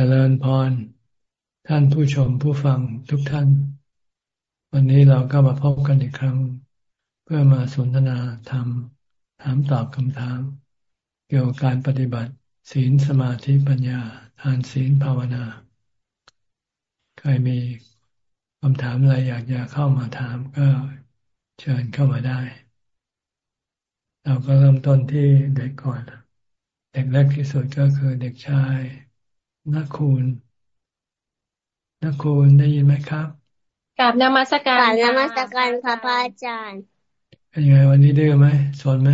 เจริญพร ท่านผู้ชมผู้ฟังทุกท่าน วันนี้เราก็มาพบกันอีกครั้ง เพื่อมาสนทนาธรรม ถามตอบคำถาม เกี่ยวกับการปฏิบัติ ศีลสมาธิปัญญา ทานศีลภาวนา ใครมีคำถามอะไรอยากจะเข้ามาถามก็เชิญเข้ามาได้ เราก็เริ่มต้นที่เด็กก่อน เด็กแรกที่สุดก็คือเด็กชาย นักคุณนักคุณได้ยินไหมครับกราบนมัสการกราบนมัสการค่ะพระอาจารย์เป็นยังไงวันนี้ดื้อไหมสนไหม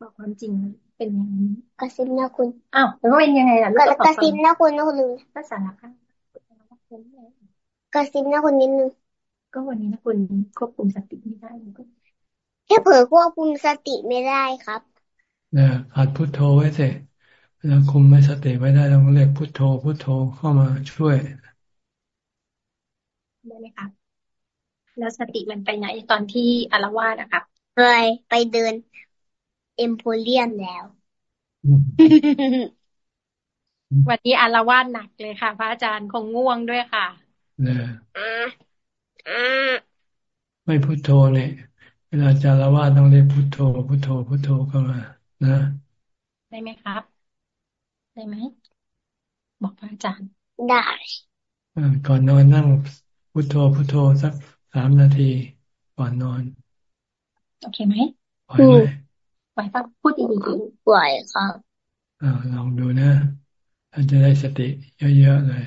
บอกความจริงเป็นยังไงกระซิบนะคุณอ้าวแล้วเป็นยังไงล่ะกระซิบนะคุณนะคุณลืมภาษาละค่ะกระซิบนะคุณนิดนึงก็วันนี้นะคุณควบคุมสติไม่ได้ก็แค่เผลอควบคุมสติไม่ได้ครับเนี่ยหัดพุทโธไว้สิเวลาคุมไม่สติไว้ได้เราเรียกพุทโธพุทโธเข้ามาช่วยได้ไหมคะแล้วสติมันไปไหนตอนที่อารวาสอะค่ะไปไปเดินเอ็มโพเรียมแล้ว วันนี้อารวาสหนักเลยค่ะ พระอาจารย์คงง่วงด้วยค่ะเนี่ยไม่พุทโธเนี่ยเวลาจารวาสต้องเรียกพุทโธพุทโธพุทโธเข้ามานะ ได้ไหมครับ ได้ไหม บอกพระอาจารย์ ได้ก่อนนอนนั่งพุโทโธพุโทโธสักสามนาที ก่อนนอน โอเคไหมไหวไหมไหวปะพูดดีๆไหวครับอ่าลองดูนะท่านจะได้สติเยอะๆเลย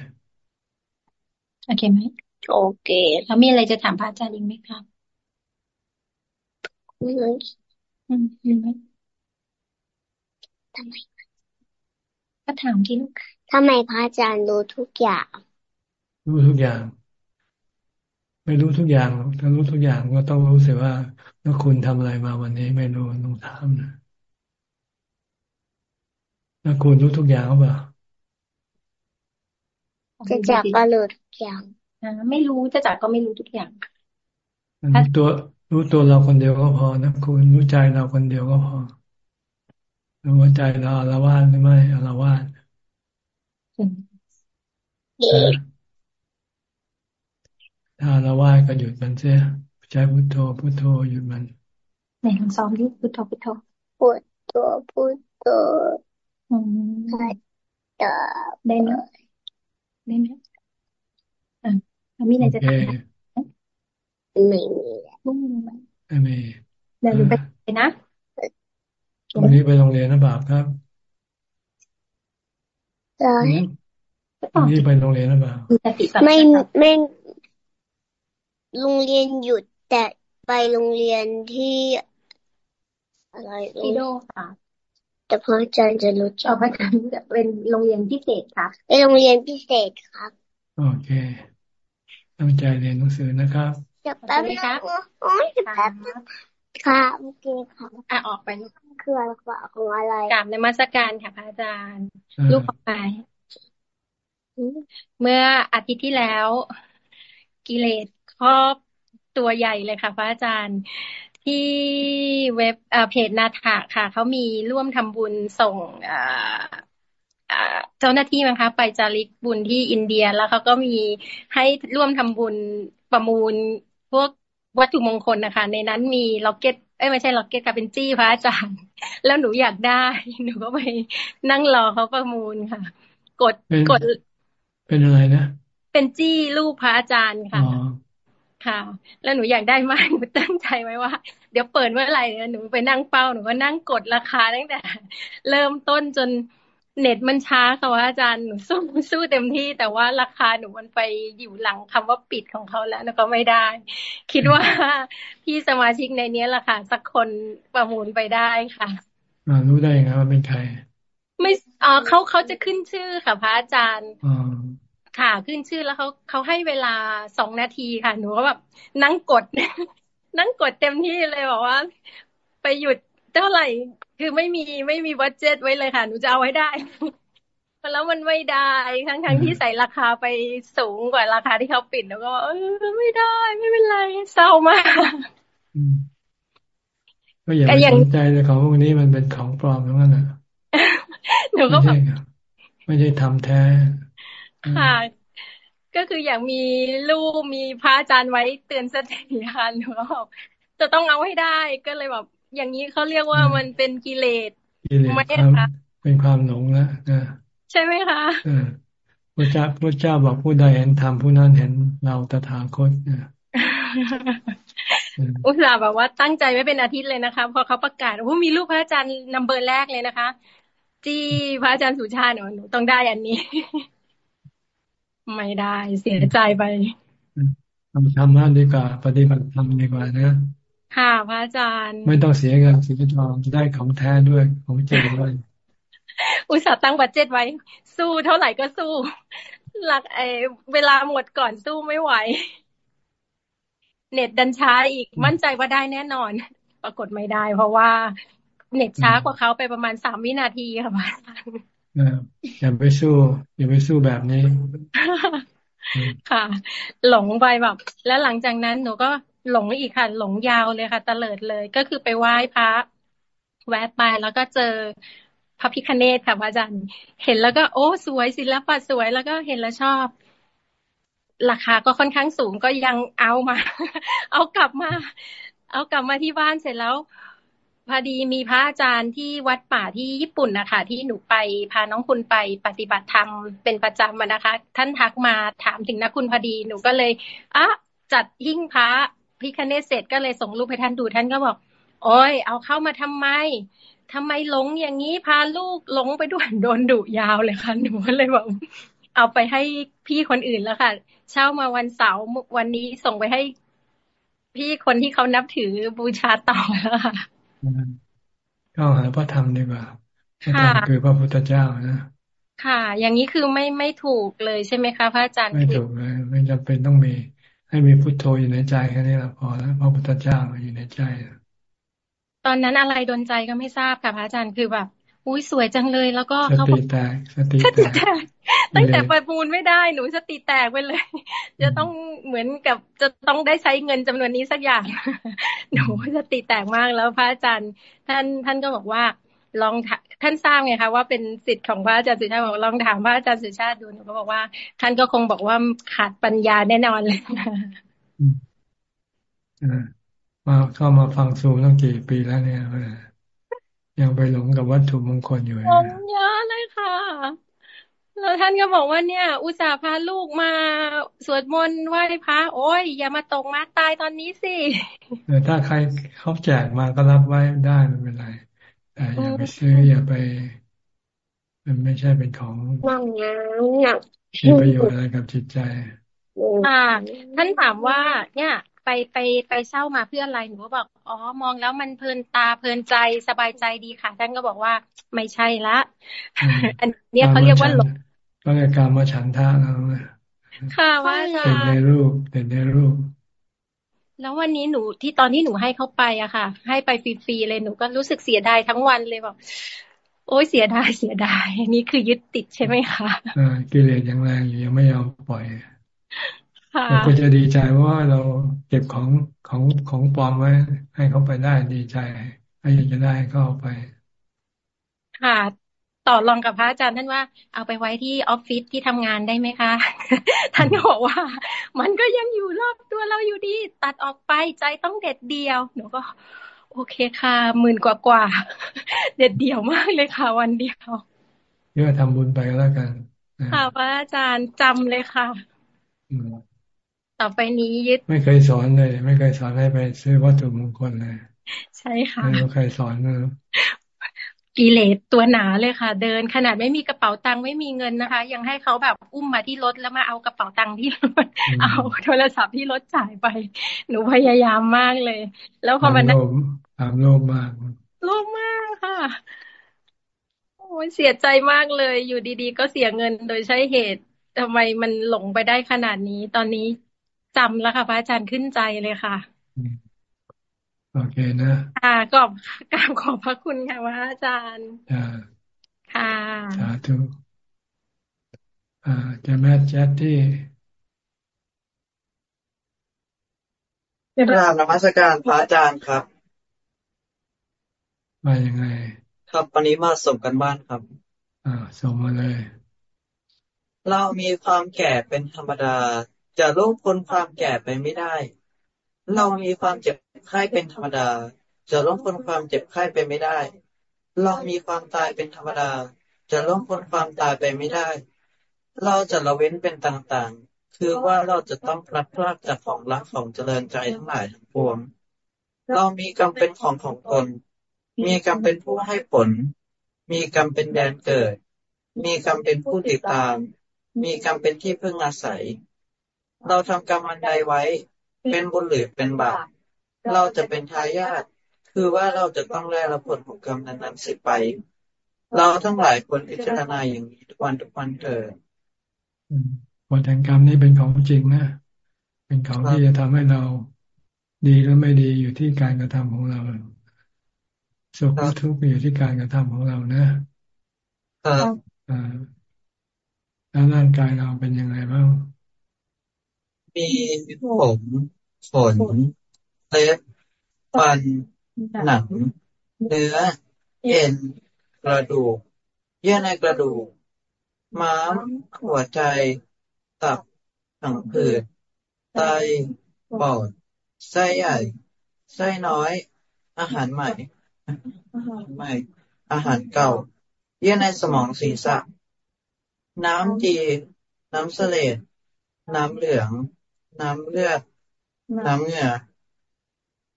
โอเคไหมโอเคแล้วมีอะไรจะถามพระอาจารย์อีกไหมครับไม่เลยอืมมีไหมทำไม ก็ถามที่ลูกทำไมพระอาจารย์รู้ทุกอย่าง รู้ทุกอย่าง ไม่รู้ทุกอย่างถ้ารู้ทุกอย่างก็ต้องรู้สึกว่าแล้วคุณทำอะไรมาวันนี้ไม่รู้ต้องถามนะแล้วคุณรู้ทุกอย่างหรือเปล่าจะจักก็รู้ทุกอย่างไม่รู้จะจักก็ไม่รู้ทุกอย่างรู้ตัวรู้ตัวเราคนเดียวก็พอนะคุณรู้ใจเราคนเดียวก็พอ รู้ว่าใจเราอารวาสหรือไม่อารวาสถ้าอารวาสก็หยุดมันเสียใช้พุทโธพุทโธหยุดมันไหนลองซ้อมดิพุทโธพุทโธพุทโธพุทโธอืมได้ได้ไหมได้ไหมอ่ามีอะไรจะถามไม่มีไม่มีเดี๋ยวไปนะ วันนี้ไปโรงเรียนนะบาปครับวันนี้ไปโรงเรียนนะบาปไม่ไม่โรงเรียนหยุดแต่ไปโรงเรียนที่อะไรที่โดค่ะแต่พระอาจารย์จะรู้จักพระอาจารย์จะเป็นโรงเรียนพิเศษค่ะเป็นโรงเรียนพิเศษครับโอเคตั้งใจเรียนหนังสือนะครับจะแป๊บนึงโอ้ยจะแป๊บค่ะโอเคค่ะอะออกไปคื ออะไรของอะไรกราบในมาสการค่ะพระอาจารย์ ลูกออกไปเมื่ออาทิตย์ที่แล้ว กิเลสครอบตัวใหญ่เลยค่ะ พระอาจารย์ ที่เว็บเพจนาถาค่ะเขามีร่วมทำบุญส่งเจ้าหน้าที่มั้งคะไปจาริกบุญที่อินเดียแล้วเขาก็มีให้ร่วมทำบุญประมูลพวกวัตถุมงคลนะคะ ในนั้นมีล็อกเก็ต เอ้ไม่ใช่ล็อกเก็ตค่ะเป็นจี้พระอาจารย์ แล้วหนูอยากได้ หนูก็ไปนั่งรอเขาประมูลค่ะ กดกด เป็นอะไรนะ เป็นจี้รูปพระอาจารย์ค่ะค่ะ แล้วหนูอยากได้มากหนูตั้งใจไว้ว่า เดี๋ยวเปิดเมื่อไหร่หนูไปนั่งเป้าหนูก็นั่งกดราคาตั้งแต่ เริ่มต้นจน เน็ตมันช้าค่ะว่าอาจารย์หนูสู้สู้เต็มที่ แต่ว่าราคาหนูมันไปอยู่หลังคำว่าปิดของเขาแล้วก็ไม่ได้ คิดว่าพี่สมาชิกในนี้แหละค่ะ สักคนประมูลไปได้ค่ะรู้ได้ยังไงว่าเป็นใคร ไม่อ๋อเขาเขาจะขึ้นชื่อค่ะพระอาจารย์ค่ะขึ้นชื่อแล้วเขาเขาให้เวลาสองนาทีค่ะ หนูก็แบบนั่งกด นั่งกดเต็มที่เลยบอกว่า ไปหยุด เท่าไหร่ คือไม่มีไม่มีบัตเจ็ตไว้เลยค่ะ หนูจะเอาไว้ได้แล้วมันไม่ได้ทั้งทั้งที่ใส่ราคาไปสูงกว่าราคาที่เขาปิดแล้วก็เออไม่ได้ ไม่เป็นไรเศร้ามากก็อย่าไปสนใจเลยของพวกนี้มันเป็นของปลอมทั้งนั้นนะหนูก็แบบไม่ได้ทำแท้ค่ะ ก็คืออยากมีลูกมีพระอาจารย์ไว้เตือนสติค่ะหนูบอกจะต้องเอาให้ได้ก็เลยแบบ อย่างนี้เขาเรียกว่ามันเป็นกิเลสกิเลสความเป็นความหลงแล้วนะใช่ไหมคะพระเจ้าพระเจ้าบอกผู้ใดเห็นธรรมผู้นั้นเห็นเราตถาคตอุตส่าห์แบบว่าตั้งใจไว้เป็นอาทิตย์เลยนะคะพอเขาประกาศว่ามีลูกพระอาจารย์นำเบอร์แรกเลยนะคะ จี้พระอาจารย์สุชาติหนูหนูต้องได้อันนี้ ไม่ได้เสียใจไปทำธรรมะดีกว่า ปฏิบัติธรรมดีกว่านะ ค่ะพระอาจารย์ ไม่ต้องเสียเงินเสียทองได้ของแท้ด้วยของจริงด้วยอุตส่าห์ตั้งบัตเจ็ตไว้ สู้เท่าไหร่ก็สู้ หลักไอเวลาหมดก่อนสู้ไม่ไหว เน็ตดันช้าอีกมั่นใจว่าได้แน่นอน ปรากฏไม่ได้ เพราะว่า เน็ตช้ากว่าเขาไปประมาณสามวินาทีค่ะพระอาจารย์อย่าไปสู้ อย่าไปสู้แบบนี้ ค่ะ หลงไปแบบ แล้วหลังจากนั้นหนูก็ หลงอีกค่ะ หลงยาวเลยค่ะตะเลิดเลย ก็คือไปไหว้พระแวะไปแล้วก็เจอพระพิคเนตค่ะพระอาจารย์ เห็นแล้วก็โอ้สวยศิลปะสวยแล้วก็เห็นแล้วชอบ ราคาก็ค่อนข้างสูงก็ยังเอามา เอากลับมา เอากลับมาที่บ้านเสร็จแล้วพอดีมีพระอาจารย์ที่วัดป่าที่ญี่ปุ่นนะคะที่หนูไปพาน้องคุณไปปฏิบัติธรรมเป็นประจำนะคะ ท่านทักมาถามถึงนักคุณพอดีหนูก็เลยอะจัดหิ้งพระ พิคเนตเสร็จก็เลยส่งรูปให้ท่านดูท่านก็บอก โอ้ยเอาเข้ามาทำไมทำไมหลงอย่างนี้พาลูกหลงไปด้วยโดนดุยาวเลยค่ะหนูก็เลยบอกเอาไปให้พี่คนอื่นแล้วค่ะ เช่ามาวันเสาร์วันนี้ส่งไปให้พี่คนที่เขานับถือบูชาต่อแล้วค่ะก็หาพระธรรมดีกว่าพระธรรมคือพระพุทธเจ้านะค่ะ อย่างนี้คือไม่ไม่ถูกเลยใช่ไหมคะพระอาจารย์ไม่ถูกเลยไม่จำเป็นต้องมี ให้มีพุทโธอยู่ในใจแค่นี้ละพอแล้วพระพุทธเจ้าอยู่ในใจตอนนั้นอะไรโดนใจก็ไม่ทราบค่ะพระอาจารย์คือแบบอุ้ยสวยจังเลย แล้วก็เขาสติแตกสติแตกตั้งแต่ประมูลไม่ได้หนูสติแตกไปเลย จะต้องเหมือนกับจะต้องได้ใช้เงินจำนวนนี้สักอย่าง หนูสติแตกมากแล้วพระอาจารย์ ท่านท่านก็บอกว่าลอง ท่านทราบไงคะว่าเป็นสิทธิ์ของพระอาจารย์สุชาติบอกลองถามพระอาจารย์สุชาติดูหนูก็บอกว่า ท่านก็คงบอกว่าขาดปัญญาแน่นอนเลยมาเข้ามาฟังซูมตั้งกี่ปีแล้วเนี่ยยังไปหลงกับวัตถุมงคลอยู่หลงเยอะเลยค่ะแล้วท่านก็บอกว่าเนี่ย อุตส่าห์พาลูกมาสวดมนต์ไหว้พระโอ้ยอย่ามาตกมาตายตอนนี้สิแต่ถ้าใครเขาแจกมาก็รับไว้ได้ไม่เป็นไรแต่ อย่าไปซื้ออย่าไป มันไม่ใช่เป็นของนั่งงานมีประโยชน์อะไรกับจิตใจค่ะท่านถามว่า เนี่ย ไปไปไปเช่ามาเพื่ออะไรหนูก็บอกอ๋อมองแล้วมันเพลินตาเพลินใจสบายใจดีค่ะ ท่านก็บอกว่าไม่ใช่ละ อันนี้เขาเรียกว่าหลงก็เลยการมาฉันท่าเราค่ะว่าเห็นในรูปเห็นในรูป แล้ววันนี้หนูที่ตอนที่หนูให้เขาไปอะค่ะ ให้ไปฟรีๆเลยหนูก็รู้สึกเสียดายทั้งวันเลยบอกโอ้ยเสียดายเสียดายนี่คือยึดติดใช่ไหมคะอ่ากิเลสยังแรงอยู่ยังไม่ยอมปล่อยเราควรจะดีใจว่าเราเก็บของของของปลอมไว้ ให้เขาไปได้ดีใจให้อยากจะได้ก็เอาไป ค่ะ ต่อรองกับพระอาจารย์ท่านว่าเอาไปไว้ที่ออฟฟิศที่ทำงานได้ไหมคะ ท่านก็บอกว่า มันก็ยังอยู่รอบตัวเราอยู่ดี ตัดออกไปใจต้องเด็ดเดียวหนูก็โอเคค่ะหมื่นกว่ากว่าเด็ดเดี่ยวมากเลยค่ะ วันเดียวเยอะทำบุญไปแล้วกัน ค่ะพระอาจารย์จำเลยค่ะต่อไปนี้ยึด ไม่เคยสอนเลย ไม่เคยสอนให้ไปซื้อวัตถุมงคลเลย ใช่ค่ะไม่เคยสอนเลย กิเลสตัวหนาเลยค่ะ เดินขนาดไม่มีกระเป๋าตังค์ไม่มีเงินนะคะ ยังให้เขาแบบอุ้มมาที่รถแล้วมาเอากระเป๋าตังค์ที่รถเอาโทรศัพท์ที่รถจ่ายไป หนูพยายามมากเลย แล้วพอมันตามโลภมากโลภมากค่ะโอ้ยเสียใจมากเลย อยู่ดีๆ ก็เสียเงินโดยใช้เหตุทำไมมันหลงไปได้ขนาดนี้ ตอนนี้จำแล้วค่ะพระอาจารย์ขึ้นใจเลยค่ะ โอเคนะค่ะกอบกราบขอบพระคุณค่ะพระอาจารย์ค่ะสาธุอ่าจะแม่แจ๊ที่กราบนมัสการพระอาจารย์ครับ มายังไง ครับวันนี้มาส่งกันบ้านครับ อ่าส่งมาเลย เรามีความแก่เป็นธรรมดา จะล่วงพ้นความแก่ไปไม่ได้ เรามีความเจ็บไข้เป็นธรรมดา จะล่วงพ้นความเจ็บไข้ไปไม่ได้ เรามีความตายเป็นธรรมดา จะล่วงพ้นความตายไปไม่ได้ เราจะละเว้นเป็นต่างๆ คือว่าเราจะต้องพลัดพรากจากของรักของเจริญใจทั้งหลายทั้งปวง เรามีกรรมเป็นของของตน มีกรรมเป็นผู้ให้ผล มีกรรมเป็นแดนเกิด มีกรรมเป็นผู้ติดตาม มีกรรมเป็นที่พึ่งอาศัย เราทำกรรมอันใดไว้ เป็นบุญหรือเป็นบาปเราจะเป็นทายาทคือว่าเราจะต้องได้รับผลของกรรมนั้นๆสิไป เราทั้งหลายควรพิจารณาอย่างนี้ทุกวันทุกวันเถิดผลแห่งกรรมนี้เป็นของจริงนะ เป็นของที่จะทำให้เราดีหรือไม่ดีอยู่ที่การกระทำของเราสุขหรือทุกข์อยู่ที่การกระทำของเรานะครับแล้วร่างกายเราเป็นยังไงบ้าง มีผมขนเล็บฟัน หนัง เนื้อ เอ็น กระดูก เยื่อในกระดูก ม้าม หัวใจ ตับถังผืดไตปอดไส้ใหญ่ไส้น้อย อาหารใหม่ อาหารใหม่ อาหารเก่า เยื่อในสมองศีรษะ น้ำดี น้ำเสลดน้ำเหลือง น้ำเลือด น้ำเหงื่อ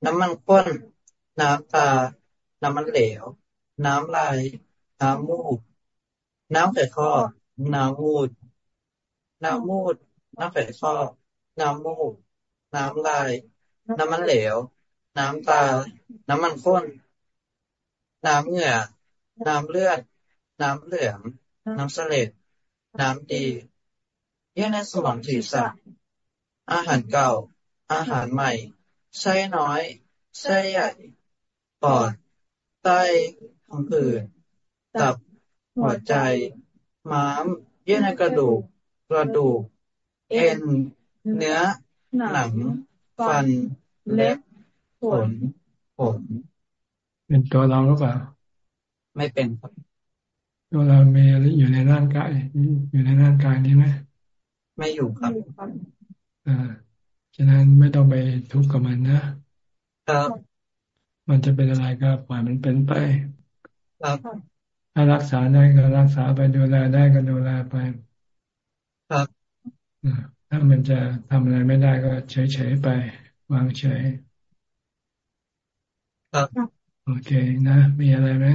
น้ำมันข้น น้ำตา น้ำมันเหลว น้ำลาย น้ำมูก น้ำไข่ข้อ น้ำมูด น้ำมูด น้ำไข่ข้อ น้ำมูก น้ำลาย น้ำมันเหลว น้ำตา น้ำมันข้น น้ำเหงื่อ น้ำเลือด น้ำเหลือง น้ำเสลดน้ำดีเยื่อในสมองศีรษะ อาหารเก่า อาหารใหม่ ไส้น้อย ไส้ใหญ่ ปอด ไตท้องผืดตับ หัวใจ ม้าม เยื่อในกระดูก กระดูก เอ็น เนื้อ หนัง ฟัน เล็บ ขน ผม เป็นตัวเราหรือเปล่า ไม่เป็นครับตัวเรามีอยู่ในร่างกาย อยู่ในร่างกายนี้ไหมไม่อยู่ครับ อ่าฉะนั้นไม่ต้องไปทุกข์กับมันนะครับมันจะเป็นอะไรก็ปล่อยมันเป็นไปครับถ้ารักษาได้ก็รักษาไปดูแลได้ก็ดูแลไป ครับถ้ามันจะทำอะไรไม่ได้ก็เฉยๆไป วางเฉย ครับ โอเคนะ มีอะไรไหม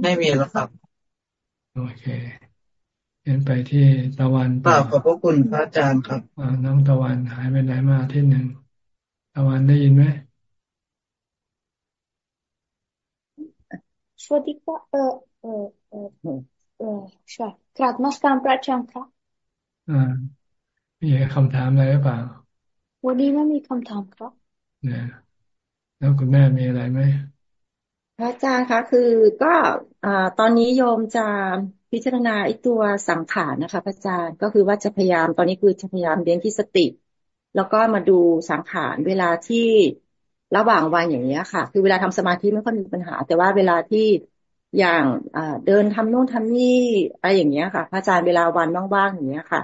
ไม่มีแล้วครับ โอเค เห็นไปที่ตะวันต่อขอบพระคุณพระอาจารย์ครับน้องตะวันหายไปไหนมาที่หนึ่งตะวันได้ยินไหมสวัสดีครับเออเออเออเออใช่กราบมาสการพระอาจารย์ครับอ่ามีคำถามอะไรหรือเปล่า วันนี้ไม่มีคำถามครับเนี่ยแล้วคุณแม่มีอะไรไหมพระอาจารย์คะคือก็ตอนนี้โยมจะ พิจารณาไอ้ตัวสังขารนะคะพระอาจารย์ก็คือว่าจะพยายามตอนนี้คือจะพยายามเรียนที่สติ แล้วก็มาดูสังขารเวลาที่ระหว่างวันอย่างเนี้ยค่ะ คือเวลาทำสมาธิไม่ค่อยมีปัญหา แต่ว่าเวลาที่อย่างเดินทำโน่นทำนี่อะไรอย่างเงี้ยค่ะพระอาจารย์เวลาวันว่างๆอย่างเงี้ยค่ะ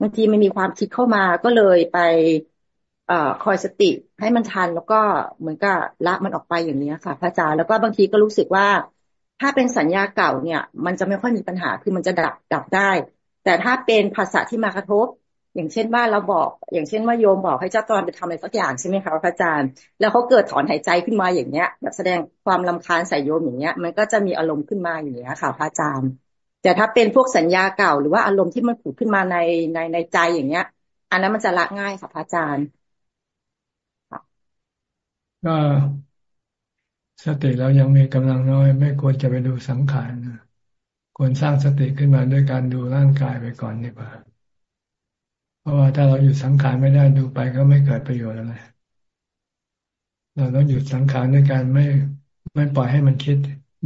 บางทีมันมีความคิดเข้ามาก็เลยไปคอยสติให้มันทันแล้วก็เหมือนกับละมันออกไปอย่างเนี้ยค่ะ พระอาจารย์แล้วก็บางทีก็รู้สึกว่า ถ้าเป็นสัญญาเก่าเนี่ย มันจะไม่ค่อยมีปัญหาคือมันจะดับดับได้ แต่ถ้าเป็นภาษาที่มากระทบ อย่างเช่นว่าเราบอก อย่างเช่นว่าโยมบอกให้เจ้าตอนไปทำอะไรสักอย่างใช่ไหมคะพระอาจารย์ แล้วเขาเกิดถอนหายใจขึ้นมาอย่างเงี้ย แบบแสดงความลำคาญใส่โยมอย่างเงี้ย มันก็จะมีอารมณ์ขึ้นมาอย่างเงี้ยค่ะพระอาจารย์ แต่ถ้าเป็นพวกสัญญาเก่า หรือว่าอารมณ์ที่มันผุดขึ้นมาในในในใจอย่างเงี้ย อันนั้นมันจะละง่ายค่ะพระอาจารย์ก็ สติเรายังมีกำลังน้อย ไม่ควรจะไปดูสังขารนะควรสร้างสติขึ้นมาด้วยการดูร่างกายไปก่อนดีกว่า เพราะว่าถ้าเราหยุดสังขารไม่ได้ดูไปก็ไม่เกิดประโยชน์อะไรเราต้องหยุดสังขารด้วยการไม่ไม่ปล่อยให้มันคิด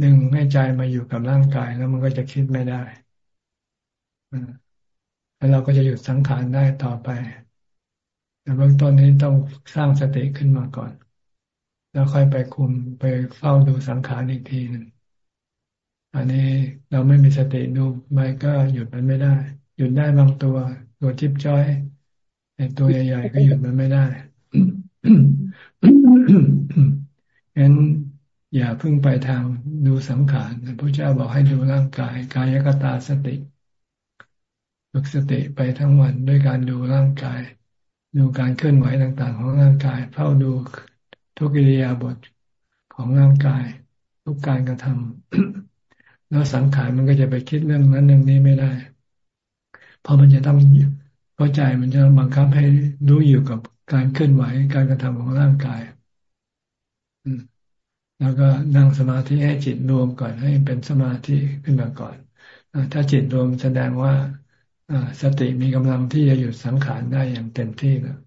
ดึงให้ใจมาอยู่กับร่างกายแล้วมันก็จะคิดไม่ได้แล้วเราก็จะหยุดสังขารได้ต่อไปแต่เบื้องต้นนี้ต้องสร้างสติขึ้นมาก่อน แล้วค่อยไปคุมไปเฝ้าดูสังขารอีกทีหนึ่งอันนี้เราไม่มีสติดูไปก็หยุดมันไม่ได้ หยุดได้บางตัว ตัวทิพจ้อยแต่ตัวใหญ่ ๆ ก็หยุดมันไม่ได้งั้นอย่าเพิ่งไปทางดูสังขารพระเจ้าบอกให้ดูร่างกาย กายกตาสติฝึกสติไปทั้งวันด้วยการดูร่างกาย ดูการเคลื่อนไหวต่าง ๆ ของร่างกายเฝ้าดู ทุกิริยาบทของร่างกาย ทุกการกระทำแล้วสังขารมันก็จะไปคิดเรื่องนั้นเรื่องนี้ไม่ได้ เพราะมันจะต้องเข้าใจมันจะบังคับให้รู้อยู่กับการเคลื่อนไหวการกระทำของร่างกายแล้วก็นั่งสมาธิให้จิตรวมก่อนให้เป็นสมาธิขึ้นมาก่อนถ้าจิตรวมแสดงว่าสติมีกำลังที่จะหยุดสังขารได้อย่างเต็มที่แล้ว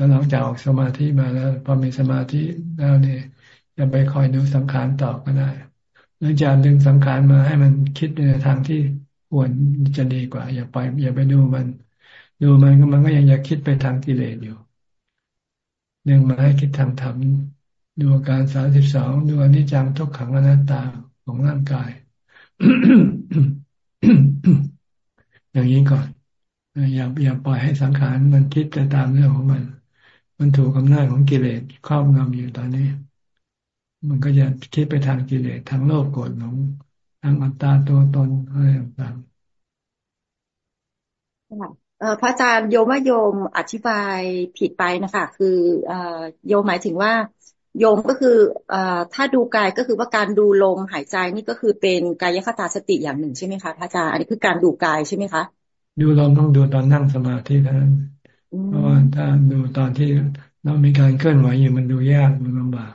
แล้วหลังจากออกสมาธิมาแล้ว พอมีสมาธิแล้วเนี่ยจะไปคอยดูสังขารต่อก็ได้หรือจะดึงสังขารมาให้มันคิดในทางที่ควรจะดีกว่า อย่าไป อย่าไปดูมัน ดูมันก็มันก็ยังอยากคิดไปทางกิเลสอยู่ดึงมาให้คิดทางธรรมดูอาการสามสิบสองดูอนิจจังทุกขังอนัตตาของร่างกาย อย่างนี้ก่อนอย่าอย่าปล่อยให้สังขารมันคิดไปตามเรื่องของมัน มันถูกอำนาจของกิเลสครอบงำอยู่ตอนนี้ มันก็จะคิดไปทางกิเลสทางโลภโกรธหลงทางอัตตาตัวตนอะไรต่างพระอาจารย์โยมว่าโยมอธิบายผิดไปนะคะ คือโยมหมายถึงว่าโยมก็คืออถ้าดูกายก็คือว่าการดูลมหายใจนี่ก็คือเป็นกายคตาสติอย่างหนึ่งใช่ไหมคะพระอาจารย์อันนี้คือการดูกายใช่ไหมคะ ดูลมต้องดูตอนนั่งสมาธิเท่านั้น เพราะว่าถ้าดูตอนที่เรามีการเคลื่อนไหวอยู่มันดูยากมันลำบาก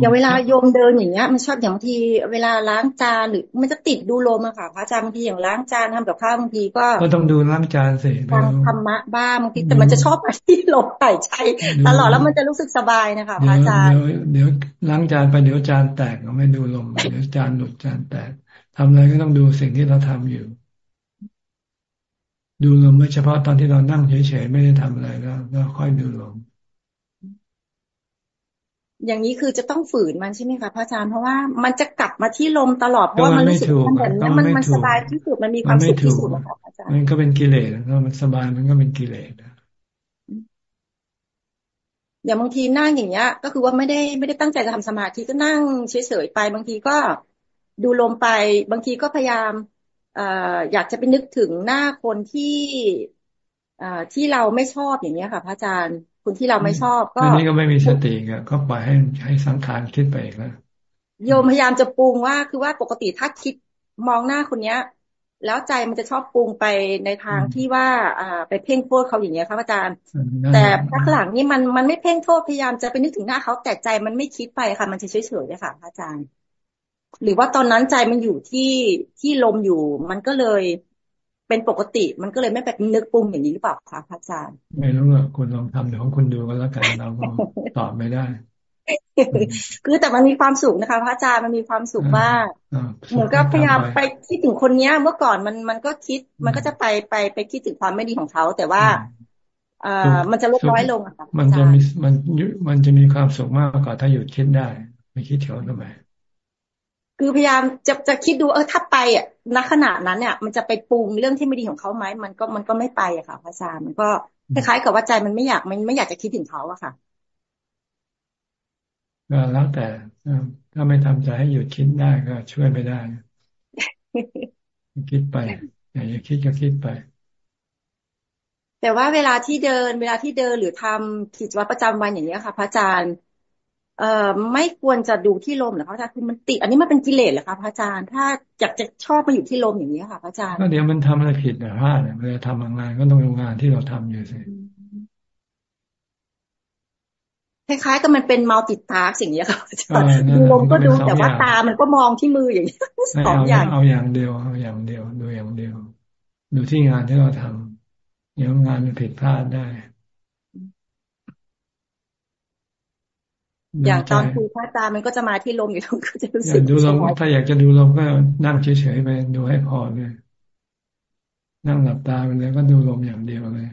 อย่างเวลาโยมเดินอย่างเงี้ย มันชอบอย่างบางทีเวลาล้างจานหรือมันจะติดดูลมอะค่ะพระอาจารย์บางทีอย่างล้างจานทำกับข้าวบางทีก็ก็ต้องดูล้างจานสิฟังธรรมะบ้างบางทีแต่มันจะชอบมาที่ลมหายใจตลอดแล้วมันจะรู้สึกสบายนะคะพระอาจารย์เดี๋ยวล้างจานไปเดี๋ยวจานแตกก็ไม่ดูลมเดี๋ยวจานหลุดจานแตกทำอะไรก็ต้องดูสิ่งที่เราทำอยู่ ดูลมไม่เฉพาะตอนที่เรานั่งเฉยๆไม่ได้ทำอะไรแล้วก็ค่อยดูลมอย่างนี้คือจะต้องฝืนมันใช่ไหมคะพระอาจารย์เพราะว่ามันจะกลับมาที่ลมตลอดเพราะว่ามันรู้สึกมันเหมือนมันมันสบายที่สุดมันมีความสุขที่สุดนะคะอาจารย์มันก็เป็นกิเลสแล้วมันสบายมันก็เป็นกิเลสอย่างบางทีนั่งอย่างเงี้ย ก็คือว่าไม่ได้ไม่ได้ตั้งใจจะทำสมาธิก็นั่งเฉยๆไป บางทีก็ดูลมไป บางทีก็พยายามเอ่ออยากจะไปนึกถึงหน้าคนที่อ่าที่เราไม่ชอบอย่างเงี้ยค่ะ พระอาจารย์คนที่เราไม่ชอบก็อันนี้ก็ไม่มีสติก็ปล่อยให้ให้สังขารคิดไปแล้วโยมพยายามจะปรุงว่าคือว่าปกติถ้าคิดมองหน้าคนเนี้ย แล้วใจมันจะชอบปรุงไปในทางที่ว่าอ่าไปเพ่งโทษเขาอย่างเงี้ยครับอาจารย์ แต่พักหลังนี่มันมันไม่เพ่งโทษพยายามจะไปนึกถึงหน้าเขาแต่ใจมันไม่คิดไปค่ะ มันจะเฉยเฉยเลยค่ะอาจารย์ หรือว่าตอนนั้นใจมันอยู่ที่ที่ลมอยู่ มันก็เลยเป็นปกติ มันก็เลยไม่แบบนึกปรุงอย่างนี้หรือเปล่าคะพระอาจารย์ ไม่รู้อะคุณลองทำเดี๋ยวคุณดูกันแล้วกันเราก็ตอบไม่ได้ คือแต่มันมีความสุขนะคะ พระอาจารย์มันมีความสุขมากเหมือนก็พยายามไปคิดถึงคนเนี้ย เมื่อก่อนมันมันก็คิด มันก็จะไปไปไปคิดถึงความไม่ดีของเขา แต่ว่าอ่ามันจะลดน้อยลงอะค่ะมันจะมีมันมันจะมีความสุขมากกว่าถ้าหยุดคิดได้ ไม่คิดเถอะทำไม คือพยายามจะจะคิดดูเออถ้าไปอะณขณะนั้นเนี่ย มันจะไปปรุงเรื่องที่ไม่ดีของเขาไหมมันก็มันก็ไม่ไปอะค่ะพระอาจารย์มันก็คล้ายๆกับว่าใจมันไม่อยากมันไม่อยากจะคิดถึงเขาอะค่ะก็แล้วแต่ถ้าไม่ทำใจให้หยุดคิดได้ก็ช่วยไปได้ คิดไปอยากจะคิดก็คิดไป แต่ว่าเวลาที่เดินเวลาที่เดินหรือทำกิจวัตรประจำวันอย่างนี้ค่ะ พระอาจารย์ เอ่อไม่ควรจะดูที่ลมเหรอคะอาจารย์คือมันติดอันนี้มันเป็นกิเลสเหรอคะพระอาจารย์ ถ้าอยากจะชอบมาอยู่ที่ลมอย่างนี้ค่ะพระอาจารย์ก็เดี๋ยวมันทำอะไรผิดนะพลาดเวลาทำงานก็ต้องดูงานที่เราทำอยู่สิคล้ายๆกับมันเป็นมัลติทาร์สิ่งนี้ค่ะดูลมก็ดูแต่ว่าตามันก็มองที่มืออย่างนี้สองอย่างเอาอย่างเดียวเอาอย่างเดียว ดูอย่างเดียว ดูที่งานที่เราทำเดี๋ยวงานมันผิดพลาดได้ อย่างตอนคุยพระอาจารย์มันก็จะมาที่ลมอยู่ตรงก็จะรู้สึกดูลมถ้าอยากจะดูลมก็นั่งเฉยๆไปดูให้พอเลยนั่งหลับตาไปเลยก็ดูลมอย่างเดียวเลย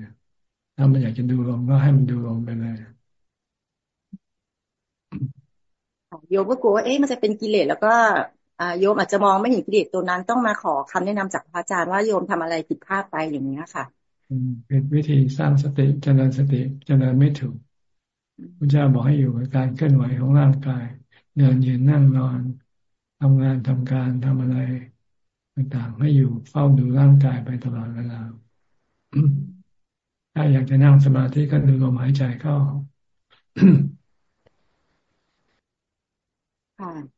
ถ้ามันอยากจะดูลมก็ให้มันดูลมไปเลยโยมก็กลัวว่าเอ๊ะมันจะเป็นกิเลสแล้วก็โยมอาจจะมองไม่เห็นกิเลสตัวนั้นต้องมาขอคำแนะนำจากพระอาจารย์ว่าโยมทำอะไรผิดพลาดไปอย่างนี้ค่ะเป็นวิธีสร้างสติเจริญสติเจริญไม่ถูก พระเจ้าบอกให้อยู่กับการเคลื่อนไหวของร่างกาย เดินยืนนั่งนอนทำงานทำการทำอะไรต่างๆให้อยู่เฝ้าดูร่างกายไปตลอดเวลาถ้าอยากจะนั่งสมาธิก็ดูลมหายใจเข้าค่ะ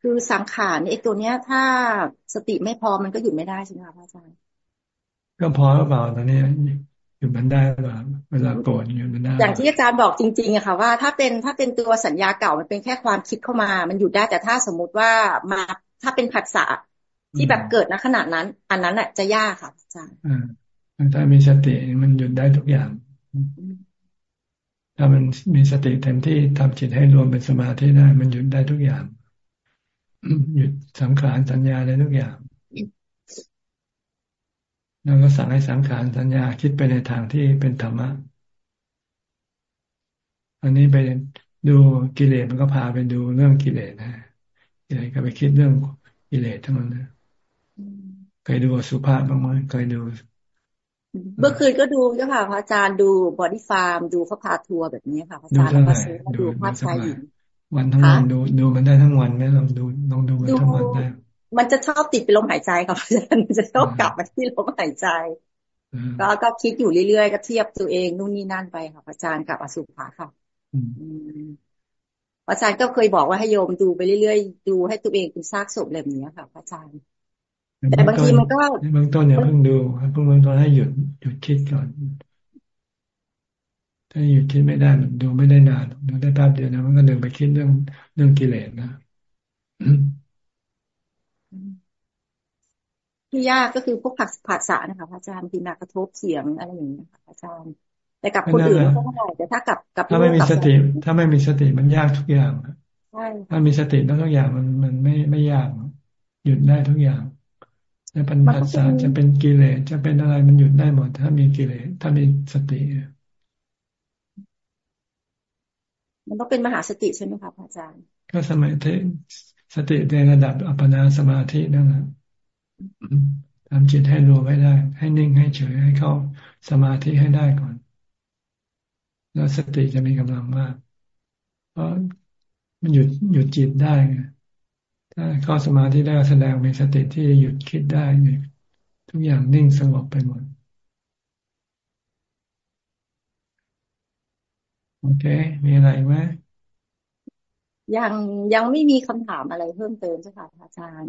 คือสังขารไอ้ตัวเนี้ย ถ้าสติไม่พอมันก็หยุดไม่ได้ใช่ไหมคะพระอาจารย์ก็พอหรือเปล่าตอนนี้ห ยุดมันได้หรือเปล่าเวลาโกรธหยุดมันได้ อย่างที่อาจารย์บอกจริงๆอะค่ะว่าถ้าเป็นถ้าเป็นตัวสัญญาเก่ามันเป็นแค่ความคิดเข้ามา มันหยุดได้แต่ถ้าสมมุติว่ามาถ้าเป็นผัสสะที่แบบเกิดณขณะนั้น อันนั้นอะจะยากค่ะอาจารย์อ่าถ้ามีสติมันหยุดได้ทุกอย่าง ถ้ามันมีสติเต็มที่ทำจิตให้รวมเป็นสมาธิได้ มันหยุดได้ทุกอย่างหยุดสังขารสัญญาได้ทุกอย่าง แล้วก็สั่งให้สังขารสัญญาคิดไปในทางที่เป็นธรรมะ อันนี้ไปดูกิเลสมันก็พาไปดูเรื่องกิเลสนะกิเลสก็ไปคิดเรื่องกิเลสทั้งนั้นนะเคยดูอสุภะบ้างไหมเคยดู เมื่อคืนก็ดูเจ้าค่ะพระอาจารย์ดู body farm ดูเขาพาทัวร์แบบนี้ค่ะพระอาจารย์แล้วก็ซื้อมาดูภาพชายหญิงวันทั้งวันดูดูมันได้ทั้งวันไหมลองดูลองดูมันทั้งวันได้ มันจะชอบติดไปลมหายใจค่ะอาจารย์จะชอบกลับมาที่ลมหายใจก็ก็คิดอยู่เรื่อยๆก็เทียบตัวเองนู่นนี่นั่นไปค่ะอาจารย์กับอสุภะค่ะอาจารย์ก็เคยบอกว่าให้โยมดูไปเรื่อยๆ ดูให้ตัวเองเป็นซากศพแบบนี้ค่ะอาจารย์ แต่บางทีมันก็เบื้องต้นอย่าเพิ่งดูเพิ่งเบื้องต้นให้หยุดหยุดคิดก่อน ถ้าหยุดคิดไม่ได้ดูไม่ได้นานดูได้แป๊บเดียวนะมันก็เดินไปคิดเรื่องเรื่องกิเลสนะ ที่ยากก็คือพวกผักผัสสะนะคะพระอาจารย์ที่มากระทบเสียงอะไรอย่างนี้ค่ะพระอาจารย์ แต่กับคนอื่นก็ไม่ได้แต่ถ้ากับกับถ้าไม่มีสติ ถ้าไม่มีสติมันยากทุกอย่างใช่ถ้ามีสติแล้วทุกอย่างมันมันไม่ไม่ยากหยุดได้ทุกอย่างจะเป็นผัสสะจะเป็นกิเลสจะเป็นอะไรมันหยุดได้หมด ถ้ามีกิเลสถ้ามีสติมันต้องเป็นมหาสติใช่ไหมคะอาจารย์ ก็สมัยเทสติในระดับอัปปนาสมาธินั่นแหละ ทำจิตให้รวมให้ได้ ให้นิ่งให้เฉยให้เข้าสมาธิให้ได้ก่อน แล้วสติจะมีกำลังมาก เพราะมันหยุดหยุดจิตได้ไงถ้าเข้าสมาธิได้แสดงมีสติที่หยุดคิดได้ทุกอย่างนิ่งสงบไปหมด โอเค มีอะไรไหม ยังยังไม่มีคำถามอะไรเพิ่มเติมใช่ค่ะอาจารย์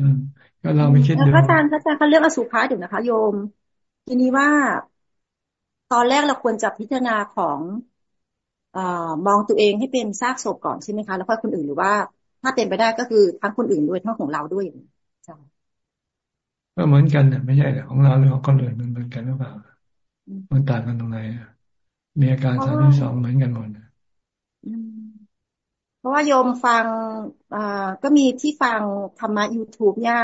ก็เราไม่คิดดูพระอาจารย์พระอาจารย์เขาเรื่องอสุภะอยู่นะคะ โยม ทีนี้ว่า ตอนแรกเราควรจะพิจารณาของอมองตัวเองให้เป็นซากศพก่อนใช่ไหมคะแล้วค่อยคนอื่นหรือว่า ถ้าเป็นไปได้ก็คือทั้งคนอื่นด้วยทั้งของเราด้วยอย่างนี้ใช่ก็เหมือนกันไม่ใช่ของเราหรือของคนอื่นมันเหมือนกันหรือเปล่า มันต่างกันตรงไหนมีอาการสามที่สองเหมือนกันหมด ราะว่าโยมฟังก็มีที่ฟังธรรมะ YouTube เนี่ย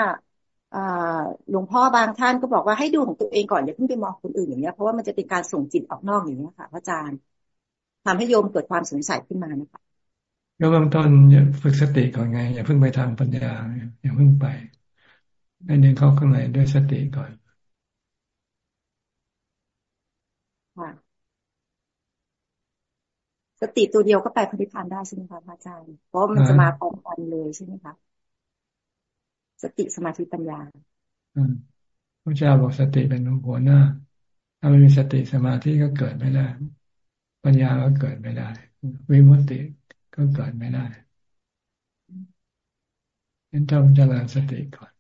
หลวงพ่อบางท่านก็บอกว่าให้ดูของตัวเองก่อนอย่าเพิ่งไปมองคนอื่นอย่างเงี้ยเพราะว่ามันจะเป็นการส่งจิตออกนอกอย่างเงี้ยค่ะพระอาจารย์ทำให้โยมเกิดความสงสัยขึ้นมานะคะก็เบื้องต้นอย่าฝึกสติก่อนไง อย่าเพิ่งไปทางปัญญาอย่าเพิ่งไปให้เดินเข้าข้างในด้วยสติก่อนค่ะ สติตัวเดียวก็ไปพนิพานได้ใช่ไหมคะพระอาจารย์เพราะมันจะมาพร้อมกันเลยใช่ไหมคะสติสมาธิปัญญาพระเจ้าบอกสติเป็นหัวหน้า ถ้าไม่มีสติสมาธิก็เกิดไม่ได้ ปัญญาก็เกิดไม่ได้ วิมุตติก็เกิดไม่ได้นั้นต้องเจริญสติก่อน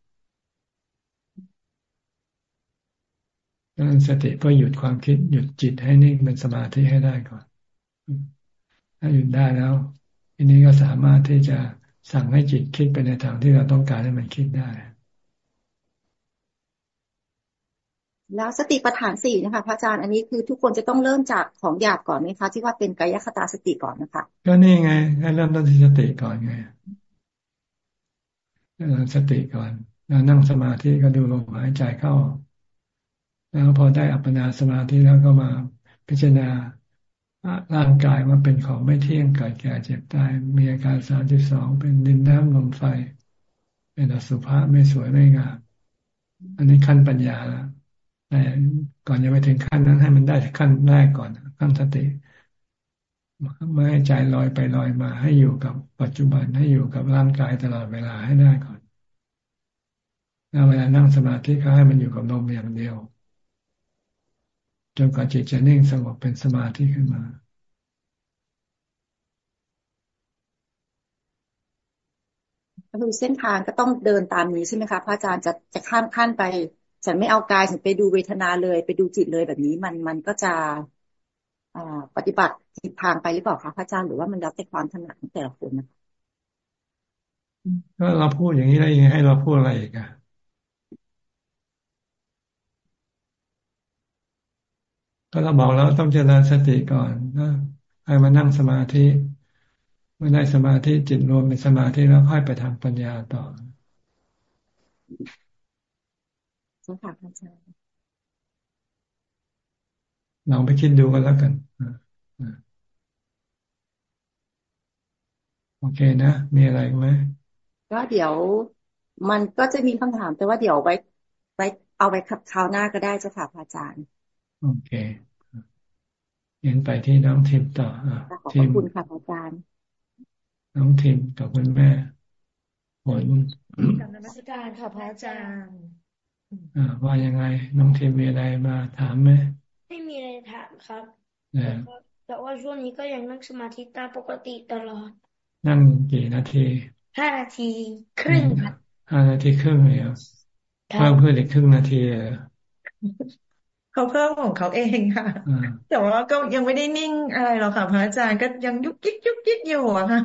เจริญสติเพื่อหยุดความคิดหยุดจิตให้นิ่งเป็นสมาธิให้ได้ก่อน ถ้าหยุดได้แล้วทีนี้ก็สามารถที่จะสั่งให้จิตคิดไปในทางที่เราต้องการให้มันคิดได้ แล้วสติปัฏฐานสี่นะคะพระอาจารย์อันนี้คือทุกคนจะต้องเริ่มจากของหยาบก่อนไหมคะที่ว่าเป็นกายคตาสติก่อนนะคะก็นี่ไงให้เริ่มต้นที่สติก่อนไงสติก่อนแล้วนั่งสมาธิก็ดูลมหายใจเข้า แล้วพอได้อัปปนาสมาธิแล้วก็มาพิจารณา ร่างกายมันเป็นของไม่เที่ยงเกิดแก่เจ็บตาย มีอาการสามสิบสองเป็นดินน้ำลมไฟ เป็นอสุภะไม่สวยไม่งามอันนี้ขั้นปัญญาแล้วแต่ก่อนจะไปถึงขั้นนั้นให้มันได้ขั้นแรกก่อนขั้นสติไม่ให้ใจลอยไปลอยมา ให้อยู่กับปัจจุบันให้อยู่กับร่างกายตลอดเวลาให้ได้ก่อนแล้วเวลานั่งสมาธิก็ให้มันอยู่กับลมอย่างเดียว จนกว่าจิตจะนิ่งสงบเป็นสมาธิขึ้นมาดูเส้นทางก็ต้องเดินตามนี้ใช่ไหมคะพระอาจารย์จะจะข้ามขั้นไป ฉันไม่เอากายฉันไปดูเวทนาเลย ไปดูจิตเลยแบบนี้มันมันก็จะปฏิบัติทิศทางไปหรือเปล่าคะพระอาจารย์หรือว่ามันแล้วแต่ความถนัดของแต่ละคนนะคะก็เราพูดอย่างนี้ได้ยังให้เราพูดอะไรอีกอะ ก็เราบอกแล้วต้องเจริญสติก่อนนะให้มานั่งสมาธิเมื่อได้สมาธิจิตรวมเป็นสมาธิแล้วค่อยไปทางปัญญาต่อสังขารอาจารย์ลองไปคิดดูกันแล้วกันโอเคนะ มีอะไรไหมก็เดี๋ยวมันก็จะมีคำถาม แต่ว่าเดี๋ยวไว้ไว้เอาไว้ขับคราวหน้าก็ได้เจ้าค่ะพระอาจารย์ โอเคเห็นไปที่น้องทิมต่อขอบคุณค่ะอาจารย์ น้องทิมกับคุณแม่ผลกับนมัสการค่ะพระอาจารย์ว่ายังไง น้องทิมมีอะไรมาถามไหมไม่มีอะไรถามครับแต่ว่าช่วงนี้ก็ยังนั่งสมาธิตามปกติตลอด นั่งกี่นาทีห้านาทีครึ่งครับห้านาทีครึ่งเลยอะเพิ่มเพื่ออีกครึ่งนาทีเอ เขาเพิ่มของเขาเองค่ะ แต่ว่าก็ยังไม่ได้นิ่งอะไรหรอกค่ะพระอาจารย์ก็ยังยุกยิกยุกยิกอยู่อะค่ะ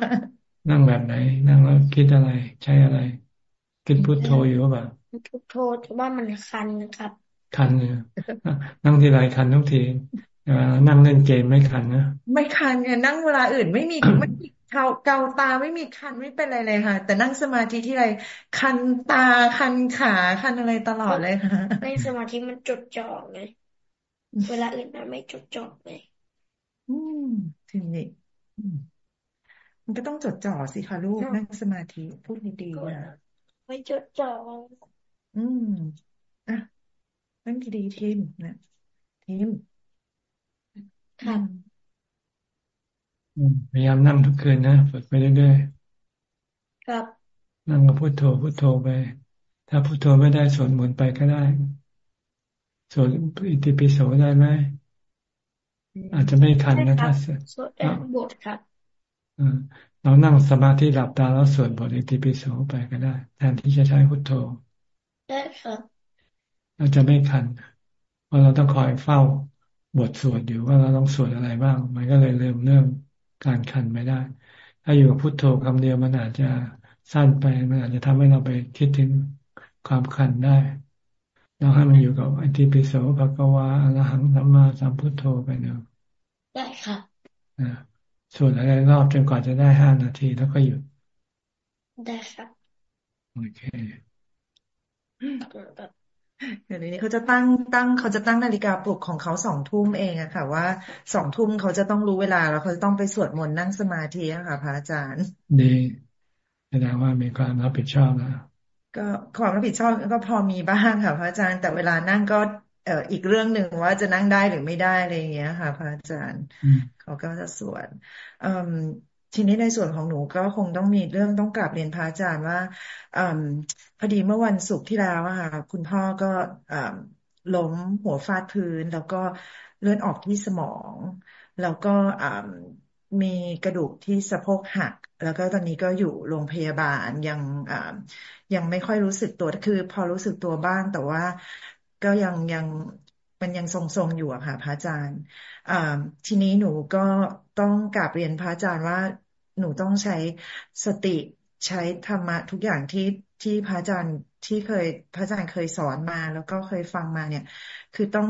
นั่งแบบไหน นั่งแล้วคิดอะไร ใช้อะไร คิดพุทโธอยู่ป่ะพุทโธว่ามันคันนะครับ คันเนี่ยนั่งทีไรคันทุกทีนั่งเล่นเกมไม่คันนะไม่คันเนี่ยนั่งเวลาอื่นไม่มีไม่มีเกาเกาตาไม่มีคันไม่เป็นอะไรเลยค่ะ แต่นั่งสมาธิที่ไรคันตาคันขาคันอะไรตลอดเลยค่ะในสมาธิมันจดจ่อไง เวลาอื่นมันไม่จดจ่อเลยอืมทีนี้มันก็ต้องจดจ่อสิคะลูกนั่งสมาธิพูดดีๆนะไม่จดจ่ออืมอะนั่งดีๆทีมนะทีมค่ะพยายามนั่งทุกคืนนะฝึกไปเรื่อยๆครับนั่งก็พุโทโธพุโทโธไป ถ้าพุโทโธไม่ได้สวดมนต์ไปก็ได้ สวดอิติปิโสได้ไหมอาจจะไม่คันนะถ้าสวดได้บทครับเรานั่งสมาธิหลับตาแล้วสวดบทอิติปิโสไปก็ได้ แทนที่จะใช้พุโทโธได้ครับเราจะไม่คันเพราะเราต้องคอยเฝ้าบทสวดอยู่ว่าเราต้องสวดอะไรบ้าง มันก็เลยเริ่มเริ่มการคันไม่ได้ ถ้าอยู่กับพุทโธคำเดียวมันอาจจะสั้นไปมันอาจจะทำให้เราไปคิดถึงความคันได้ เราให้มันอยู่กับอิติปิโสภะกวาอรหังสัมมาสัมพุทโธไปเนาะได้ค่ะอ่าสวดอะไรรอบจนกว่าจะได้ห้านาทีแล้วก็หยุดได้ค่ะโอเคเดี๋ยวนี้เขาจะตั้งตั้งเขาจะตั้งนาฬิกาปลุกของเขาสองทุ่มเองอะค่ะ ว่าสองทุ่มเขาจะต้องรู้เวลาแล้วเขาจะต้องไปสวดมนต์นั่งสมาธิอะค่ะพระอาจารย์ดีแสดงว่ามีความรับผิดชอบแล้ว ก็ความรับผิดชอบก็พอมีบ้างค่ะพระอาจารย์ แต่เวลานั่งก็เอ่ออีกเรื่องหนึ่งว่าจะนั่งได้หรือไม่ได้อะไรอย่างเงี้ยค่ะ พระอาจารย์เขาก็จะสวดอืมทีนี้ในส่วนของหนูก็คงต้องมีเรื่องต้องกลับเรียนพระอาจารย์ว่าอพอดีเมื่อวันศุกร์ที่แล้วอะค่ะคุณพ่อก็ล้มหัวฟาดพื้น แล้วก็เลือดออกที่สมอง แล้วก็ มีกระดูกที่สะโพกหัก แล้วก็ตอนนี้ก็อยู่โรงพยาบาลยังยังไม่ค่อยรู้สึกตัวคือ พอรู้สึกตัวบ้าง แต่ว่าก็ยังยังมันยังทรงๆอยู่อะค่ะ พระอาจารย์ทีนี้หนูก็ต้องกราบเรียนพระอาจารย์ว่าหนูต้องใช้สติใช้ธรรมะทุกอย่างที่ที่พระอาจารย์ที่เคยพระอาจารย์เคยสอนมา แล้วก็เคยฟังมาเนี่ย คือต้อง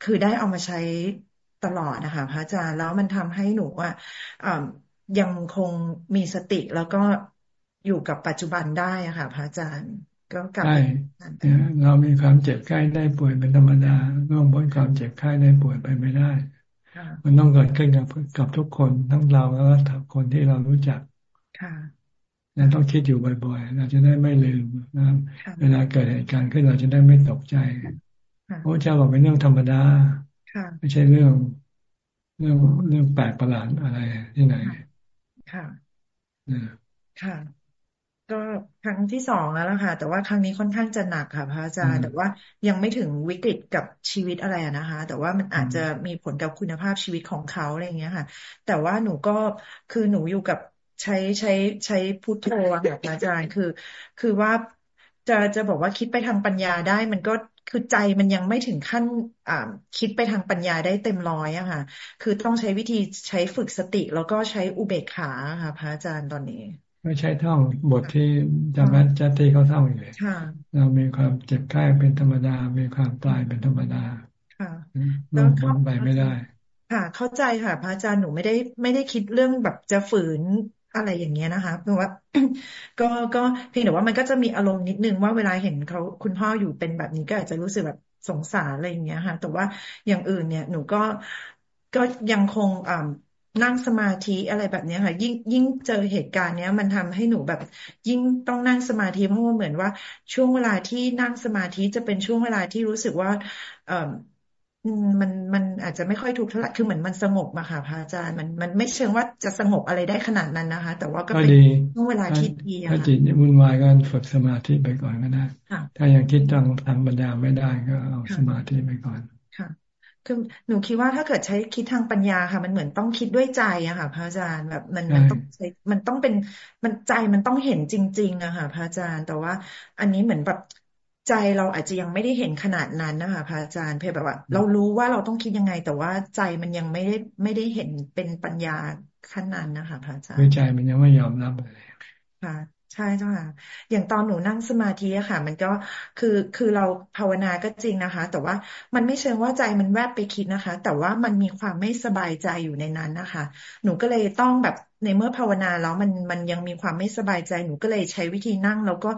คือได้เอามาใช้ ตลอดนะคะพระอาจารย์แล้วมันทำให้หนูว่ายังคงมีสติแล้วก็อยู่กับปัจจุบันได้อะค่ะ พระอาจารย์ ก็กลับใช่เรามีความเจ็บไข้ได้ป่วยเป็นธรรมดาล่วงพ้นความเจ็บไข้ได้ป่วยไปไม่ได้ มันต้องเกิดขึ้นกับกับทุกคนทั้งเราแล้วก็คนที่เรารู้จักค่ะเราต้องคิดอยู่บ่อยๆ เราจะได้ไม่ลืมนะเวลาเกิดเหตุการณ์ขึ้นเราจะได้ไม่ตกใจพระเจ้าบอกเป็นเรื่องธรรมดา ไม่ใช่เรื่องเรื่องเรื่องแปลกประหลาดอะไรที่ไหน ค่ะค่ะ ก็ครั้งที่สองแล้วล่ะค่ะ แต่ว่าครั้งนี้ค่อนข้างจะหนักค่ะ พระอาจารย์ แต่ว่ายังไม่ถึงวิกฤตกับชีวิตอะไรนะคะ แต่ว่ามันอาจจะมีผลกับคุณภาพชีวิตของเขาอะไรอย่างเงี้ยค่ะ แต่ว่าหนูก็คือหนูอยู่กับใช้ใช้ใช้พุทโธค่ะอาจารย์คือ คือว่าจะจะบอกว่าคิดไปทางปัญญาได้มันก็ คือใจมันยังไม่ถึงขั้นอ่าคิดไปทางปัญญาได้เต็มร้อยอะค่ะ คือต้องใช้วิธีใช้ฝึกสติ แล้วก็ใช้อุเบกขาค่ะ พระอาจารย์ตอนนี้ไม่ใช่ท่องบทที่จำแม่จัตติเขาท่องอยู่เลยเรามีความเจ็บไข้เป็นธรรมดา มีความตายเป็นธรรมดาค่ะล่วงพ้นไปไม่ได้ ค่ะ เข้าใจค่ะ พระอาจารย์หนูไม่ได้ไม่ได้คิดเรื่องแบบจะฝืน อะไรอย่างเงี้ยนะคะเพราะว่า ก็ก็เพียงแต่ว่ามันก็จะมีอารมณ์นิดนึงว่าเวลาเห็นเขาคุณพ่ออยู่เป็นแบบนี้ก็อาจจะรู้สึกแบบสงสารอะไรอย่างเงี้ยค่ะ แต่ว่าอย่างอื่นเนี่ย หนูก็ก็ยังคงอ่านั่งสมาธิอะไรแบบนี้ค่ะ ยิ่งยิ่งเจอเหตุการณ์เนี้ย มันทำให้หนูแบบ ยิ่งต้องนั่งสมาธิเพราะว่าเหมือนว่า ช่วงเวลาที่นั่งสมาธิจะเป็นช่วงเวลาที่รู้สึกว่า เอ่อ มันมันอาจจะไม่ค่อยถูกเท่าไหร่คือเหมือนมันสงบมาค่ะพระอาจารย์มันมันไม่เชิงว่าจะสงบอะไรได้ขนาดนั้นนะคะ แต่ว่าก็เป็นช่วงเวลาที่ดีถ้าจิตวุ่นวายก็ฝึกสมาธิไปก่อนก็ได้ถ้ายังคิดทางทางปัญญาไม่ได้ก็เอาสมาธิไปก่อนค่ะคือหนูคิดว่าถ้าเกิดใช้คิดทางปัญญาค่ะ มันเหมือนต้องคิดด้วยใจอะค่ะพระอาจารย์แบบมันมันต้องใช้มันต้องเป็นมันใจมันต้องเห็นจริง ๆอะค่ะพระอาจารย์ แต่ว่า อันนี้เหมือนแบบ ใจเราอาจจะยังไม่ได้เห็นขนาดนั้นนะคะพระอาจารย์เพียงแบบว่า เรารู้ว่าเราต้องคิดยังไง แต่ว่าใจมันยังไม่ได้ไม่ได้เห็นเป็นปัญญาขั้นนั้นนะคะพระอาจารย์ใจมันยังไม่ยอมรับเลยค่ะใช่เจ้าค่ะ อย่างตอนหนูนั่งสมาธิอะค่ะ มันก็คือคือเราภาวนาก็จริงนะคะ แต่ว่ามันไม่เชิงว่าใจมันแวบไปคิดนะคะ แต่ว่ามันมีความไม่สบายใจอยู่ในนั้นนะคะ หนูก็เลยต้องแบบในเมื่อภาวนาแล้วมันมันยังมีความไม่สบายใจ หนูก็เลยใช้วิธีนั่งแล้วก็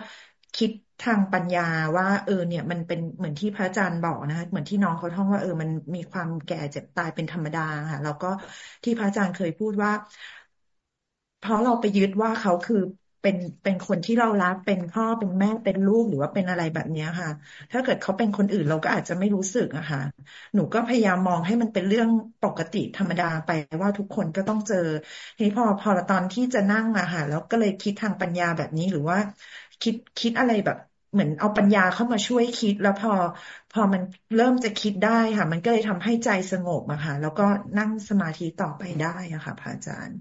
คิด ทางปัญญาว่า เออ เนี่ย มันเป็นเหมือนที่พระอาจารย์บอกนะคะเหมือนที่น้องเขาท่องว่าเออมันมีความแก่เจ็บตายเป็นธรรมดาค่ะแล้วก็ที่พระอาจารย์เคยพูดว่า เพราะเราไปยึดว่าเขาคือเป็นเป็นคนที่เรารักเป็นพ่อเป็นแม่เป็นลูกหรือว่าเป็นอะไรแบบนี้ค่ะ ถ้าเกิดเขาเป็นคนอื่นเราก็อาจจะไม่รู้สึกอะค่ะ หนูก็พยายามมองให้มันเป็นเรื่องปกติธรรมดาไปว่าทุกคนก็ต้องเจอทีนี้พอพอตอนที่จะนั่งอะค่ะแล้วก็เลยคิดทางปัญญาแบบนี้หรือว่า คิดคิดอะไรแบบ เหมือนเอาปัญญาเข้ามาช่วยคิด แล้วพอ พอมันเริ่มจะคิดได้ค่ะ มันก็เลยทำให้ใจสงบอะค่ะ แล้วก็นั่งสมาธิต่อไปได้อะค่ะพระอาจารย์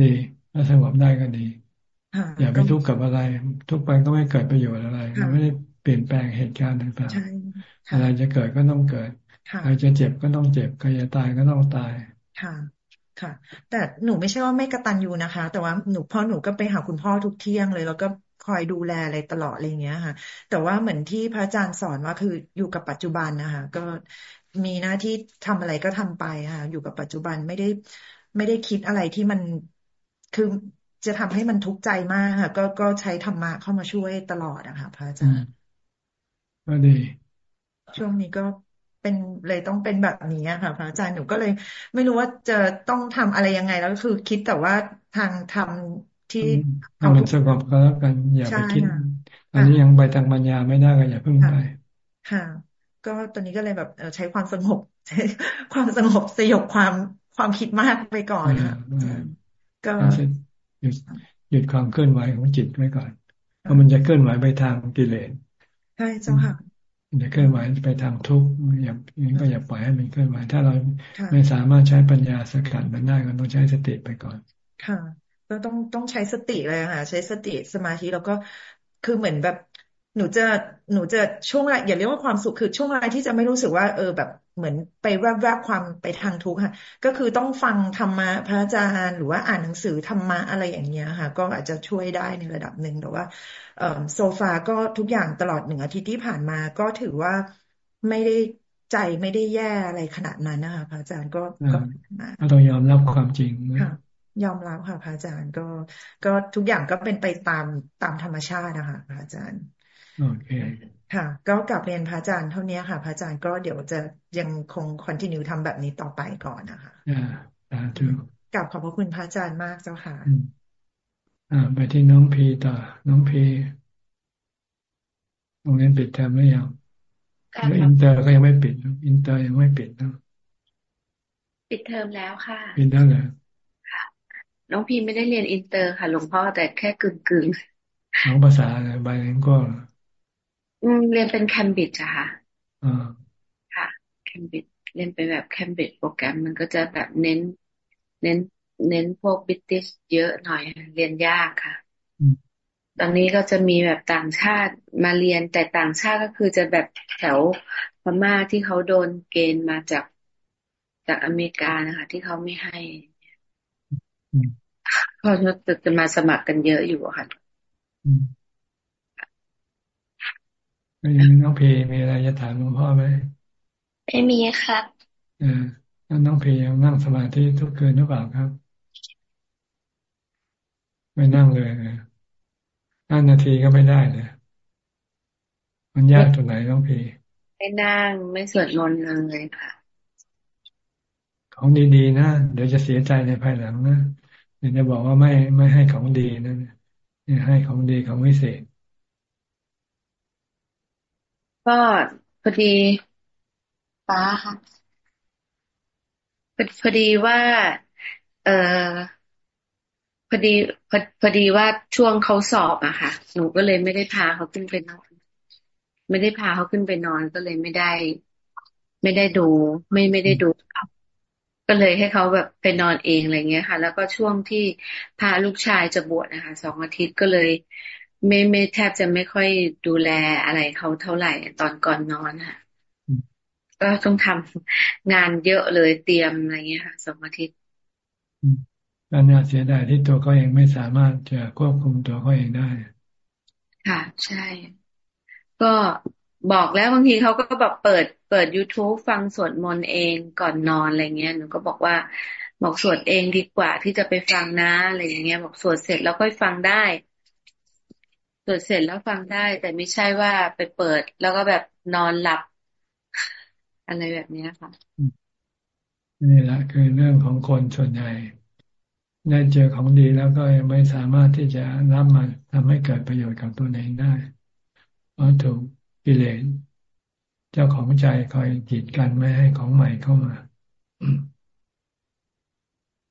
ดีถ้าสงบได้ก็ดีอย่าไปทุกข์กับอะไร ทุกไปก็ไม่เกิดประโยชน์อะไรมันไม่ได้เปลี่ยนแปลงเหตุการณ์ต่างๆอะไรจะเกิดก็ต้องเกิดใครจะเจ็บก็ต้องเจ็บใครจะตายก็ต้องตายค่ะค่ะ แต่หนูไม่ใช่ว่าไม่กระตันยูนะคะ แต่ว่าหนูพ่อหนูก็ไปหาคุณพ่อทุกเที่ยงเลย แล้วก็ คอยดูแลอะไรตลอดอะไรเงี้ยค่ะ แต่ว่าเหมือนที่พระอาจารย์สอนว่าคืออยู่กับปัจจุบันนะคะก็มีหน้าที่ทำอะไรก็ทำไปค่ะอยู่กับปัจจุบันไม่ได้ไม่ได้คิดอะไรที่มันคือจะทำให้มันทุกข์ใจมากค่ะ ก็ก็ใช้ธรรมะเข้ามาช่วยตลอดอะค่ะพระอาจารย์ก็ดี ช่วงนี้ก็เป็นเลยต้องเป็นแบบนี้ค่ะพระอาจารย์หนูก็เลย ไม่รู้ว่าจะต้องทำอะไรยังไงแล้วก็คือคิดแต่ว่าทางทำ ที่เอามันสงบก็แล้วกันอย่าไปคิดอันนี้ยังไปทางปัญญาไม่ได้ก็อย่าเพิ่งไปค่ะ ก็ตอนนี้ก็เลยแบบใช้ความสงบใช้ความสงบสยบความความคิดมากไปก่อนค่ะก็หยุดหยุดความเคลื่อนไหวของจิตไว้ก่อนเพราะมันจะเคลื่อนไหวไปทางกิเลสใช่เจ้าค่ะจะเคลื่อนไหวไปทางทุกข์อย่าอย่างนี้ก็อย่าปล่อยให้มันเคลื่อนไหวถ้าเราไม่สามารถใช้ปัญญาสกัดมันได้ก็ต้องใช้สติไปก่อน ค่ะ ก็ต้องต้องใช้สติเลยค่ะ ใช้สติสมาธิแล้วก็คือเหมือนแบบ หนูจะหนูจะช่วงอะไรอย่าเรียกว่าความสุขคือช่วงอะไรที่จะไม่รู้สึกว่า เออแบบเหมือนไปแวบแวบความไปทางทุกข์ค่ะ ก็คือต้องฟังธรรมะพระอาจารย์หรือว่าอ่านหนังสือธรรมะอะไรอย่างเงี้ยค่ะ ก็อาจจะช่วยได้ในระดับหนึ่งแต่ว่าเอ่อโซฟาก็ทุกอย่างตลอดหนึ่งอาทิตย์ที่ผ่านมาก็ถือว่าไม่ได้ใจไม่ได้แย่อะไรขนาดนั้นนะคะพระอาจารย์ก็ก็ต้องยอมรับความจริงค่ะ ยอมรับค่ะพระอาจารย์ก็ ก็ทุกอย่างก็เป็นไปตามตามธรรมชาตินะคะพระอาจารย์โอเคค่ะ ก็กลับเรียนพระอาจารย์เท่านี้ค่ะ พระอาจารย์ก็เดี๋ยวจะยังคง continue ทำแบบนี้ต่อไปก่อนนะคะอ่าสาธุกราบขอบพระคุณพระอาจารย์มากเจ้าค่ะอ่า ไปที่น้องพีต่อน้องพีโรงเรียนปิดเทอมหรือยังแล้วอินเตอร์ก็ยังไม่ปิดอินเตอร์ยังไม่ปิดนะปิดเทอมแล้วค่ะ ปิดแล้วเหรอค่ะ น้องพีไม่ได้เรียนอินเตอร์ค่ะ หลวงพ่อแต่แค่กึ่งกึ่งน้องภาษาอะไรใบนั้นก็อืมเรียนเป็นแคมบิดอะค่ะอ่าค่ะแคมบิดเรียนเป็นแบบแคมบิดโปรแกรมมันก็จะแบบเน้น เน้น เน้นพวกบิติสเยอะหน่อยเรียนยากค่ะตอนนี้ก็จะมีแบบต่างชาติมาเรียนแต่ต่างชาติก็คือจะแบบแถวพม่าที่เขาโดนเกณฑ์มาจากจากอเมริกานะคะ ที่เขาไม่ให้ เขาจะจะมาสมัครกันเยอะอยู่ค่ะไม่น้องเพมีอะไรจะถามหลวงพ่อไหมไม่มีครับเออแล้วน้องเพยังนั่งสมาธิทุกคืนหรือเปล่าครับ ไม่นั่งเลยนะห้านาทีก็ไม่ได้เลยมันยากตรงไหนน้องพีไม่นั่งไม่สวดมนต์เลยค่ะ ของดีๆนะเดี๋ยวจะเสียใจในภายหลังนะ เดี๋ยจะบอกว่าไม่ไม่ให้ของดีนะเนี่ยให้ของดีของวิเศษ ก็พอดีป้าค่ะพอดีว่า เออพอดีพอพอดีว่าช่วงเขาสอบอะค่ะ หนูก็เลยไม่ได้พาเขาขึ้นไปนอน ไม่ได้พาเขาขึ้นไปนอนก็เลยไม่ได้ ไม่ได้ดู ไม่ไม่ได้ดู ก็เลยให้เขาแบบไปนอนเองอะไรเงี้ยค่ะ แล้วก็ช่วงที่พาลูกชายจะบวชนะคะสองอาทิตย์ก็เลยไม่ไม่แทบจะไม่ค่อยดูแลอะไรเขาเท่าไหร่ตอนก่อนนอนค่ะก็ต้องทำงานเยอะเลยเตรียมอะไรเงี้ยค่ะสองอาทิตย์ก็น่าเสียดายที่ตัวเขาเองไม่สามารถจะควบคุมตัวเขาเองได้ ค่ะ ใช่ ก็ บอกแล้วบางทีเขาก็แบบเปิดเปิด youtube ฟังสวดมนต์เองก่อนนอนอะไรเงี้ยหนูก็บอกว่าบอกสวดเองดีกว่าที่จะไปฟังนะอะไรอย่างเงี้ยบอกสวดเสร็จแล้วค่อยฟังได้ สวดเสร็จแล้วฟังได้ แต่ไม่ใช่ว่าไปเปิด แล้วก็แบบนอนหลับ อะไรแบบนี้ค่ะนี่แหละคือเรื่องของคนส่วนใหญ่ได้เจอของดีแล้วก็ยังไม่สามารถที่จะรับมาทำให้เกิดประโยชน์กับตัวเองได้ กกิเลสเจ้าของใจคอยกีดกันไม่ให้ของใหม่เข้ามา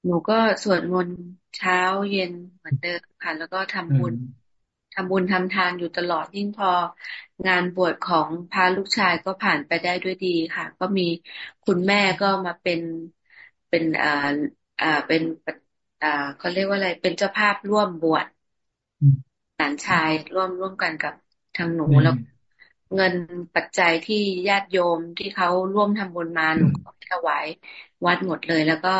หนูก็สวดมนต์เช้าเย็นเหมือนเดิมค่ะ แล้วก็ทำบุญทำบุญทำทานอยู่ตลอดยิ่งพองานบวชของพาลูกชายก็ผ่านไปได้ด้วยดีค่ะ ก็มีคุณแม่ก็มาเป็นเป็นอ่าอ่าเป็นอ่าเขาเรียกว่าอะไร เป็นเจ้าภาพร่วมบวชหลานชายร่วมร่วมกันกับทางหนูแล้ว เงินปัจจัยที่ญาติโยมที่เขาร่วมทำบุญมาหนูก็ถวายวัดหมดเลย แล้วก็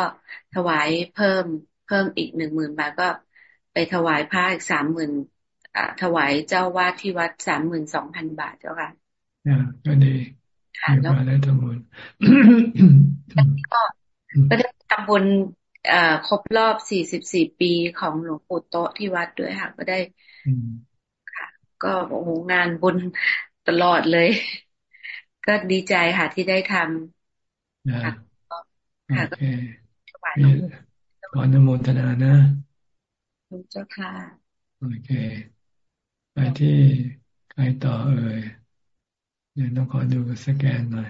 ถวายเพิ่มเพิ่มอีกหนึ่งหมื่นบาทก็ไปถวายพระอีกสามหมื่นถวายเจ้าวาดที่วัดสามหมื่นสองพันบาทเจ้าค่ะก็ดีค่ะแล้วได้ทำบุญก็ก็ได้ทำบุญครบรอบสี่สิบสี่ปีของหลวงปู่โตที่วัดด้วยค่ะ ก็ได้ค่ะ ก็โอ้โหงานบุญ ตลอดเลย ก็ดีใจค่ะที่ได้ทำค่ะโอเคขออนุโมทนานะเจ้าค่ะ โอเค ไปที่ใครต่อเอ่ยเดี๋ยวต้องขอดูสแกนหน่อย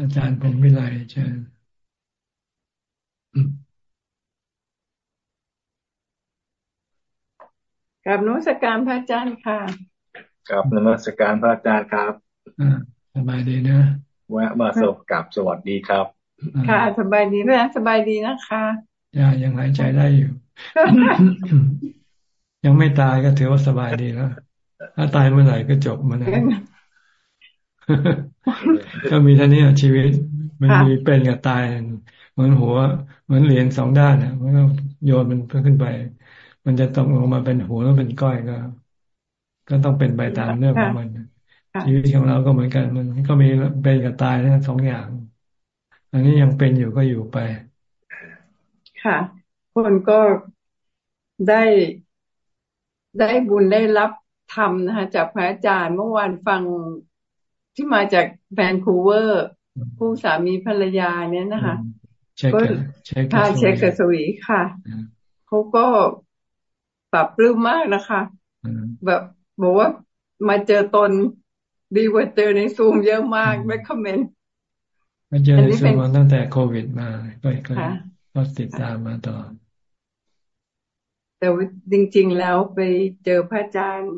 อาจารย์พงวิไลเชิญกับนมัสการพระอาจารย์ค่ะ กับนมัสการพระอาจารย์ครับอ่าสบายดีนะแวะมาสบกับสวัสดีครับ ค่ะสบายดีพระอาจารย์สบายดีนะคะยังยังหายใจได้อยู่ ยังไม่ตายก็ถือว่าสบายดีแล้วถ้าตายเมื่อไหร่ก็จบมันนะก็มีท่านี้ชีวิต มันมีเป็นกับตายเหมือนหัวเหมือนเหรียญสองด้านนะมันก็โยนมันเพิ่มขึ้นไป มันจะตกลงมาเป็นหัวแล้วเป็นก้อยก็ ก็ต้องเป็นไปตามเรื่องของมันชีวิตของเราก็เหมือนกันมันก็มีเป็นกับตายทั้งสองอย่าง อันนี้ยังเป็นอยู่ก็อยู่ไป ค่ะ คนก็ได้ได้บุญได้รับธรรมนะคะจากพระอาจารย์เมื่อวานฟังที่มาจากแวนคูเวอร์ผู้สามีภรรยาเนี่ยนะคะก็ค่ะเช็คกับสวีค่ะเขาก็ปรับปลื้มมากนะคะ แบบ บอกว่ามาเจอตนดีกว่าเจอในซูมเยอะมากไม่คอมเมนต์มาเจอในซูมมาตั้งแต่โควิดมาก็ก็ติดตามมาต่อ แต่จริง ๆ แล้วไปเจอพระอาจารย์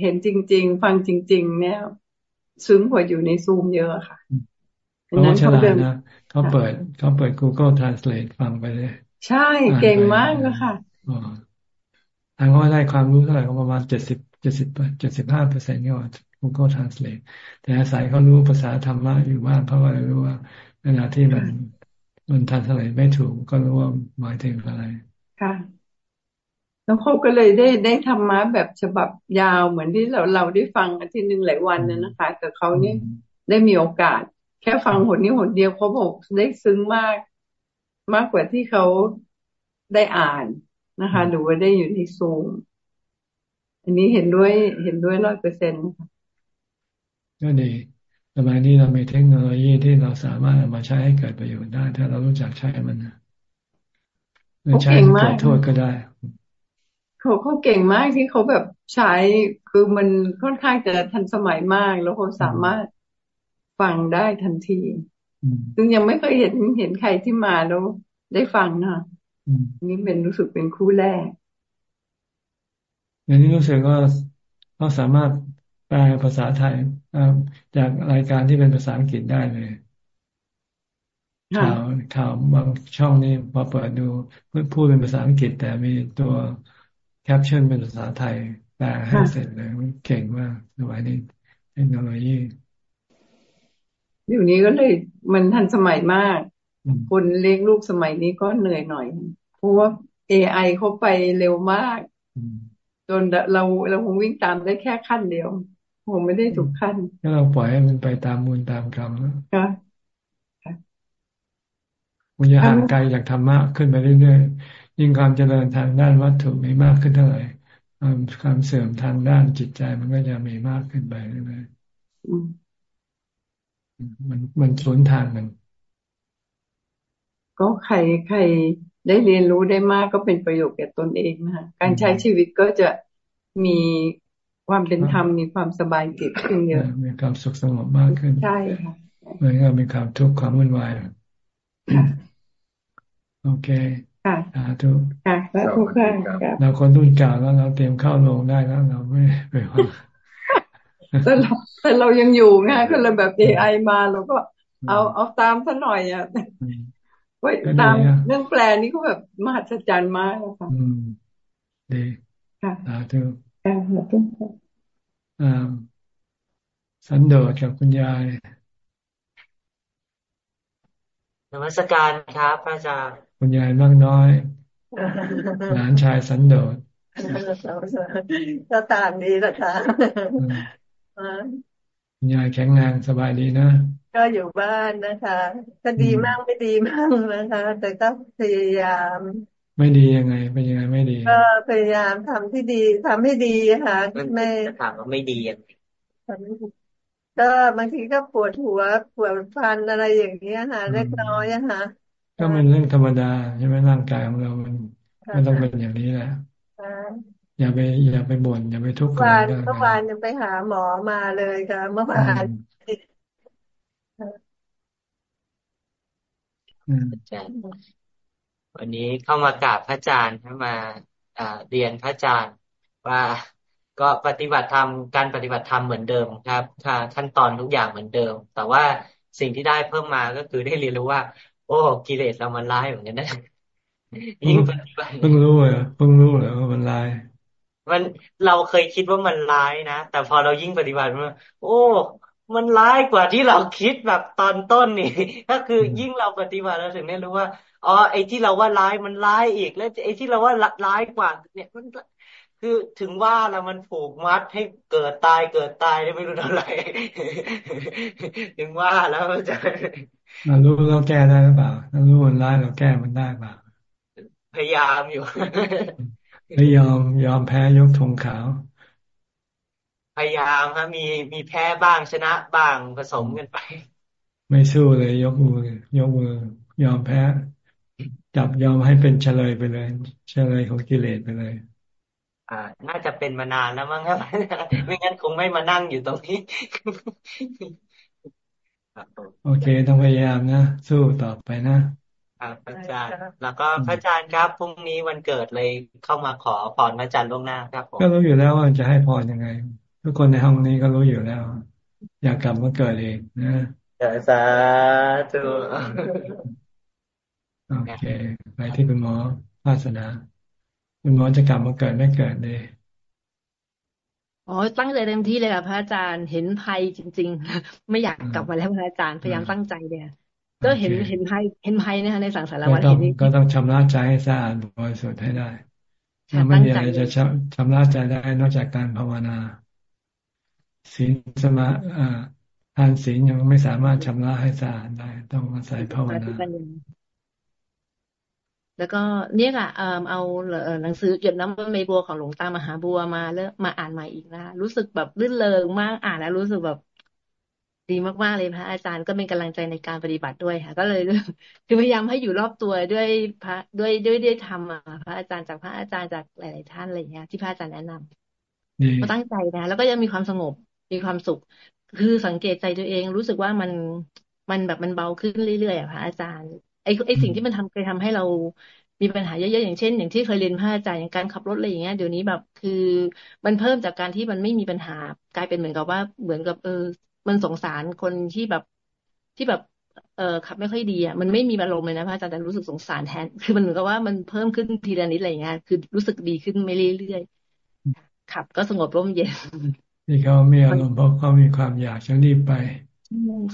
เห็นจริง ๆ ฟังจริง ๆ เนี่ย ซึ้งกว่าอยู่ในซูมเยอะค่ะเพราะฉลาดนะเขาเปิดเขาเปิด Google Translate ฟังไปเลย ใช่เก่งมากเลยค่ะ ทางเขาได้ความรู้เท่าไหร่ก็ประมาณเจ็ดสิบเจ็ดสิบเจ็ดสิบห้าเปอร์เซ็นต์ก็ Google Translate แต่อาศัยเขารู้ภาษาธรรมะอยู่บ้างเขาก็เลยรู้ว่าเวลาที่มันมันทันสมัยไม่ถูกก็รู้ว่าหมายถึงอะไร ค่ะแล้วเขาก็เลยได้ได้ธรรมะแบบฉบับยาวเหมือนที่เราเราได้ฟังอาทิตย์หนึ่งหลายวันน่นะคะ แต่เขาเนี่ยได้มีโอกาส แค่ฟังหนนี้หนเดียวเขาบอกได้ซึ้งมาก มากกว่าที่เขาได้อ่าน นะคะหรือว่าได้อยู่ในซูม อันนี้เห็นด้วยเห็นด้วยร้อยเปอร์เซ็นต์ค่ะก็ดีสมัยนี้เรามีเทคโนโลยีที่เราสามารถเอามาใช้ให้เกิดประโยชน์ได้ ถ้าเรารู้จักใช้มันนะใช้เกิดโทษก็ได้เขาเขาเก่งมากที่เขาแบบใช้คือมันค่อนข้างจะทันสมัยมาก แล้วเขาสามารถฟังได้ทันทีซึ่งยังไม่เคยเห็นเห็นใครที่มาแล้วได้ฟังนะ นี่เป็นรู้สึกเป็นคู่แรกอย่างนี้รู้สึกว่าเขาสามารถแปลภาษาไทยจากรายการที่เป็นภาษาอังกฤษได้เลยข่าวข่าวบางช่องนี้พอเปิดดูพูดเป็นภาษาอังกฤษ แต่มีตัวแคปชั่นเป็นภาษาไทยแปลให้เสร็จเลยเก่งมากสมัยนี้เทคโนโลยีเดี๋ยวนี้ก็เลยมันทันสมัยมาก คนเลี้ยงลูกสมัยนี้ก็เหนื่อยหน่อย เพราะว่าเอไอเขาไปเร็วมากจนเราเราคงวิ่งตามได้แค่ขั้นเดียวผมไม่ได้ถูกขั้นถ้าเราปล่อยให้มันไปตามมูลตามกรรมก็มันจะห่างไกลจากธรรมะขึ้นไปเรื่อยๆยิ่งความเจริญทางด้านวัตถุมีมากขึ้นเท่าไหร่ความความเสื่อมทางด้านจิตใจมันก็จะมีมากขึ้นไปเรื่อยๆมันมันสวนทางกัน ก็ใครใครได้เรียนรู้ได้มากก็เป็นประโยชน์แก่ตนเองนะคะการใช้ชีวิตก็จะมีความเป็นธรรมมีความสบายจิตขึ้นเยอะมีความสุขสงบมากขึ้นใช่ค่ะเหมือนกับมีความทุกข์ความวุ่นวายโอเคค่ะสาธุค่ะสาธุค่ะเราคนรุ่นเก่าแล้วเราเตรียมเข้าลงได้แล้วเราไม่ไปว่าแต่เราแต่เรายังอยู่ไงก็เลยแบบเอไอมาเราก็เอาเอาตามซะหน่อยอะ ว้ยตามเรื่องแปลนี่ก็แบบมหัศจรรย์มากนะคะอืมดีค่ะสาธุค่ะสาธุอ่าสันโดษกับคุณยายนมัสการครับพระอาจารย์คุณยายมากน้อย หลานชายสันโดษก็ตามดีนะคะคุณยายแข็งแรงสบายดีนะ ก็อยู่บ้านนะคะก็ดีมากไม่ดีมากนะคะ แต่ก็พยายาม ไม่ดียังไงเป็นยังไงไม่ดี ก็พยายามทำที่ดีทำให้ดีค่ะไม่ถามว่าไม่ดียังไงก็บางทีก็ปวดหัวปวดฟันอะไรอย่างเงี้ยค่ะเล็กน้อยอะค่ะก็เป็นเรื่องธรรมดาใช่ไหมร่างกายของเรามันไม่ต้องเป็นอย่างนี้แหละอย่าไปอย่าไปบ่นอย่าไปทุกข์กันเมื่อวานยังไปหาหมอมาเลยค่ะเมื่อวาน อาจารย์วันนี้เข้ามากราบพระอาจารย์เข้ามาเรียนพระอาจารย์ว่าก็ปฏิบัติธรรมการปฏิบัติธรรมเหมือนเดิมครับขั้นตอนทุกอย่างเหมือนเดิม แต่ว่าสิ่งที่ได้เพิ่มมาก็คือได้เรียนรู้ว่า โอ้กิเลสเรามันร้ายเหมือนกันนะยิ่งปฏิบัติเพิ่งรู้เลยเพิ่งรู้เลยว่ามันร้ายมันเราเคยคิดว่ามันร้ายนะแต่พอเรายิ่งปฏิบัติมันโอ้ มันร้ายกว่าที่เราคิดแบบตอนต้นนี่ก็คือยิ่งเราปฏิบัติเราถึงได้รู้ว่าอ๋อไอ้ที่เราว่าร้ายมันร้ายอีก แล้วไอ้ที่เราว่าร้ายกว่า เนี่ยมันคือถึงว่าแล้วมันผูกมัดให้เกิดตายเกิดตายได้ไม่รู้เท่าไหร่ถึงว่าแล้วจะเรารู้เราแก้ได้หรือเปล่าเรารู้มันร้ายเราแก้มันได้เปล่าพยายามอยู่ไม่ยอมยอมแพ้ยกธงขาว พยายามครับมีมีแพ้บ้างชนะบ้างผสมกันไป ไม่สู้เลยยกมือยกมือยอมแพ้ จับยอมให้เป็นเฉลยไปเลย เฉลยของกิเลสไปเลย อ่า น่าจะเป็นมานานแล้วมั้งครับ ไม่งั้นคงไม่มานั่งอยู่ตรงนี้โอเคต้องพยายามนะสู้ต่อไปนะครับอาจารย์ แล้วก็พระอาจารย์ครับพรุ่งนี้วันเกิดเลยเข้ามาขอพรพระอาจารย์ล่วงหน้าครับผมก็รู้อยู่แล้วว่าจะให้พรยังไง ทุกคนในห้องนี้ก็รู้อยู่แล้ว อยากกลับมาเกิดเองนะสาธุโอเค ไปที่คุณหมอภาสนา คุณหมอจะกลับมาเกิดไม่เกิดเลยอ๋อตั้งใจเต็มที่เลยค่ะพระอาจารย์เห็นภัยจริง ๆ ไม่อยากกลับมาแล้วพระอาจารย์พยายามตั้งใจเนี่ยก็เห็นเห็นภัยเห็นภัยนะคะในสังสารวัฏเห็นก็ต้องชำระใจให้สะอาดบริสุทธิ์ให้ได้ไม่มีอะไรจะชำระใจได้นอกจากการภาวนา ศีลสมาทานศีลยังไม่สามารถชำระให้สะอาดได้ ต้องอาศัยภาวนาแล้วก็เนี่ยค่ะเอาหนังสือหยดน้ำใบบัวของหลวงตามหาบัวมาแล้วมาอ่านใหม่อีกนะรู้สึกแบบลื่นเลงมากอ่านแล้วรู้สึกแบบดีมากๆเลยพระอาจารย์ก็เป็นกำลังใจในการปฏิบัติด้วยค่ะ ก็เลยคือพยายามให้อยู่รอบตัวด้วยพระด้วยด้วยด้วยธรรมพระอาจารย์จากพระอาจารย์จากหลาย ๆ ท่านอะไรเงี้ยที่พระอาจารย์แนะนำก็ตั้งใจนะแล้วก็ยังมีความสงบ มีความสุข คือสังเกตใจตัวเอง รู้สึกว่ามันมันแบบมันเบาขึ้นเรื่อยๆอะพระอาจารย์ไอ้ไอ้สิ่งที่มันทำเคยทำให้เรามีปัญหาเยอะๆอย่างเช่น อย่างที่เคยเรียนพระอาจารย์อย่างการขับรถอะไรอย่างเงี้ยเดี๋ยวนี้แบบคือมันเพิ่มจากการที่มันไม่มีปัญหา กลายเป็นเหมือนกับว่าเหมือนกับเออ มันสงสารคนที่แบบที่แบบเออขับไม่ค่อยดีอะมันไม่มีอารมณ์เลยนะพระอาจารย์แต่รู้สึกสงสารแทน คือมันเหมือนกับว่ามันเพิ่มขึ้นทีละนิดอะไรเงี้ยคือรู้สึกดีขึ้นไม่เรื่อยๆขับก็สงบร่มเย็น ที่เขามีอารมณ์เพราะเขามีความอยากจะรีบไป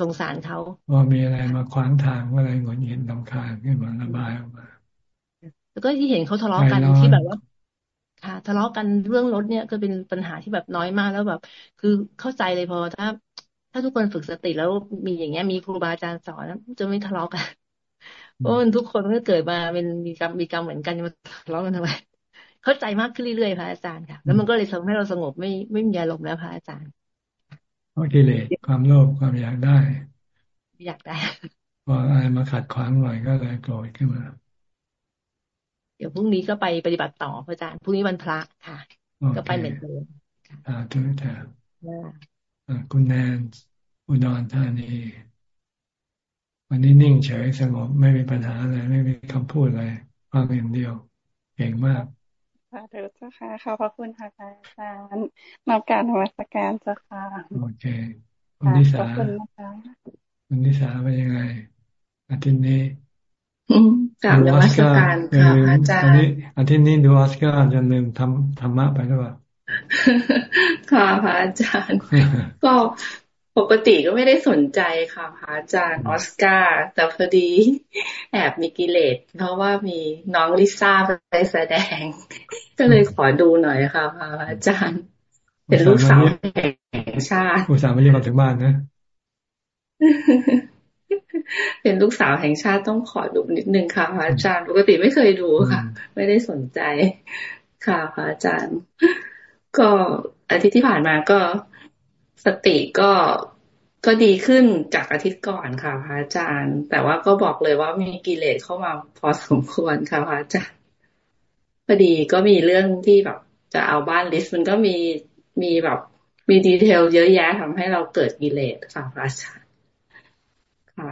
สงสารเขาว่ามีอะไรมาขวางทางว่าอะไรหงุดหงิดลำคาญขึ้นมาระบายออกมา แล้วก็ที่เห็นเขาทะเลาะกันที่แบบว่าค่ะทะเลาะกันเรื่องรถเนี่ยก็เป็นปัญหาที่แบบน้อยมากแล้วแบบ คือเข้าใจเลยพอถ้า ถ้าทุกคนฝึกสติแล้วมีอย่างเงี้ยมีครูบาอาจารย์สอนจะไม่ทะเลาะกันเพราะมันทุกคนก็เกิดมาเป็นมีกรรมมีกรรมเหมือนกันจะมาทะเลาะกันทำไม เข้าใจมากขึ้นเรื่อยๆพระอาจารย์ค่ะ แล้วมันก็เลยทำให้เราสงบไม่ไม่มีอารมณ์แล้วพระอาจารย์เพราะกิเลสความโลภความอยากได้ อยากได้พออะไรมาขัดขวางหน่อยก็เลยโกรธขึ้นมา เดี๋ยวพรุ่งนี้ก็ไปปฏิบัติต่อพระอาจารย์พรุ่งนี้วันพระค่ะ ก็ไปเหมือนเดิมอ่าทุกท่านคุณแนนอุดรธานีวันนี้นิ่งเฉยสงบไม่มีปัญหาอะไรไม่มีคำพูดอะไรฟังอย่างเดียวเก่งมาก ค่ะเถิดเจ้าค่ะขอบพระคุณค่ะอาจารย์นับการนวัตการเจ้าค่ะโอเคคุณนิสาคุณนิสาเป็นยังไง อาทิตย์นี้กลับนวัตการค่ะอาจารย์อาทิตย์นี้ดูออสการ์จะลืมทำธรรมะไปหรือเปล่าค่ะพระอาจารย์ ก็ ปกติก็ไม่ได้สนใจค่ะพระอาจารย์ออสการ์แต่พอดี แอบมีกิเลสเพราะว่ามีน้องลิซ่าไปแสดง ก็เลยขอดูหน่อยค่ะพระอาจารย์ เป็นลูกสาวแห่งชาติลูกสาวไม่รีบมาถึงบ้านนะ เป็นลูกสาวแห่งชาติต้องขอดูนิดนึงค่ะพระอาจารย์ ปกติไม่เคยดูค่ะ ไม่ได้สนใจค่ะพระอาจารย์ ก็อาทิตย์ที่ผ่านมาก็ สติก็ก็ดีขึ้นจากอาทิตย์ก่อนค่ะพระอาจารย์ แต่ว่าก็บอกเลยว่ามีกิเลสเข้ามาพอสมควรค่ะพระอาจารย์พอดีก็มีเรื่องที่แบบ จะเอาบ้าน list มันก็มีมีแบบมี detail เยอะแยะทำให้เราเกิดกิเลสค่ะพระอาจารย์ค่ะ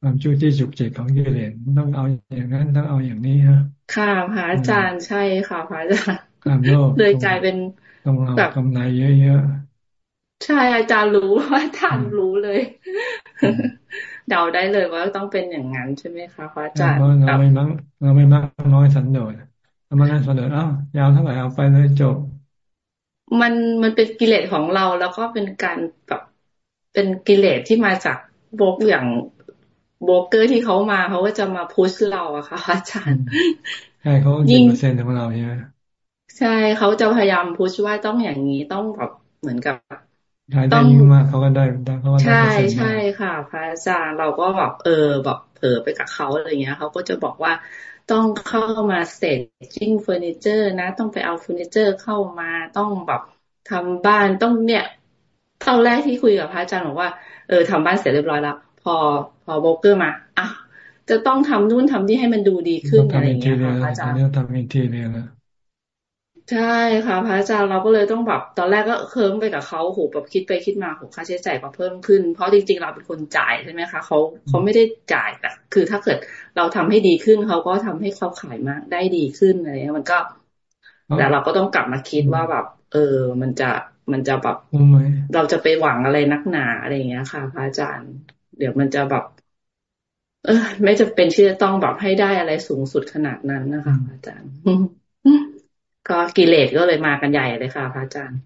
ความจู้จี้จุกจิกของกิเลสต้องเอาอย่างนั้นต้องเอาอย่างนี้ฮะค่ะพระอาจารย์ใช่ค่ะพระอาจารย์ความโลภเลยกลายเป็น ต้องเอากำไรเยอะๆ ใช่อาจารย์รู้ว่าอาจารย์รู้เลย เดาได้เลยว่าต้องเป็นอย่างนั้นใช่ไหมคะพระอาจารย์เราไม่มั่งเราไม่มั่งน้อยสันโดษทำไมนั่นสันโดษอ้าวยาวเท่าไหร่เอาไปเลยจบ มันมันเป็นกิเลสของเราแล้วก็เป็นการแบบเป็นกิเลสที่มาจากโบกอย่างโบกเกอร์ที่เขามาเขาก็จะมาพุชเราอะค่ะอาจารย์ใช่เขายิงเปอร์เซ็นต์ของเราใช่ไหม ใช่เขาจะพยายามพุชว่าต้องอย่างนี้ต้องแบบเหมือนกับต้องมากเขาก็ได้เขาก็ได้ใช่ใช่ค่ะ พระอาจารย์เราก็แบบเออแบบเผลอไปกับเขาอะไรเงี้ยเขาก็จะบอกว่าต้องเข้ามา staging เฟอร์นิเจอร์ นะ ต้องไปเอาเฟอร์นิเจอร์เข้ามาต้องแบบทำบ้านต้องเนี่ยตอนแรกที่คุยกับพระอาจารย์บอกว่าเออทำบ้านเสร็จเรียบร้อยแล้ว พอพอโบกเกอร์มาอะจะต้องทำนู่นทำที่ให้มันดูดีขึ้นอะไรอย่างเงี้ยค่ะพระอาจารย์ทำ interior แล้ว ใช่ค่ะ พระอาจารย์เราก็เลยต้องแบบตอนแรกก็เคิร์มไปกับเขาโหแบบคิดไปคิดมาโหค่าใช้จ่ายก็เพิ่มขึ้น เพราะจริง ๆ เราเป็นคนจ่ายใช่ไหมคะเขาเขาไม่ได้จ่ายแต่คือถ้าเกิดเราทำให้ดีขึ้นเขาก็ทำให้เขาขายมากได้ดีขึ้นอะไรเงี้ยมันก็แต่เราก็ต้องกลับมาคิดว่าแบบ เออ มันจะมันจะแบบเราจะไปหวังอะไรนักหนาอะไรเงี้ยค่ะ พระอาจารย์ เดี๋ยวมันจะแบบ เออไม่จะเป็นที่จะต้องแบบให้ได้อะไรสูงสุดขนาดนั้นนะคะ อาจารย์ ก็กิเลสก็เลยมากันใหญ่เลยค่ะ พระอาจารย์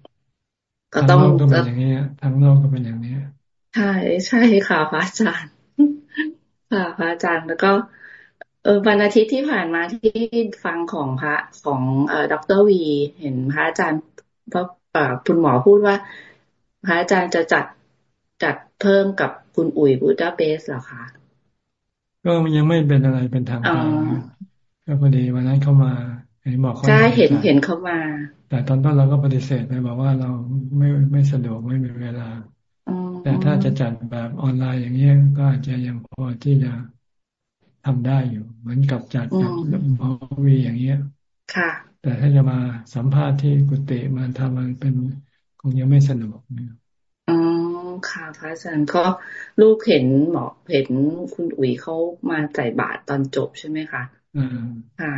ก็ต้องก็เป็นอย่างนี้ทั้งโลกก็เป็นอย่างนี้ใช่ใช่ค่ะพระอาจารย์ค่ะพระอาจารย์แล้วก็เออวันอาทิตย์ที่ผ่านมาที่ฟังของพระของเอ่อดรวี เห็นพระอาจารย์เพราะคุณหมอพูดว่า พระอาจารย์จะจัดจัดเพิ่มกับคุณอุ๋ยบูดาเบสเหรอคะก็ยังไม่เป็นอะไรเป็นทางการก็พอดีวันนั้นเข้ามา เห็นบอกเขาใช่เห็นเห็นเขามา แต่ตอนต้นเราก็ปฏิเสธไปบอกว่าเราไม่ไม่สะดวกไม่มีเวลาแต่ถ้าจะจัดแบบออนไลน์อย่างนี้ก็อาจจะยังพอที่จะทำได้อยู่ เหมือนกับจัดแบบมอวีอย่างเงี้ยค่ะ แต่ถ้าจะมาสัมภาษณ์ที่กุฏิมาทำมันเป็นคงยังไม่สะดวกอ๋อค่ะพระอาจารย์ก็ลูกเห็นหมอเห็นคุณอุ๋ยเขามาใส่บาตรตอนจบใช่ไหมคะอ่าค่ะ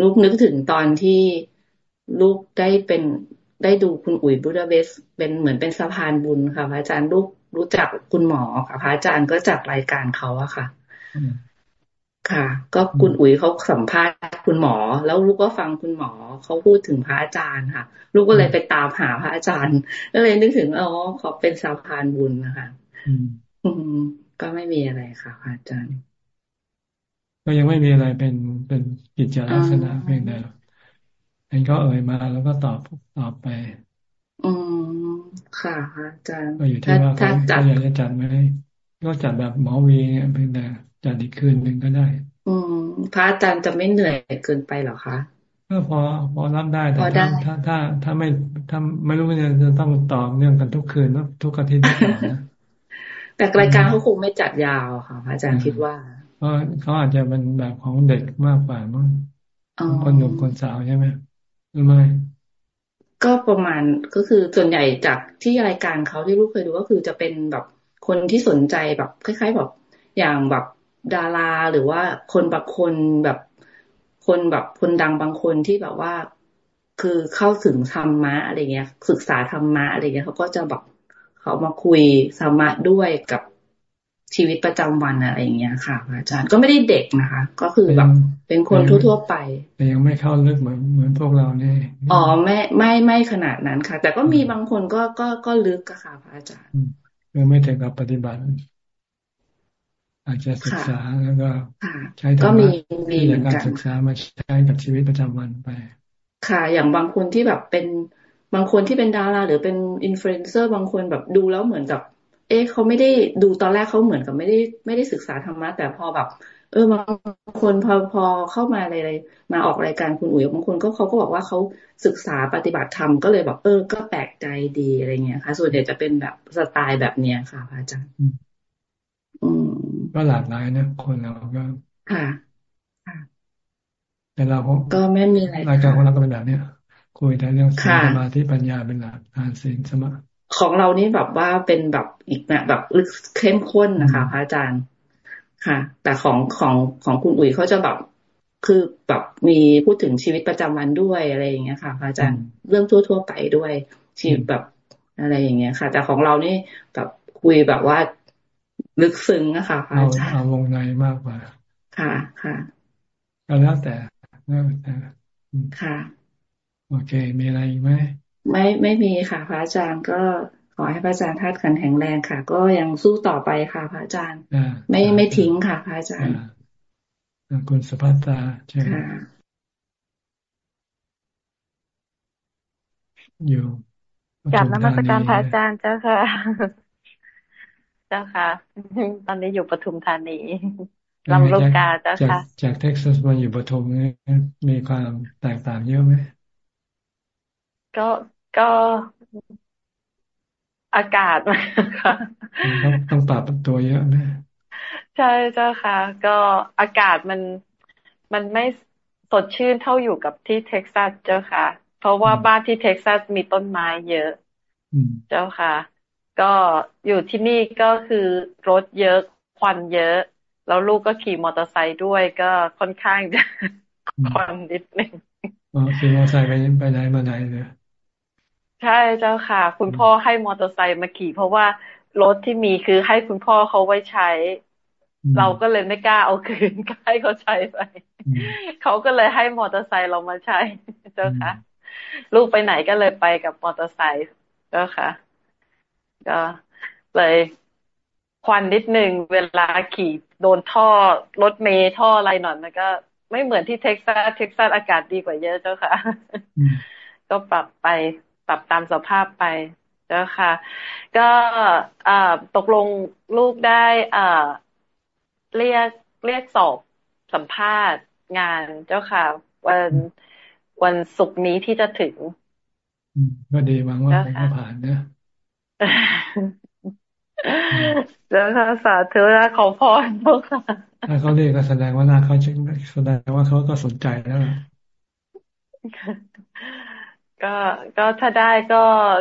ลูกนึกถึงตอนที่ลูกได้เป็นได้ดูคุณอุ๋ยบูดาเบสเป็นเหมือนเป็นสะพานบุญค่ะพระอาจารย์ลูกรู้จักคุณหมอค่ะพระอาจารย์ก็จากรายการเขาอะค่ะค่ะ ก็คุณอุ๋ยเขาสัมภาษณ์คุณหมอ แล้วลูกก็ฟังคุณหมอเขาพูดถึงพระอาจารย์ค่ะ ลูกก็เลยไปตามหาพระอาจารย์ ก็เลยนึกถึงอ๋อเขาเป็นสะพานบุญนะคะอืมก็ไม่มีอะไรค่ะพระอาจารย์ ก็ยังไม่มีอะไรเป็นเป็นกิจลักษณะเพียงแต่เห็นเขาเอ่ยมาแล้วก็ตอบตอบไปอืมค่ะอาจารย์ก็อยู่ที่ว่าเขาอยากจะจัดไหมก็จัดแบบหมอวีเพียงแต่จัดอีกคืนหนึ่งก็ได้ อืมพระอาจารย์จะไม่เหนื่อยเกินไปหรอคะก็พอพอรับได้แต่ถ้าถ้าถ้าถ้าไม่ถ้าไม่รู้ว่าจะต้องต่อเนื่องกันทุกคืนทุกอาทิตย์นะแต่รายการเขาคงไม่จัดยาวค่ะพระอาจารย์คิดว่า เพราะเขาอาจจะเป็นแบบของเด็กมากกว่ามั้งคนหนุ่มคนสาวใช่ไหมหรือไม่ก็ประมาณก็คือส่วนใหญ่จากที่รายการเขาที่ลูกเคยดูก็คือจะเป็นแบบคนที่สนใจแบบคล้าย ๆ แบบอย่างแบบดาราหรือว่าคนบางคนแบบคนแบบคนดังบางคนที่แบบว่า คือเข้าถึงธรรมะอะไรเงี้ย ศึกษาธรรมะอะไรเงี้ยเขาก็จะแบบเขามาคุยธรรมะด้วยกับ ชีวิตประจำวันอะไรอย่างเงี้ยค่ะ อาจารย์ก็ไม่ได้เด็กนะคะ ก็คือแบบเป็นคนทั่วๆไป แต่ยังไม่เข้าลึกเหมือนเหมือนพวกเราเนี่ยอ๋อไม่ไม่ไม่ขนาดนั้นค่ะ แต่ก็มีบางคนก็ก็ก็ลึกค่ะพระอาจารย์คือไม่ถึงกับปฏิบัติ อาจจะศึกษาแล้วก็ใช้ธรรมะที่อย่างการศึกษามาใช้กับชีวิตประจำวันไป ค่ะ อย่างบางคนที่แบบเป็นบางคนที่เป็นดารา หรือเป็นอินฟลูเอนเซอร์บางคนแบบดูแล้วเหมือนกับ เอ๊ะเขาไม่ได้ดูตอนแรกเขาเหมือนกับไม่ได้ไม่ได้ศึกษาธรรมะแต่พอแบบ เออบางคนพอพอเข้ามาอะไรมาออกรายการคุณอุ๋ยบางคนก็เขาก็บอกว่าเขาศึกษาปฏิบัติธรรมก็เลยแบบเออ ก็แปลกใจดีอะไรเงี้ยค่ะ ส่วนใหญ่จะเป็นแบบสไตล์แบบเนี้ยค่ะพระอาจารย์อืมก็หลากหลายนะคนเราก็ค่ะแต่เราก็ไม่มีอะไรรายการของเราก็เป็นแบบเนี้ยคุยแต่เรื่องสมาธิปัญญาเป็นหลักทานศีลสมา ของเรานี่แบบว่าเป็นแบบอีกแบบแบบลึกเข้มข้นนะคะพระอาจารย์ค่ะ แต่ของของของคุณอุ๋ยเขาจะแบบคือแบบมีพูดถึงชีวิตประจำวันด้วยอะไรอย่างเงี้ยค่ะพระอาจารย์เรื่องทั่วๆไปด้วยชีวิตแบบอะไรอย่างเงี้ยค่ะ แต่ของเรานี่แบบคุยแบบว่าลึกซึ้งนะคะพระอาจารย์เอาวงในมากกว่า ค่ะค่ะก็แล้วแต่แล้วแต่ค่ะ โอเค มีอะไรอีกไหม ไม่ไม่มีค่ะ พระอาจารย์ก็ขอให้พระอาจารย์ทัดขันแข็งแรงค่ะ ก็ยังสู้ต่อไปค่ะ พระอาจารย์ ไม่ไม่ทิ้งค่ะ พระอาจารย์คุณสภัตาใช่อยู่กลับนมัสการพระอาจารย์เจ้าค่ะ เจ้าค่ะ ตอนนี้อยู่ปทุมธานีลำลูกกาเจ้าค่ะ จากเท็กซัสมาอยู่ปทุมมีความแตกต่างเยอะไหมก็ ก็อากาศค่ะต้องต้องปรับตัวเยอะนะใช่เจ้าค่ะ ก็อากาศมันมันไม่สดชื่นเท่าอยู่กับที่เท็กซัสเจ้าค่ะ เพราะว่าบ้านที่เท็กซัสมีต้นไม้เยอะเจ้าค่ะ ก็อยู่ที่นี่ก็คือรถเยอะควันเยอะ แล้วลูกก็ขี่มอเตอร์ไซค์ด้วยก็ค่อนข้างจะควันนิดนึงอ๋อขี่มอเตอร์ไซค์ไปไปไหนมาไหนเลย ใช่เจ้าค่ะ คุณพ่อให้มอเตอร์ไซค์มาขี่ เพราะว่ารถที่มีคือให้คุณพ่อเขาไว้ใช้ เราก็เลยไม่กล้าเอาคืนก็ให้เขาใช้ไปเขาก็เลยให้มอเตอร์ไซค์เรามาใช้ เจ้าค่ะ ลูกไปไหนก็เลยไปกับมอเตอร์ไซค์เจ้าค่ะ ก็เลยควันนิดนึงเวลาขี่โดนท่อรถเมย์ท่ออะไรหน่อยมันก็ไม่เหมือนที่เท็กซัสเท็กซัสอากาศดีกว่าเยอะเจ้าค่ะ ก็ปรับไป ปรับตามสภาพไปเจ้าค่ะ ก็ตกลงลูกได้เรียกเรียกสอบสัมภาษณ์งานเจ้าค่ะ วันวันศุกร์นี้ที่จะถึงก็ดีหวังว่าคงจะผ่านนะแล้วค่ะสาธุนะขอพรเจ้าค่ะถ้าเขาเรียกก็แสดงว่าน่าเขาแสดงว่าเขาก็สนใจแล้ว ก็ก็ถ้าได้ก็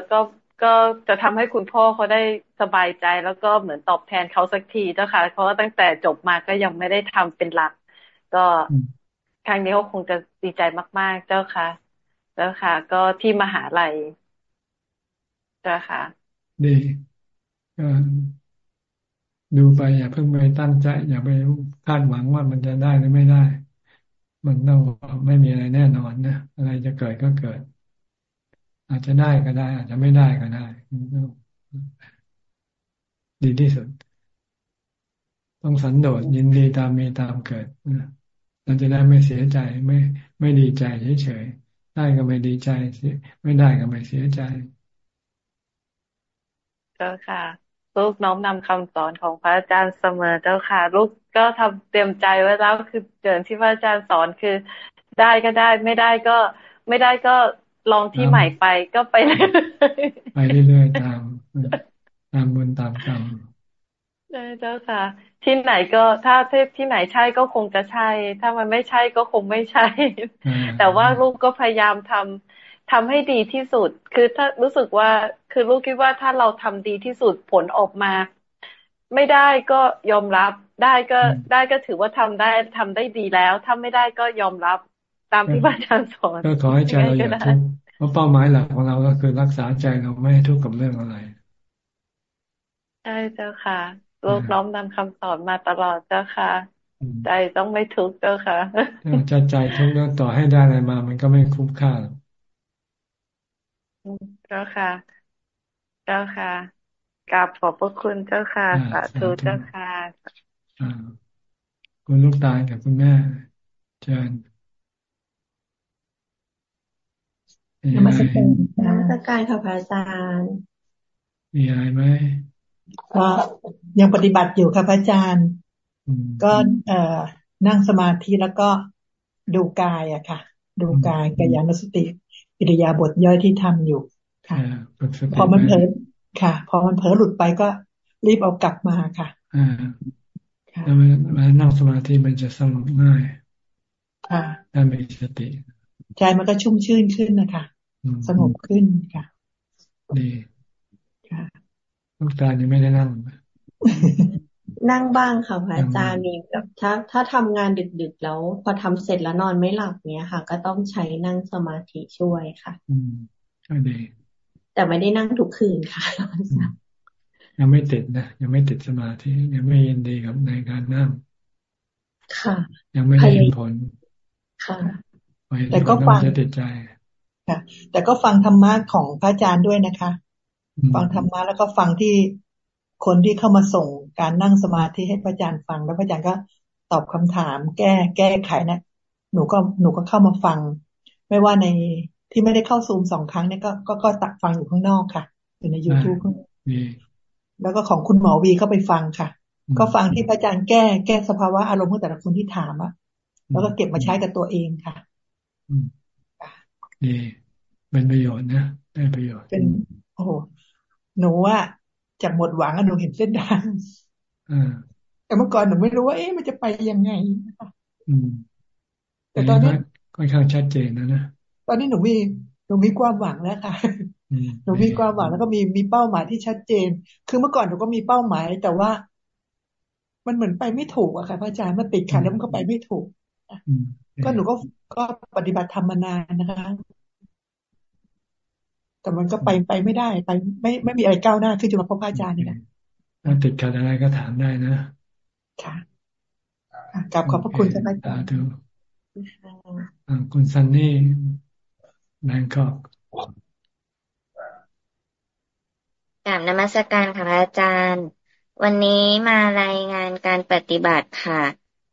ก็ก็จะทำให้คุณพ่อเขาได้สบายใจ แล้วก็เหมือนตอบแทนเขาสักทีเจ้าค่ะเพราะว่าตั้งแต่จบมาก็ยังไม่ได้ทำเป็นหลัก ก็ครั้งนี้เขาคงจะดีใจมาก ๆ เจ้าค่ะเจ้าค่ะ ก็ที่มหาลัยเจ้าค่ะ ดีดูไปอย่าเพิ่งไปตั้งใจ อย่าไปคาดหวังว่ามันจะได้หรือไม่ได้ มันต้องไม่มีอะไรแน่นอนนะอะไรจะเกิดก็เกิด อาจจะได้ก็ได้ อาจจะไม่ได้ก็ได้ ดีที่สุด ต้องสันโดษยินดีตามมีตามเกิดเราจะได้ไม่เสียใจไม่ไม่ดีใจเฉยๆได้ก็ไม่ดีใจไม่ได้ก็ไม่เสียใจเจ้าค่ะ ลูกน้อมนำคำสอนของพระอาจารย์เสมอเจ้าค่ะ ลูกก็ทำเตรียมใจไว้แล้วคือเดินที่พระอาจารย์สอนคือ ได้ก็ได้ ไม่ได้ก็ ไม่ได้ก็ ลองที่ใหม่ไปก็ไปเรื่อยไปเรื่อยๆตามตามบุญตามกรรมใช่เจ้าค่ะ ที่ไหนก็ถ้าที่ไหนใช่ก็คงจะใช่ ถ้ามันไม่ใช่ก็คงไม่ใช่ แต่ว่าลูกก็พยายามทำทำให้ดีที่สุด คือถ้ารู้สึกว่า คือลูกคิดว่าถ้าเราทำดีที่สุดผลออกมา ไม่ได้ก็ยอมรับ ได้ก็ได้ก็ถือว่าทำได้ทำได้ดีแล้ว ถ้าไม่ได้ก็ยอมรับ ตามที่พระอาจารย์สอนก็ขอให้ใจเราอย่าทุกข์เพราะเป้าหมายหลักของเราก็คือรักษาใจเราไม่ให้ทุกข์กับเรื่องอะไรใช่เจ้าค่ะโลกน้อมนำคำสอนมาตลอดเจ้าค่ะ ใจต้องไม่ทุกข์เจ้าค่ะจะใจทุกข์แล้วต่อให้ได้อะไรมา มันก็ไม่คุ้มค่าเจ้าค่ะ เจ้าค่ะกราบขอบพระคุณเจ้าค่ะสาธุเจ้าค่ะคุณลูกตาลกับคุณแม่เชิญ นมัสการนมัสการค่ะพระอาจารย์มีอะไรไหมก็ยังปฏิบัติอยู่ค่ะพระอาจารย์ ก็เอ่อนั่งสมาธิแล้วก็ดูกายอะค่ะ ดูกายกายานสติอิริยาบถย่อยที่ทำอยู่ค่ะพอมันเผลอค่ะ พอมันเผลอหลุดไปก็รีบเอากลับมาค่ะอ่าแล้วมันนั่งสมาธิมันจะสงบง่ายค่ะถ้ามีสติใจมันก็ชุ่มชื่นขึ้นนะคะ สงบขึ้นค่ะดีค่ะลูกตายังไม่ได้นั่ง นั่งบ้างค่ะพระอาจารย์มีแบบถ้า ถ้าทำงานดึกๆแล้ว พอทำเสร็จแล้วนอนไม่หลับเนี้ยค่ะ ก็ต้องใช้นั่งสมาธิช่วยค่ะ อืมก็ดีแต่ไม่ได้นั่งทุกคืนค่ะยังไม่ติดนะยังไม่ติดสมาธิยังไม่ยินดีกับในการนั่ง ค่ะ ยังไม่ได้เห็นผลค่ะแต่ก็ฟังจะติดใจ ค่ะ แต่ก็ฟังธรรมะของพระอาจารย์ด้วยนะคะ ฟังธรรมะแล้วก็ฟังที่คนที่เข้ามาส่งการนั่งสมาธิให้พระอาจารย์ฟัง แล้วพระอาจารย์ก็ตอบคำถาม แก้แก้ไขนะ หนูก็หนูก็เข้ามาฟัง ไม่ว่าในที่ไม่ได้เข้าซูมสองครั้งเนี่ยก็ก็ก็ตักฟังอยู่ข้างนอกค่ะ อยู่ใน youtube แล้วก็ของคุณหมอวีเข้าไปฟังค่ะ ก็ฟังที่พระอาจารย์แก้แก้สภาวะอารมณ์ของแต่ละคนที่ถามอะแล้วก็เก็บมาใช้กับตัวเองค่ะ ดี เป็นประโยชน์นะได้ประโยชน์เป็นโอ้หนูว่าจากหมดหวังหนูเห็นเส้นทางแต่เมื่อก่อนหนูไม่รู้ว่าเอ๊ะมันจะไปยังไงแต่ตอนนี้ค่อนข้างชัดเจนนะนะตอนนี้หนูมีหนูมีความหวังแล้วค่ะหนูมีความหวังแล้วก็มีมีเป้าหมายที่ชัดเจน คือเมื่อก่อนหนูก็มีเป้าหมาย แต่ว่า มันเหมือนไปไม่ถูกอะค่ะพระอาจารย์มันติดขัดแล้วมันก็ไปไม่ถูกก็หนูก็ก็ปฏิบัติธรรมมานานนะคะ แต่มันก็ไปไปไม่ได้ไป ไม่ไม่มีอะไรก้าวหน้าขึ้นจนมาพบพระอาจารย์นี่แหละถ้าติดขัดอะไรก็ถามได้นะ ค่ะกลับขอบพระคุณท่านอาจารย์คุณซันนี่แบงกอกกราบนมัสการค่ะพระอาจารย์ วันนี้มารายงานการปฏิบัติค่ะ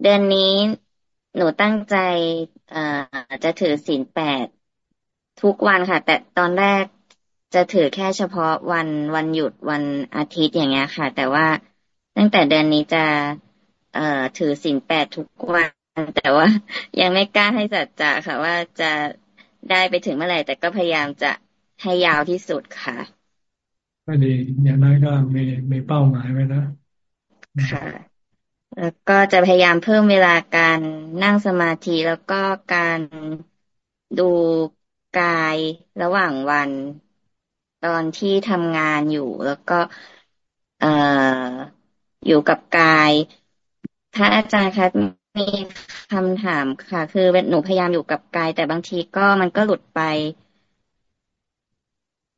เดือนนี้หนูตั้งใจเอ่อ จะถือศีลแปดทุกวันค่ะ แต่ตอนแรกจะถือแค่เฉพาะวันวันหยุดวันอาทิตย์อย่างเงี้ยค่ะ แต่ว่าตั้งแต่เดือนนี้จะ เอ่อถือศีลแปดทุกวัน แต่ว่ายังไม่กล้าให้สัจจะค่ะ ว่าจะได้ไปถึงเมื่อไหร่ แต่ก็พยายามจะให้ยาวที่สุดค่ะ ก็ดีอย่างน้อยก็มีมีเป้าหมายไว้นะค่ะ แล้วก็จะพยายามเพิ่มเวลาการนั่งสมาธิแล้วก็การดูกายระหว่างวัน ตอนที่ทำงานอยู่แล้วก็เอ่ออยู่กับกายพระอาจารย์คะมีคำถามค่ะ คือหนูพยายามอยู่กับกาย แต่บางทีก็มันก็หลุดไป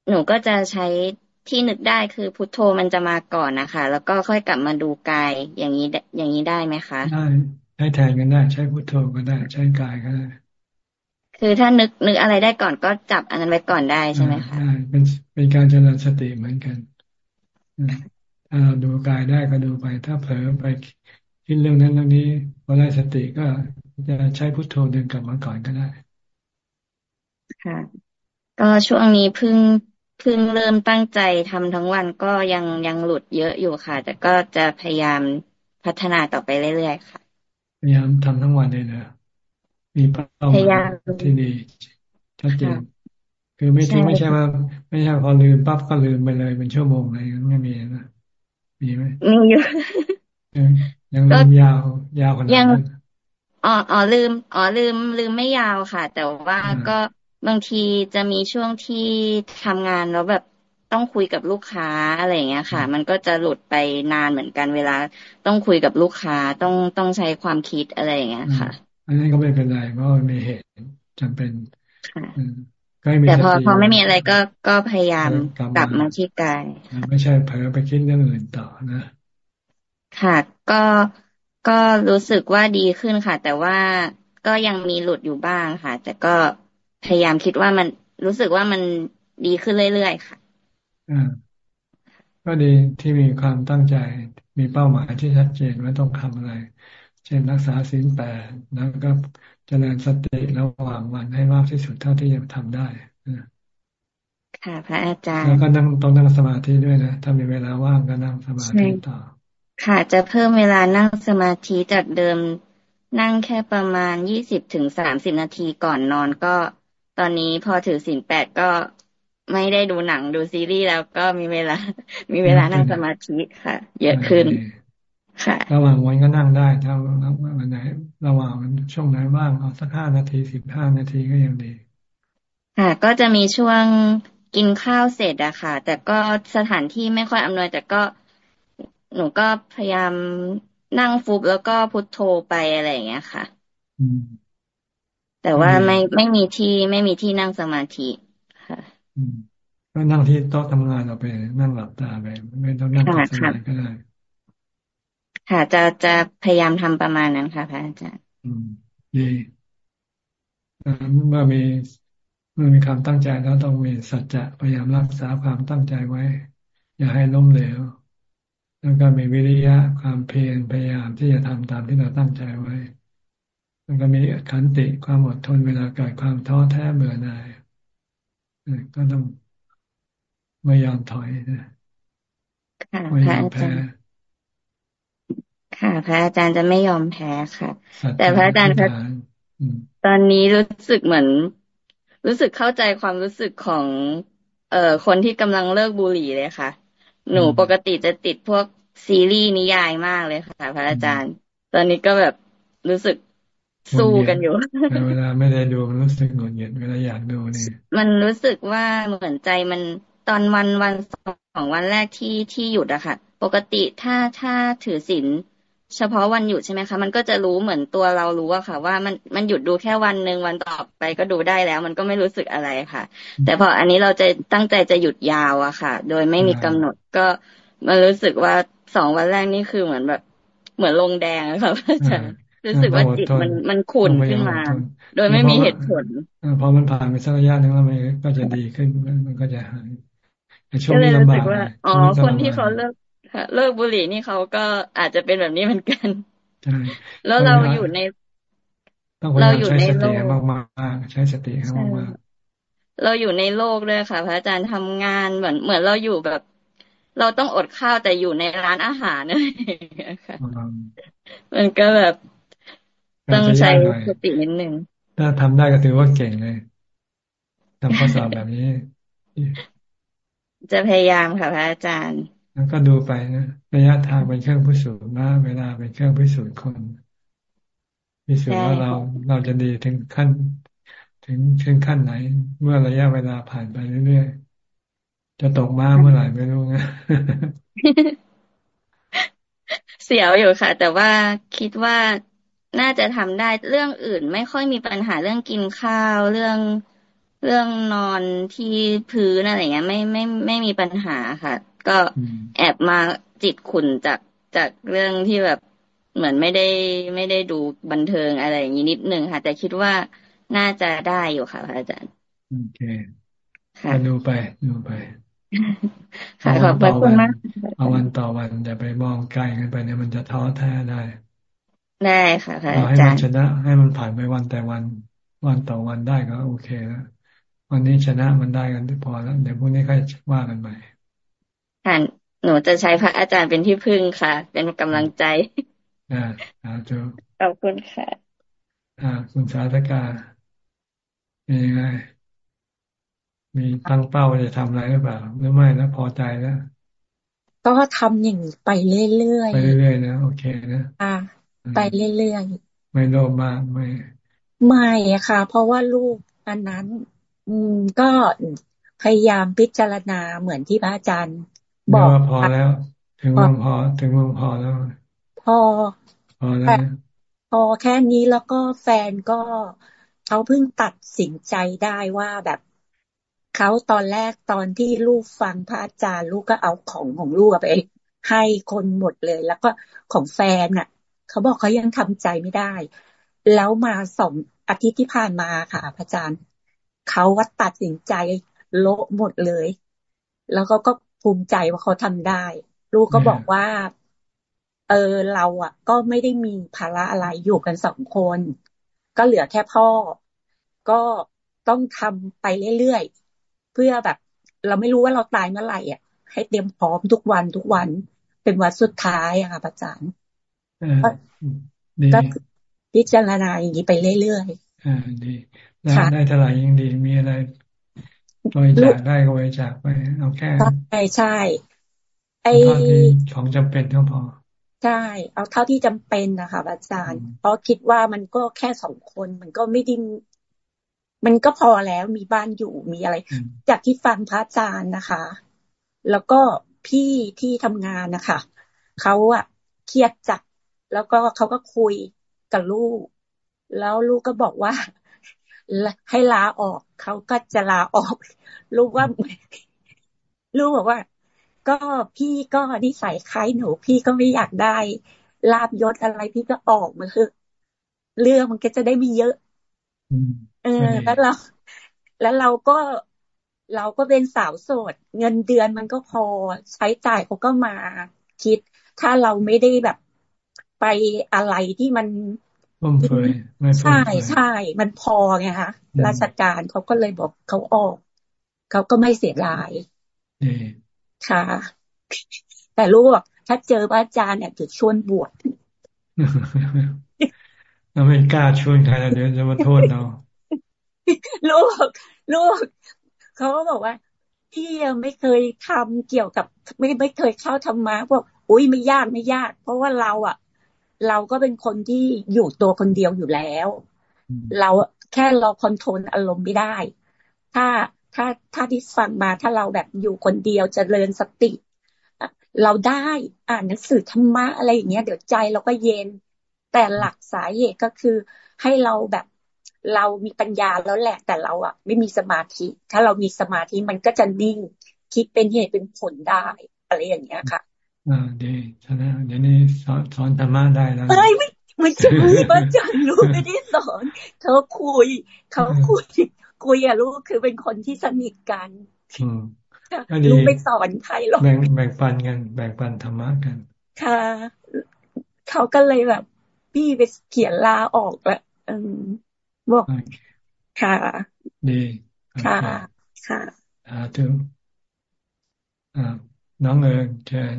หนูก็จะใช้ ที่นึกได้คือพุทโธมันจะมาก่อนนะคะ แล้วก็ค่อยกลับมาดูกายอย่างนี้อย่างนี้ได้ไหมคะได้ใช้แทนกันได้ ใช้พุทโธก็ได้ ใช้กายก็ได้คือถ้านึกนึกอะไรได้ก่อนก็จับอันนั้นไว้ก่อนได้ใช่ไหมคะได้เป็นเป็นการเจริญสติเหมือนกันถ้าเราดูกายได้ก็ดูไป ถ้าเผลอไปคิดเรื่องนั้นเรื่องนี้พอได้สติก็จะใช้พุทโธเดินกลับมาก่อนก็ได้ค่ะก็ช่วงนี้เพิ่ง เพิ่งเริ่มตั้งใจทำทั้งวันก็ยังยังหลุดเยอะอยู่ค่ะ แต่ก็จะพยายามพัฒนาต่อไปเรื่อยๆค่ะ พยายามทำทั้งวันเลยนะมีเป้าหมายที่ดีชัดเจนคือไม่ที่ไม่ใช่ว่าไม่ใช่พอลืมปั๊บก็ลืมไปเลยเป็นชั่วโมงอะไรไม่มีนะมีไหมมีอยู่ยังลืมยาวยาวขนาดนั้นอ๋ออ๋อลืม อ๋อลืม ลืมไม่ยาวค่ะ แต่ว่าก็ บางทีจะมีช่วงที่ทำงานแล้วแบบต้องคุยกับลูกค้าอะไรอย่างเงี้ยค่ะ มันก็จะหลุดไปนานเหมือนกันเวลาต้องคุยกับลูกค้าต้องต้องใช้ความคิดอะไรอย่างเงี้ยค่ะ อันนี้ก็ไม่เป็นไรเพราะมีเหตุจำเป็นแต่พอพอไม่มีอะไรก็ก็พยายามกลับมาที่กาย ไม่ใช่เผลอไปคิดเรื่องอื่นต่อนะ ค่ะก็ก็รู้สึกว่าดีขึ้นค่ะ แต่ว่าก็ยังมีหลุดอยู่บ้างค่ะ แต่ก็ พยายามคิดว่ามันรู้สึกว่ามันดีขึ้นเรื่อยๆค่ะอ่าก็ดีที่มีความตั้งใจมีเป้าหมายที่ชัดเจนว่าต้องทำอะไร เช่นรักษาศีลแปดแล้วก็เจริญสติระหว่างวันให้มากที่สุดเท่าที่จะทำได้ค่ะพระอาจารย์แล้วก็นั่งต้องนั่งสมาธิด้วยนะถ้ามีเวลาว่างก็นั่งสมาธิต่อ ค่ะ จะเพิ่มเวลานั่งสมาธิจากเดิมนั่งแค่ประมาณยี่สิบถึงสามสิบนาทีก่อนนอนก็ ตอนนี้พอถือสินแปดก็ไม่ได้ดูหนังดูซีรีส์แล้วก็มีเวลา มีเวลานั่งสมาธิค่ะ เยอะขึ้น ค่ะ ระหว่างวันก็นั่งได้ถ้าวันไหน ระหว่างช่วงไหนบ้างเอาสักห้านาทีสิบห้านาทีก็ยังดี ค่ะ ก็จะมีช่วงกินข้าวเสร็จอะค่ะ แต่ก็สถานที่ไม่ค่อยอำนวย แต่ก็หนูก็พยายามนั่งฟุบแล้วก็พุทโธไปอะไรอย่างเงี้ยค่ะ แต่ว่าไม่ไม่มีที่ไม่มีที่นั่งสมาธิค่ะก็นั่งที่โต๊ะทำงานเราไปนั่งหลับตาไปไม่ต้องนั่งสมาธิก็ได้ ค่ะ จะจะพยายามทำประมาณนั้นค่ะพระอาจารย์อืมดีเมื่อมีเมื่อมีความตั้งใจแล้วต้องมีสัจจะพยายามรักษาความตั้งใจไว้ อย่าให้ล้มเหลวแล้วก็มีวิริยะความเพียรพยายามที่จะทำตามที่เราตั้งใจไว้ มันก็มีขันติความอดทนเวลาเกิดความท้อแท้เบื่อหน่ายก็ต้องไม่ยอมถอยนะไม่ยอมแพ้ค่ะ พระอาจารย์จะไม่ยอมแพ้ค่ะ แต่พระอาจารย์ตอนนี้รู้สึกเหมือน รู้สึกเข้าใจความรู้สึกของ เอ่อคนที่กำลังเลิกบุหรี่เลยค่ะ หนูปกติจะติดพวกซีรีส์นิยายมากเลยค่ะ พระอาจารย์ ตอนนี้ก็แบบรู้สึก สู้กันอยู่เวลาไม่ได้ดูมันรู้สึกหงุดหงิดเวลาอยากดูนี่มันรู้สึกว่าเหมือนใจมันตอนวันวันสองวันแรกที่ที่หยุดอะค่ะ ปกติถ้าถ้าถือศีลเฉพาะวันหยุดใช่ไหมคะ มันก็จะรู้เหมือนตัวเรารู้อะค่ะ ว่ามันมันหยุดดูแค่วันหนึ่งวันต่อไปก็ดูได้แล้ว มันก็ไม่รู้สึกอะไรค่ะ แต่พออันนี้เราจะตั้งใจจะหยุดยาวอะค่ะ โดยไม่มีกำหนดก็มันรู้สึกว่าสองวันแรกนี่คือเหมือนแบบเหมือนลงแดงค่ะอาจารย์ รู้สึกว่าจิตมันมันขุ่นขึ้นมา โดยไม่มีเหตุผลพอมันผ่านไปสักระยะนึงแล้วมันก็จะดีขึ้นมันก็จะหายช่วงนี้ลำบากอ๋อ คนที่เขาเลิกเลิกบุหรี่นี่เขาก็อาจจะเป็นแบบนี้เหมือนกันแล้วเราอยู่ใน เราอยู่ในโลกมากๆใช้สติให้มากเราอยู่ในโลกด้วยค่ะ พระอาจารย์ทำงานเหมือนเหมือนเราอยู่แบบ เราต้องอดข้าวแต่อยู่ในร้านอาหารเนี่ยค่ะมันก็แบบ ต้องใช้สตินิดนึงถ้าทำได้ก็ถือว่าเก่งเลยทำข้อสอบแบบนี้ จะพยายามค่ะพระอาจารย์ แล้วก็ดูไปนะระยะทางเป็นเครื่องพิสูจน์นะเวลาเป็นเครื่องพิสูจน์คนพิสูจน์ว่าเราเราจะดีถึงขั้น ถึงถึงขั้นไหน เมื่อระยะเวลาผ่านไปเรื่อยๆจะตกมาเมื่อไหร่ไม่รู้นะเสียวอยู่ค่ะ แต่ว่าคิดว่า น่าจะทำได้เรื่องอื่น ไม่ค่อยมีปัญหาเรื่องกินข้าวเรื่องเรื่องนอนที่พื้นอะไรเงี้ยไม่ไม่ไม่มีปัญหาค่ะ ก็แอบมาจิตขุนจากจากเรื่องที่แบบเหมือนไม่ได้ไม่ได้ดูบันเทิงอะไรอย่างนี้นิดนึงค่ะ แต่คิดว่าน่าจะได้อยู่ค่ะพระอาจารย์โอเคค่ะดูไปดูไปค่ะขอบคุณมากเอาวันต่อวันอย่าไปมองไกลกันไปเนี่ยมันจะท้อแท้ได้ ได้ค่ะอาจารย์ให้มันชนะ ให้มันผ่านไปวันแต่วัน วันต่อวันได้ก็โอเคแล้ววันนี้ชนะมันได้กันพอแล้วเดี๋ยวพรุ่งนี้ค่อยว่ากันใหม่ค่ะหนูจะใช้พระอาจารย์เป็นที่พึ่งค่ะ เป็นกำลังใจอ่าอาจูขอบคุณค่ะ อ่า คุณสาธกาเป็นยังไงมีตั้งเป้าจะทำอะไรหรือเปล่าหรือไม่แล้วพอใจแล้วก็ทำอย่างนี้ไปเรื่อยๆไปเรื่อยๆนะโอเคนะอ่า ไปเรื่อยๆไม่โลภมากไม่ ไม่อะค่ะ เพราะว่าลูกอันนั้น อืมก็พยายามพิจารณาเหมือนที่พระอาจารย์บอกพอแล้ว ถึงเมืองพอถึงเมืองพอแล้ว พอพอแล้วพอแค่นี้แล้วก็แฟนก็เขาเพิ่งตัดสินใจได้ว่าแบบเขาตอนแรกตอนที่ลูกฟังพระอาจารย์ ลูกก็เอาของของลูกไปให้คนหมดเลย แล้วก็ของแฟนน่ะ เขาบอกเขายังทำใจไม่ได้ แล้วมาสองอาทิตย์ที่ผ่านมาค่ะ พระอาจารย์เขาว่าตัดสินใจโละหมดเลย แล้วก็ก็ภูมิใจว่าเขาทำได้ ลูกก็บอกว่า เออเราอะ ก็ไม่ได้มีภาระอะไรอยู่กันสองคน ก็เหลือแค่พ่อ ก็ต้องทำไปเรื่อยๆเพื่อแบบ เราไม่รู้ว่าเราตายเมื่อไหร่อะ ให้เตรียมพร้อมทุกวันทุกวันเป็นวันสุดท้ายอะค่ะอาจารย์ ก็พิจารณาอย่างนี้ไปเรื่อยๆอ่าดีได้ได้เท่าไหร่ยังดีมีอะไรบริจาคได้ก็บริจาคไปเอาแค่ใช่ใช่ไอของจำเป็นก็พอใช่เอาเท่าที่จำเป็นนะคะอาจารย์ เพราะคิดว่ามันก็แค่สองคนมันก็ไม่ดิ้นมันก็พอแล้วมีบ้านอยู่มีอะไร จากที่ฟังพระอาจารย์นะคะ แล้วก็พี่ที่ทำงานนะคะเขาอะเครียดจัด แล้วก็เขาก็คุยกับลูก แล้วลูกก็บอกว่า ให้ลาออก เขาก็จะลาออก ลูกว่า ลูกบอกว่า ก็พี่ก็นิสัยคล้ายหนู พี่ก็ไม่อยากได้ลาบยศอะไรพี่ก็ออกมาคือเรื่องมันก็จะได้ไม่เยอะเออ แล้วเรา แล้วเราก็เราก็เป็นสาวโสด เงินเดือนมันก็พอใช้จ่ายเขาก็มาคิด ถ้าเราไม่ได้แบบ ไปอะไรที่มันใช่ใช่ มันพอไงคะราชการเขาก็เลยบอกเขาออก เขาก็ไม่เสียดายค่ะ แต่ลูกบอกถ้าเจอพระอาจารย์เนี่ยจะชวนบวชเราไม่กล้าชวนใครเดี๋ยวจะมาโทษเราลูกลูกเขาก็บอกว่าพี่ยังไม่เคยทำเกี่ยวกับ ไม่ไม่เคยเข้าธรรมะพวกอุ้ยไม่ยากไม่ยาก เพราะว่าเราอะ เราก็เป็นคนที่อยู่ตัวคนเดียวอยู่แล้ว เราแค่เราคอนโทรลอารมณ์ไม่ได้ ถ้าถ้าถ้าที่ฟังมาถ้าเราแบบอยู่คนเดียวจเจริญสติ เราได้อ่านหนังสือธรรมะอะไรอย่างเงี้ย เดี๋ยวใจเราก็เย็น แต่หลักสาเหตุก็คือให้เราแบบเรามีปัญญาแล้วแหละ แต่เราอะไม่มีสมาธิ ถ้าเรามีสมาธิมันก็จะนิ่ง คิดเป็นเหตุเป็นผลได้ อะไรอย่างเงี้ยค่ะ อ่าดีใช่ไหมเดี๋ยวนี้สอนสอนธรรมะได้แล้วไม่ไม่ไม่ใช่อาจารย์รู้ไม่ได้สอนเขาคุยเขาคุยคุยอะลูกคือเป็นคนที่สนิทกันลูกไม่สอนใครหรอกแบ่งแบ่งปันกัน แบ่งปันธรรมะกัน ค่ะเขาก็เลยแบบพี่ไปเขียนลาออกแล้วอืมบอกค่ะดีค่ะค่ะอ่าถึงอ่าน้องเอิญเชิญ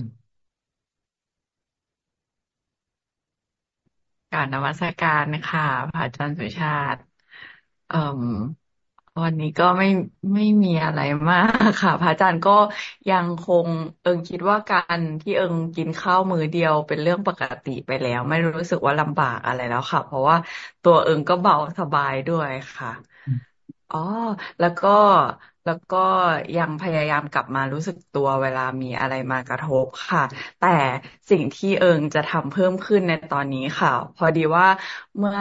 การนวัตการนะคะพระอาจารย์สุชาติ เอ่อวันนี้ก็ไม่ไม่มีอะไรมากค่ะ พระอาจารย์ก็ยังคงเอิงคิดว่าการที่เอิงกินข้าวมือเดียวเป็นเรื่องปกติไปแล้ว ไม่รู้สึกว่าลำบากอะไรแล้วค่ะ เพราะว่าตัวเอิงก็เบาสบายด้วยค่ะอ๋อแล้วก็ แล้วก็ยังพยายามกลับมารู้สึกตัวเวลามีอะไรมากระทบค่ะ แต่สิ่งที่เอิงจะทำเพิ่มขึ้นในตอนนี้ค่ะ พอดีว่าเมื่อ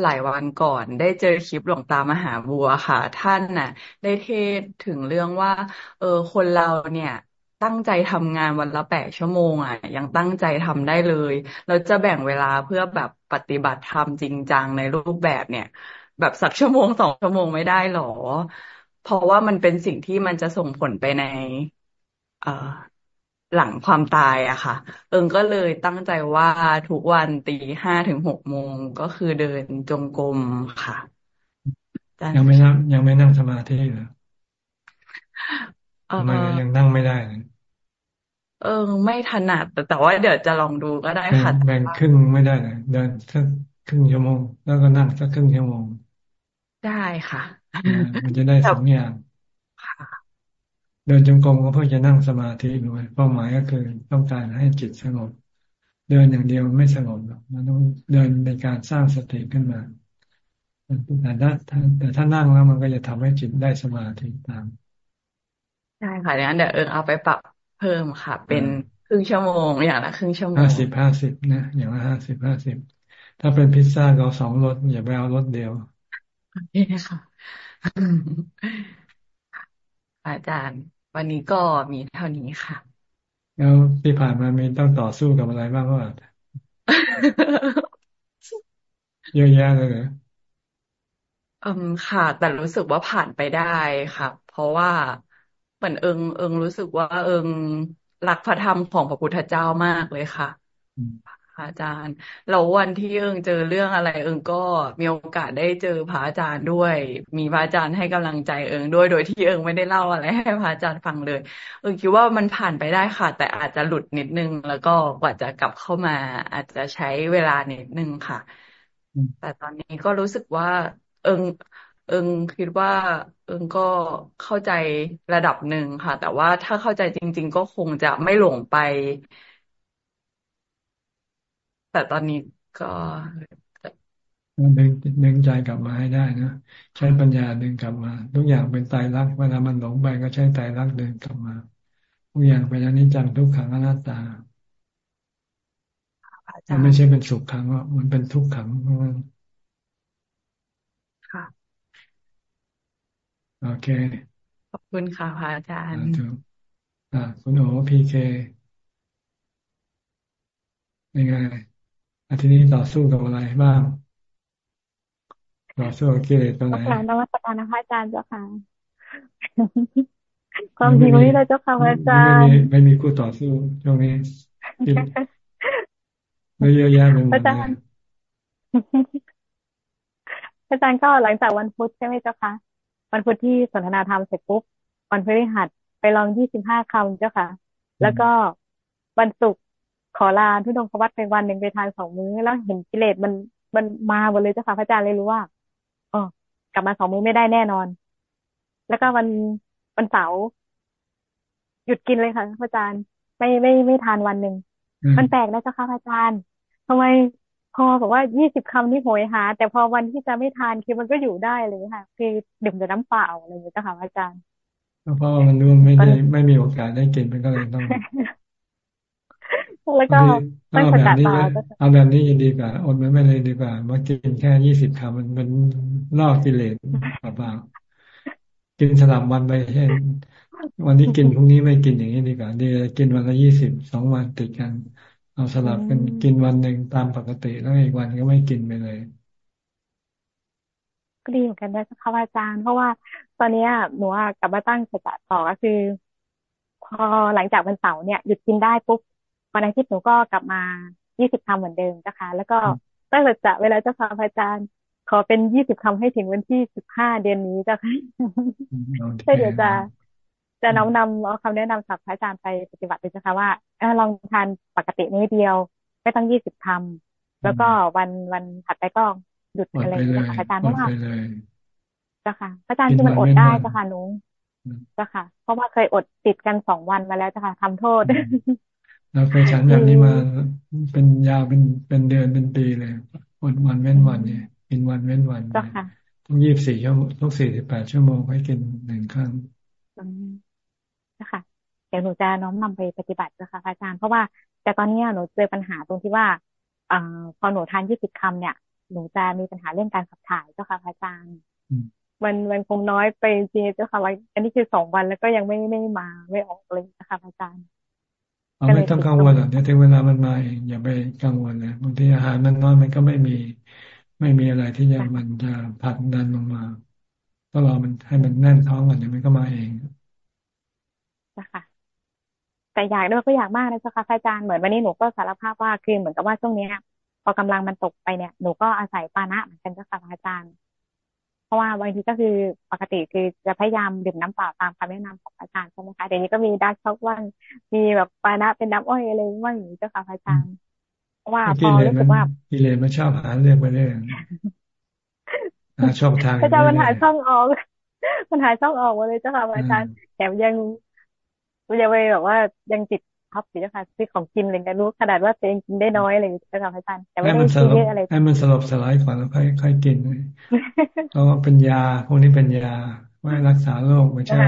หลายวันก่อนได้เจอคลิปหลวงตามหาบัวค่ะ ท่านน่ะ ได้เทศถึงเรื่องว่า เออคนเราเนี่ยตั้งใจทำงานวันละแปดชั่วโมงอะยังตั้งใจทำได้เลยเราจะแบ่งเวลาเพื่อแบบปฏิบัติธรรมจริงจังในรูปแบบเนี่ย แบบสักชั่วโมงสองชั่วโมงไม่ได้หรอ เพราะว่ามันเป็นสิ่งที่มันจะส่งผลไปในเอ่อหลังความตายอะค่ะ เอิงก็เลยตั้งใจว่าทุกวันตีห้าถึงหกโมงก็คือเดินจงกรมค่ะ ยังไม่นั่งยังไม่นั่งสมาธิเหรอทำไมยังนั่งไม่ได้เลยเออไม่ถนัดแต่แต่ว่าเดี๋ยวจะลองดูก็ได้ค่ะแบ่งครึ่งไม่ได้เลยเดินสักครึ่งชั่วโมง แล้วก็นั่งสักครึ่งชั่วโมง ได้ค่ะ มันจะได้สองอย่างเดินจงกรมก็เพื่อจะนั่งสมาธิหรือเป้าหมายก็คือต้องการให้จิตสงบ เดินอย่างเดียวไม่สงบหรอกมันต้องเดินในการสร้างสติขึ้นมาแต่ถ้าแต่ถ้านั่งแล้วมันก็จะทำให้จิตได้สมาธิตามใช่ค่ะดังนั้นเดี๋ยวเอิงเอาไปปรับเพิ่มค่ะ เป็นครึ่งชั่วโมง อย่างละครึ่งชั่วโมงห้าสิบห้าสิบนะอย่างละห้าสิบห้าสิบถ้าเป็นพิซซ่าก็สองรสอย่าไปเอารสเดียว โอเคค่ะ อาจารย์ วันนี้ก็มีเท่านี้ค่ะ แล้วที่ผ่านมามีต้องต่อสู้กับอะไรบ้างว่าเยอะแยะเลยเหรออืมค่ะ แต่รู้สึกว่าผ่านไปได้ค่ะ เพราะว่าเหมือนเอิงเอิงรู้สึกว่าเอิงรักพระธรรมของพระพุทธเจ้ามากเลยค่ะ พระอาจารย์แล้ววันที่เอิงเจอเรื่องอะไร เอิงก็มีโอกาสได้เจอพระอาจารย์ด้วย มีพระอาจารย์ให้กำลังใจเอิงด้วยโดยที่เอิงไม่ได้เล่าอะไรให้พระอาจารย์ฟังเลย เอิงคิดว่ามันผ่านไปได้ค่ะ แต่อาจจะหลุดนิดนึง แล้วก็กว่าจะกลับเข้ามา อาจจะใช้เวลานิดนึงค่ะ แต่ตอนนี้ก็รู้สึกว่า เอิงเอิงคิดว่า เอิงก็เข้าใจระดับหนึ่งค่ะ แต่ว่าถ้าเข้าใจจริง ๆ ก็คงจะไม่หลงไป แต่ตอนนี้ก็ดึงดึงใจกลับมาให้ได้นะใช้ปัญญาดึงกลับมา ทุกอย่างเป็นไตรลักษณ์เวลามันหลงไปก็ใช้ไตรลักษณ์ดึงกลับมาทุกอย่างเป็นอนิจจังทุกขังอนัตตามันไม่ใช่เป็นสุขขังว่ามันเป็นทุกขังค่ะโอเค ขอบคุณค่ะพระอาจารย์อ่าคุณโอพีเคยังไง อาทิตย์นี้ต่อสู้กับอะไรบ้างต่อสู้กับกิเลสตัวไหนกรนวัตการนะคะอาจารย์เจ้าค่ะความจริงวันนี้เราเจ้าค่ะอาจารย์ ไม่มีคู่ต่อสู้ช่วงนี้ไม่เยอะแยะเลยอาจารย์อาจารย์ก็หลังจากวันพุธใช่ไหมเจ้าค่ะวันพุธที่สนทนาธรรมเสร็จปุ๊บวันพฤหัสไปลองยี่สิบห้าคำเจ้าค่ะ แล้วก็วันศุกร์ ขอลาทุดงควัตไปวันหนึ่งไปทานสองมื้อแล้วเห็นกิเลสมันมันมาหมดเลยเจ้าค่ะพระอาจารย์เลยรู้ว่าอ๋อกลับมาสองมื้อไม่ได้แน่นอน แล้วก็วันวันเสาร์หยุดกินเลยค่ะพระอาจารย์ ไม่ไม่ไม่ทานวันหนึ่งมันแปลกนะเจ้าค่ะพระอาจารย์ทำไมพอบอกว่ายี่สิบคำนี่โหยหา แต่พอวันที่จะไม่ทานคือมันก็อยู่ได้เลยค่ะ คือดื่มแต่น้ำเปล่าอะไรอย่างเงี้ยเจ้าค่ะอาจารย์เพราะมันรู้ไม่ได้ไม่มีโอกาสได้กินมันก็เลยต้อง แล้วก็เอาแบบนี้เอาแบบนี้ดีกว่าอดมันไม่เลยดีกว่ามากินแค่ยี่สิบคำมันมันนอกกิเลสเปล่ากินสลับวันไปเช่น วันนี้กินพรุ่งนี้ไม่กินอย่างนี้ดีกว่าดีกินวันละยี่สิบสองวันติดกัน เอาสลับกันกินวันหนึ่งตามปกติแล้วอีกวันก็ไม่กินไปเลยก็ดีเหมือนกันนะคะอาจารย์ เพราะว่าตอนนี้หนูกลับมาตั้งสติต่อก็คือ พอหลังจากวันเสาร์เนี่ยหยุดกินได้ปุ๊บ วันอาทิตย์หนูก็กลับมายี่สิบคำเหมือนเดิมนะคะ แล้วก็ตั้งสัจจะเวลาเจ้าค่ะอาจารย์ขอเป็นยี่สิบคำให้ถึงวันที่สิบห้าเดือนนี้เจ้าค่ะเพื่อเดี๋ยวจะจะน้อมนำเอาคำแนะนำจากพระอาจารย์ไปปฏิบัติเลยนะคะว่าลองทานปกตินี้เดียว ไม่ต้องยี่สิบคำแล้วก็วันวันถัดไปก็หยุดอะไรอย่างเงี้ยค่ะอาจารย์เพราะว่าเจ้าค่ะอาจารย์ที่มันอดได้เจ้าค่ะหนูเจ้าค่ะ เพราะว่าเคยอดติดกันสองวันมาแล้วเจ้าค่ะทำโทษ เราเคยฉันแบบนี้มาเป็นยาวเป็นเป็นเดือนเป็นปีเลยอดวันเว้นวันเนี่ยกินวันเว้นวันต้องยี่สิบสี่ชั่วโมงต้องสี่สิบแปดชั่วโมงให้กินหนึ่งครั้งนะคะเดี๋ยวหนูจะน้อมนำไปปฏิบัตินะคะอาจารย์เพราะว่าแต่ตอนนี้หนูเจอปัญหาตรงที่ว่าอพอหนูทานยี่สิบคำเนี่ย หนูจะมีปัญหาเรื่องการขับถ่ายเจ้าค่ะอาจารย์มันมันคงน้อยไปจริงเจ้าค่ะว่าอันนี้คือสองวันแล้วก็ยังไม่ไม่มาไม่ออกเลยนะคะอาจารย์ เราไม่ต้องกังวลหรอกเดี๋ยวถึงเวลามันมาเองอย่าไปกังวลเลยบางทีอาหารมันน้อยมันก็ไม่มี ไม่มีอะไรที่จะมันจะผัดดันลงมาก็รอมันให้มันแน่นท้องก่อนเดี๋ยวมันก็มาเองนะคะแต่อยากด้วยก็อยากมากนะเจ้าค่ะอาจารย์เหมือนวันนี้หนูก็สารภาพว่าคือเหมือนกับว่าช่วงนี้พอกำลังมันตกไปเนี่ยหนูก็อาศัยปานะเหมือนกันเจ้าค่ะอาจารย์ ราะว่าบางทีก็คือปกติคือจะพยายามดื่มน้ำเปล่าตามคำแนะนำของอาจารย์ใช่ไหมคะเดี๋ยวนี้ก็มีดักช็อกว่างมีแบบปานะเป็นน้ำอ้อยอะไรว่างอย่างนี้เจ้าค่ะอาจารย์ว่าพอรู้สึกว่ากิเลสมันชอบหาเรื่องไปเรื่อยหาช่องทางอาจารย์มันหาช่องออกมันหาช่องออกมาเลยเจ้าค่ะอาจารย์แถมยังยังไปแบบว่ายังจิต ท็อปอยู่เจ้าค่ะซื้อของกินอะไรกันรู้ขนาดว่าตัวเองกินได้น้อยอะไรอย่างเงี้ยค่ะอาจารย์แต่ไม่ได้ซื้อเยอะอะไรให้มันสลบสลายก่อนแล้วค่อยค่อยกินเพราะว่าเป็นยาพวกนี้เป็นยาไว้รักษาโรคไม่ใช่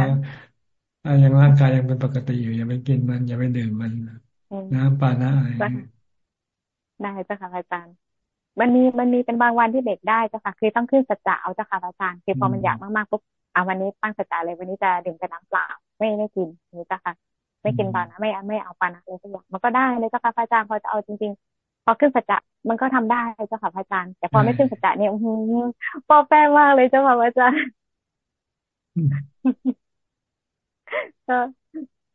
ถ้ายังร่างกายยังเป็นปกติอยู่อย่าไปกินมันอย่าไปดื่มมันน้ำปานะอะไรได้เจ้าค่ะอาจารย์มันมีมันมีเป็นบางวันที่เด็กได้เจ้าค่ะคือต้องขึ้นสัจจะเอาเจ้าค่ะอาจารย์คือพอมันอยากมากๆปุ๊บอ่าวันนี้ตั้งสัจจะเลยวันนี้จะดื่มแต่น้ำเปล่าไม่ไม่กินนี่เจ้าค่ะ ไม่กินปานะไม่ไม่เอาปานะเลยสักอย่างมันก็ได้เลยเจ้าค่ะพระอาจารย์พอจะเอาจริง ๆ พอขึ้นสัจจะมันก็ทำได้เจ้าค่ะพระอาจารย์ แต่พอไม่ขึ้นสัจจะเนี่ยอืปอแป้งมากเลยเจ้าค่ะพระอาจารย์ก็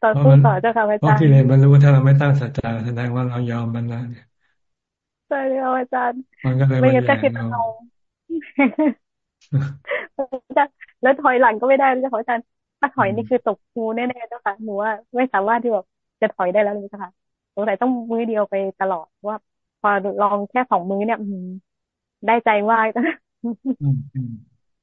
ต่อสู้ต่อเจ้าค่ะพระอาจารย์เพราะี่เลนมันรู้ถ้าเราไม่ตั้งสัจจะแสดงว่าเรายอมมันแล้วเนี่ยใช่ค่ะอาจารย์มันก็เลยไม่งั้นก็คิดเราแล้วถอยหลังก็ไม่ได้เจ้าค่ะอาจารย์ ถ้าถอยนี่คือตกงูแน่ๆเจ้าค่ะหนูว่าไม่สามารถที่แบบจะถอยได้แล้วเลยค่ะสงสัยต้องมือเดียวไปตลอดว่า พอลองแค่สองมือเนี่ยได้ใจว่า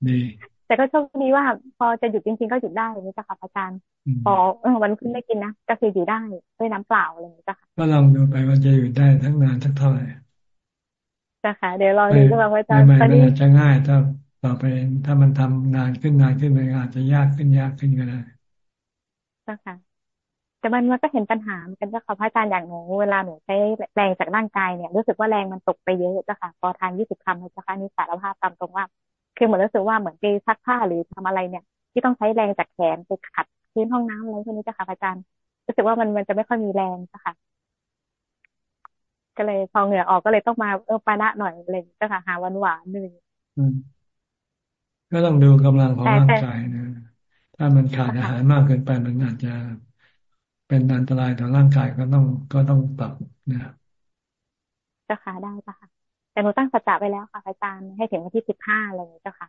ดีแต่ก็โชคดีว่า พอจะหยุดจริงๆก็หยุดได้นี่จ้ะค่ะอาจารย์ พอวันขึ้นไม่กินนะก็คืออยู่ได้ด้วยน้ำเปล่าอะไรอย่างนี้จ้ะค่ะก็ลองดูไปว่าจะอยู่ได้ทั้งนานทั้งเท่าไหร่จ้ะค่ะเดี๋ยวรอดูจ้ะอาจารย์ตอนนี้จะง่ายถ้า ต่อไปถ้ามันทำนานขึ้นนานขึ้นไปอาจจะยากขึ้นยากขึ้นก็ได้ใช่ค่ะแต่มันมันก็เห็นปัญหาเหมือนกันเจ้าค่ะพระอาจารย์อย่างหนูเวลาหนูใช้แรงจากร่างกายเนี่ย รู้สึกว่าแรงมันตกไปเยอะเจ้าค่ะพอทานยี่สิบคำเจ้าค่ะนี่สารภาพตามตรงว่า คือเหมือนรู้สึกว่าเหมือนไปซักผ้าหรือทำอะไรเนี่ย ที่ต้องใช้แรงจากแขนไปขัดพื้นห้องน้ำอะไรพวกนี้เจ้าค่ะพระอาจารย์รู้สึกว่ามันมันจะไม่ค่อยมีแรงเจ้าค่ะ ก็เลยพอเหงื่อออกก็เลยต้องมาเออปานะหน่อยอะไรเจ้าค่ะหาวันหวานหนึ่ง ก็ต้องดูกำลังของร่างกายนะ ถ้ามันขาดอาหารมากเกินไปมันอาจจะเป็นอันตรายต่อร่างกายก็ต้องก็ต้องปรับนะเจ้าค่ะได้จ้ะค่ะ แต่หนูตั้งสัจจะไปแล้วค่ะอาจารย์ให้ถึงวันที่สิบห้าอะไรอย่างนี้เจ้าค่ะ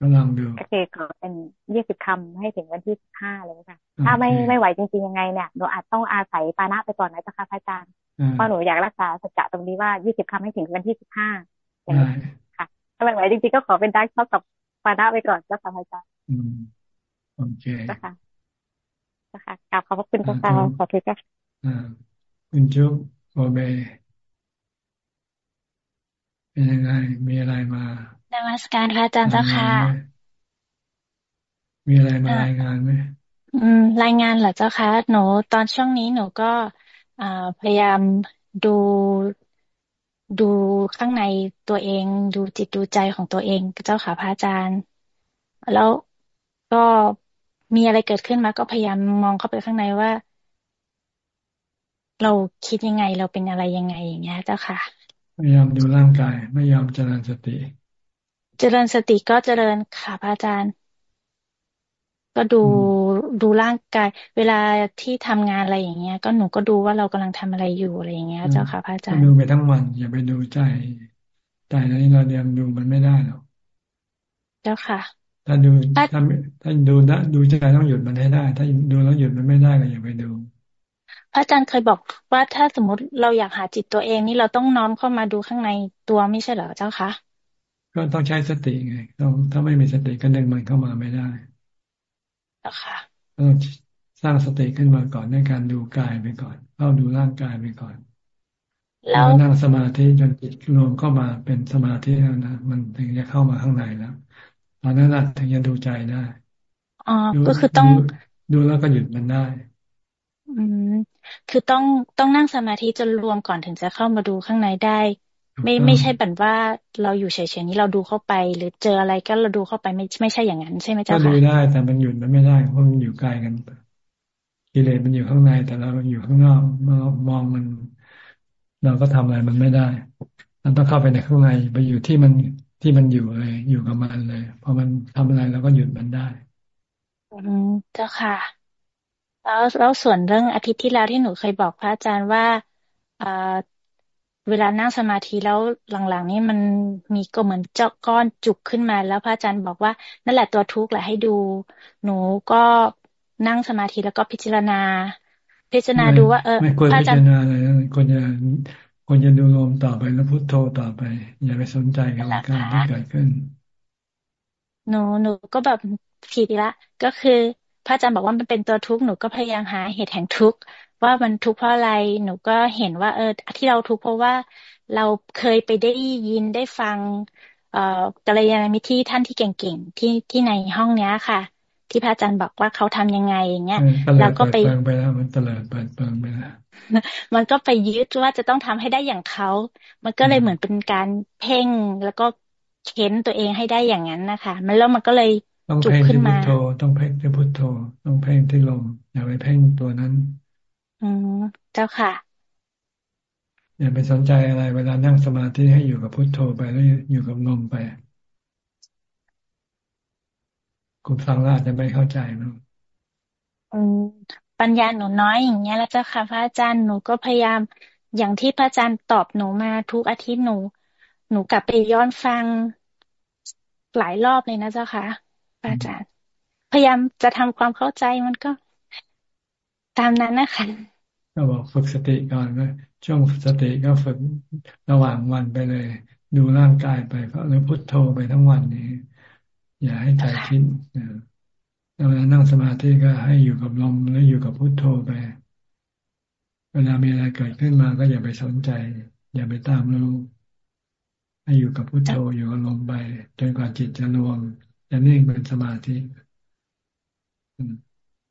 ก็ลองดูก็คือขอเป็นยี่สิบคำให้ถึงวันที่สิบห้าเลยค่ะ ถ้าไม่ไม่ไหวจริงๆยังไงเนี่ยหนูอาจต้องอาศัยปานะไปก่อนนะเจ้าค่ะอาจารย์เพราะหนูอยากรักษาสัจจะตรงนี้ว่ายี่สิบคำให้ถึงวันที่สิบห้าค่ะถ้าไม่ไหวจริงๆก็ขอเป็นดักเท่ากับ ปานะไปก่อนเจ้าค่ะอาจารย์อืมโอเคนะคะเจ้าค่ะกราบขอบพระคุณเจ้าค่ะขอทุกข์อ่าคุณจุ๊บโอเบเป็นยังไง มีอะไรมานมัสการพระอาจารย์เจ้าค่ะ มีอะไรมารายงานไหมอืม รายงานเหรอเจ้าค่ะหนูตอนช่วงนี้หนูก็อ่าพยายามดู ดูข้างในตัวเอง ดูจิตดูใจของตัวเอง เจ้าค่ะพระอาจารย์ แล้วก็มีอะไรเกิดขึ้นมาก็พยายามมองเข้าไปข้างในว่า เราคิดยังไงเราเป็นอะไรยังไงอย่างเงี้ย เจ้าค่ะพยายามดูร่างกายไม่ยอมเจริญสติ เจริญสติก็เจริญค่ะพระอาจารย์ ก็ดู ดูร่างกาย เวลาที่ทำงานอะไรอย่างเงี้ย ก็หนูก็ดูว่าเรากำลังทำอะไรอยู่อะไรอย่างเงี้ย เจ้าค่ะพระอาจารย์ดูไปทั้งวันอย่าไปดูใจใจนั้นเราเรียนดูมันไม่ได้หรอกเจ้าค่ะ ถ้าดูถ้าถ้าดูนะดูใจต้องหยุดมันให้ได้ ถ้าดูแล้วหยุดมันไม่ได้ก็อย่าไปดูพระอาจารย์เคยบอกว่าถ้าสมมติเราอยากหาจิตตัวเองนี่เราต้องน้อมเข้ามาดูข้างในตัวไม่ใช่เหรอเจ้าคะก็ต้องใช้สติไงต้องถ้าไม่มีสติก็ดึงมันเข้ามาไม่ได้เจ้าค่ะ ต้องสร้างสติขึ้นมาก่อนในการดูกายไปก่อนเข้าดูร่างกายไปก่อน แล้วนั่งสมาธิจนจิตรวมเข้ามาเป็นสมาธิแล้วนะมันถึงจะเข้ามาข้างในแล้วตอนนั้นถึงจะดูใจได้อ๋อก็คือต้องดูแล้วก็หยุดมันได้ อืมคือต้องต้องนั่งสมาธิจนรวมก่อนถึงจะเข้ามาดูข้างในได้ ไม่ไม่ใช่แบบว่าเราอยู่เฉยๆนี้เราดูเข้าไป หรือเจออะไรก็เราดูเข้าไปไม่ไม่ใช่อย่างนั้นใช่ไหมเจ้าค่ะก็ดูได้แต่มันหยุดมันไม่ได้เพราะมันอยู่ไกลกันกิเลสมันอยู่ข้างในแต่เราอยู่ข้างนอกมองมัน เราก็ทำอะไรมันไม่ได้มันต้องเข้าไปในข้างในไปอยู่ที่มันที่มันอยู่เลย อยู่กับมันเลยพอมันทำอะไรเราก็หยุดมันได้ อืมเจ้าค่ะ แล้วแล้วส่วนเรื่องอาทิตย์ที่แล้วที่หนูเคยบอกพระอาจารย์ว่าเอ่อ เวลานั่งสมาธิแล้วหลังๆ นี้มันมีก็เหมือนเจาะก้อนจุกขึ้นมา แล้วพระอาจารย์บอกว่านั่นแหละตัวทุกข์แหละให้ดู หนูก็นั่งสมาธิแล้วก็พิจารณา พิจารณาดูว่าเออไม่ควรพิจารณาอะไรควรจะควรจะดูลมต่อไปแล้วพุทโธต่อไป อย่าไปสนใจกับการที่เกิดขึ้น หนูหนูก็แบบผิดอีกละก็คือพระอาจารย์บอกว่ามันเป็นตัวทุกข์หนูก็พยายามหาเหตุแห่งทุกข์ ว่ามันทุกข์เพราะอะไร หนูก็เห็นว่าเออที่เราทุกข์เพราะว่าเราเคยไปได้ยินได้ฟัง เอ่อกัลยาณมิตรที่ท่านที่เก่งๆที่ที่ในห้องเนี้ยค่ะ ที่พระอาจารย์บอกว่าเขาทำยังไงอย่างเงี้ยเราก็ไปไปแล้วมันเตลิดเปิดเปิงไปแล้วมันก็ไปยึดว่าจะต้องทำให้ได้อย่างเขา มันก็เลยเหมือนเป็นการเพ่งแล้วก็เค้นตัวเองให้ได้อย่างนั้นนะคะ มันแล้วมันก็เลยต้องเพ่งที่พุทโธต้องเพ่งที่พุทโธ ต้องเพ่งที่ลมอย่าไปเพ่งตัวนั้น อืมเจ้าค่ะอย่าไปสนใจอะไร เวลานั่งสมาธิให้อยู่กับพุทโธไปแล้วอยู่กับลมไป คุณฟังแล้วอาจจะไม่เข้าใจมั้งอืมปัญญาหนูน้อยอย่างเงี้ยแล้วเจ้าค่ะ พระอาจารย์หนูก็พยายามอย่างที่พระอาจารย์ตอบหนูมาทุกอาทิตย์หนู หนูกลับไปย้อนฟังหลายรอบเลยนะเจ้าค่ะอาจารย์ พยายามจะทำความเข้าใจมันก็ ตามนั้นนะคะก็บอกฝึกสติก่อนนะช่วงสติก็ฝึกระหว่างวันไปเลย ดูร่างกายไปเพราะแล้วพุทโธไปทั้งวันนี้ อย่าให้ใจคิดแล้วเวลานั่งสมาธิก็ให้อยู่กับลมหรืออยู่กับพุทโธไป เวลามีอะไรเกิดขึ้นมาก็อย่าไปสนใจ อย่าไปตามรู้ให้อยู่กับพุทโธอยู่กับลมไปจนกว่าจิตจะรวมจะนิ่งเป็นสมาธิ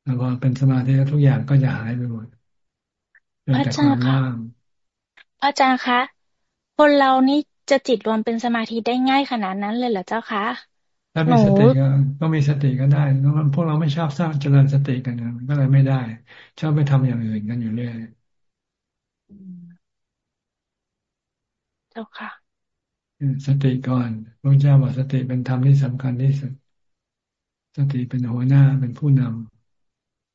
แล้วพอเป็นสมาธิแล้วทุกอย่างก็จะหายไปหมดพระอาจารย์คะพระอาจารย์คะคนเรานี่จะจิตรวมเป็นสมาธิได้ง่ายขนาดนั้นเลยเหรอเจ้าคะถ้ามีสติก็ก็มีสติก็ได้แล้วพวกเราไม่ชอบสร้างเจริญสติกันนะก็เลยไม่ได้ ชอบไปทำอย่างอื่นกันอยู่เรื่อยเจ้าค่ะสติก่อนพระเจ้าบอกสติเป็นธรรมที่สำคัญที่สุด สติเป็นหัวหน้าเป็นผู้นำ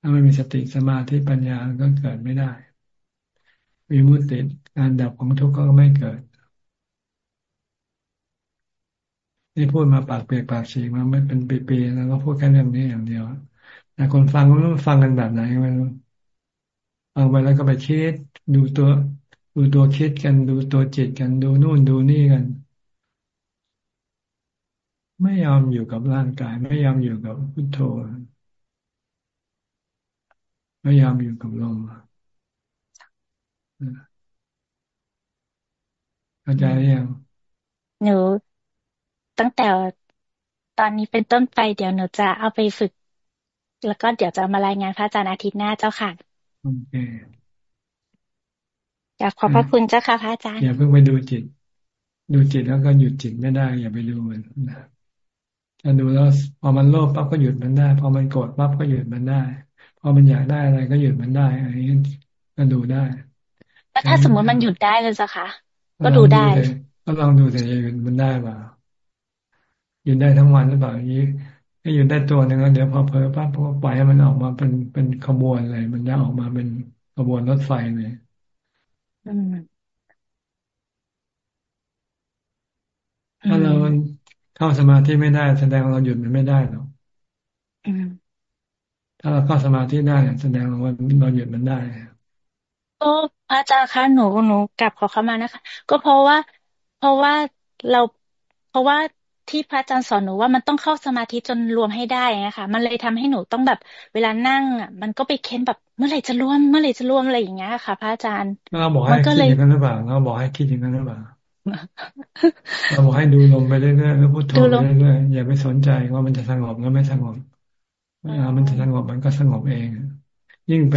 ถ้าไม่มีสติสมาธิปัญญาก็เกิดไม่ได้ วิมุตติการดับของทุกข์ก็ไม่เกิด นี่พูดมาปากเปียกปากฉีกมาไม่เป็นปีๆแล้วก็พูดแค่เรื่องนี้อย่างเดียวแต่คนฟังก็รู้ฟังกันแบบไหนไม่รู้ฟังไปแล้วก็ไปคิด ดูตัวดูตัวคิดกันดูตัวจิตกันดูนู่นดูนี่กัน ไม่ยอมอยู่กับร่างกาย ไม่ยอมอยู่กับพุทโธ พยายามอยู่กับลมเข้าใจหรือยังหนูตั้งแต่ตอนนี้เป็นต้นไปเดี๋ยวหนูจะเอาไปฝึก แล้วก็เดี๋ยวจะมารายงานพระอาจารย์อาทิตย์หน้าเจ้าค่ะโอเคอยากขอบพระคุณเจ้าค่ะพระอาจารย์อย่าเพิ่งไปดูจิต ดูจิตแล้วก็หยุดจิตไม่ได้ อย่าไปดูมันนะถ้าดูแล้วพอมันโลภปั๊บก็หยุดมันได้ พอมันโกรธปั๊บก็หยุดมันได้พ อมันอยากได้อะไรก็หยุดมันได้อันนี้ก็ดูได้แล้วถ้าสมมติมันหยุดได้เลยจ้ะคะก็ดูได้ก็ลองดูแต่จะหยุดมันได้เปล่าหยุดได้ทั้งวันหรือเปล่าอย่างนี้ถ้าหยุดได้ตัวหนึ่งแล้วเดี๋ยวพอเพลอปั๊บพอปล่อยให้มันออกมาเป็นเป็นขบวนเลยมันจะออกมาเป็นขบวนรถไฟเลยถ้าเราเข้าสมาธิไม่ได้แสดงเราหยุดมันไม่ได้หรอก ถ้าเราเข้าสมาธิได้แสดงว่าเราหยุดมันได้ก็อาจารย์คะหนูหนูกลับขอเข้ามานะคะ ก็เพราะว่า เพราะว่าเราเพราะว่าที่พระอาจารย์สอนหนูว่ามันต้องเข้าสมาธิจนรวมให้ได้นะคะมันเลยทำให้หนูต้องแบบเวลานั่งอะมันก็ไปเค้นแบบเมื่อไหร่จะรวมเมื่อไหร่จะรวมอะไรอย่างเงี้ยค่ะ พระอาจารย์เราบอกให้คิดอย่างนั้นหรือเปล่าเราบอกให้คิดอย่างนั้นหรือเปล่าเราบอกให้ดูลมไปเรื่อยๆแล้วพูดโทไปเรื่อยๆอย่าไปสนใจว่ามันจะสงบแล้วไม่สงบ เวลามันจะสงบมันก็สงบเอง ยิ่งไป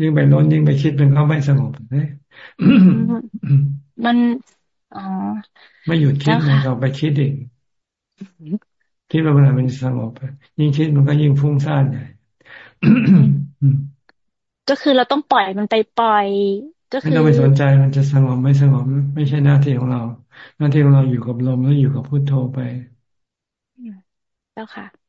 ยิ่งไปน้นยิ่งไปคิดมันก็ไม่สงบเลยมันอ๋อไม่หยุดคิดมันก็ไปคิดอีกคิดว่าเวลามันสงบยิ่งคิดมันก็ยิ่งฟุ้งซ่านใหญ่ก็คือเราต้องปล่อยมันไปปล่อย ก็คือไม่ต้องไปสนใจมันจะสงบไม่สงบไม่ใช่หน้าที่ของเรา หน้าที่ของเราอยู่กับลมแล้วอยู่กับพุทโธไป แล้วค่ะ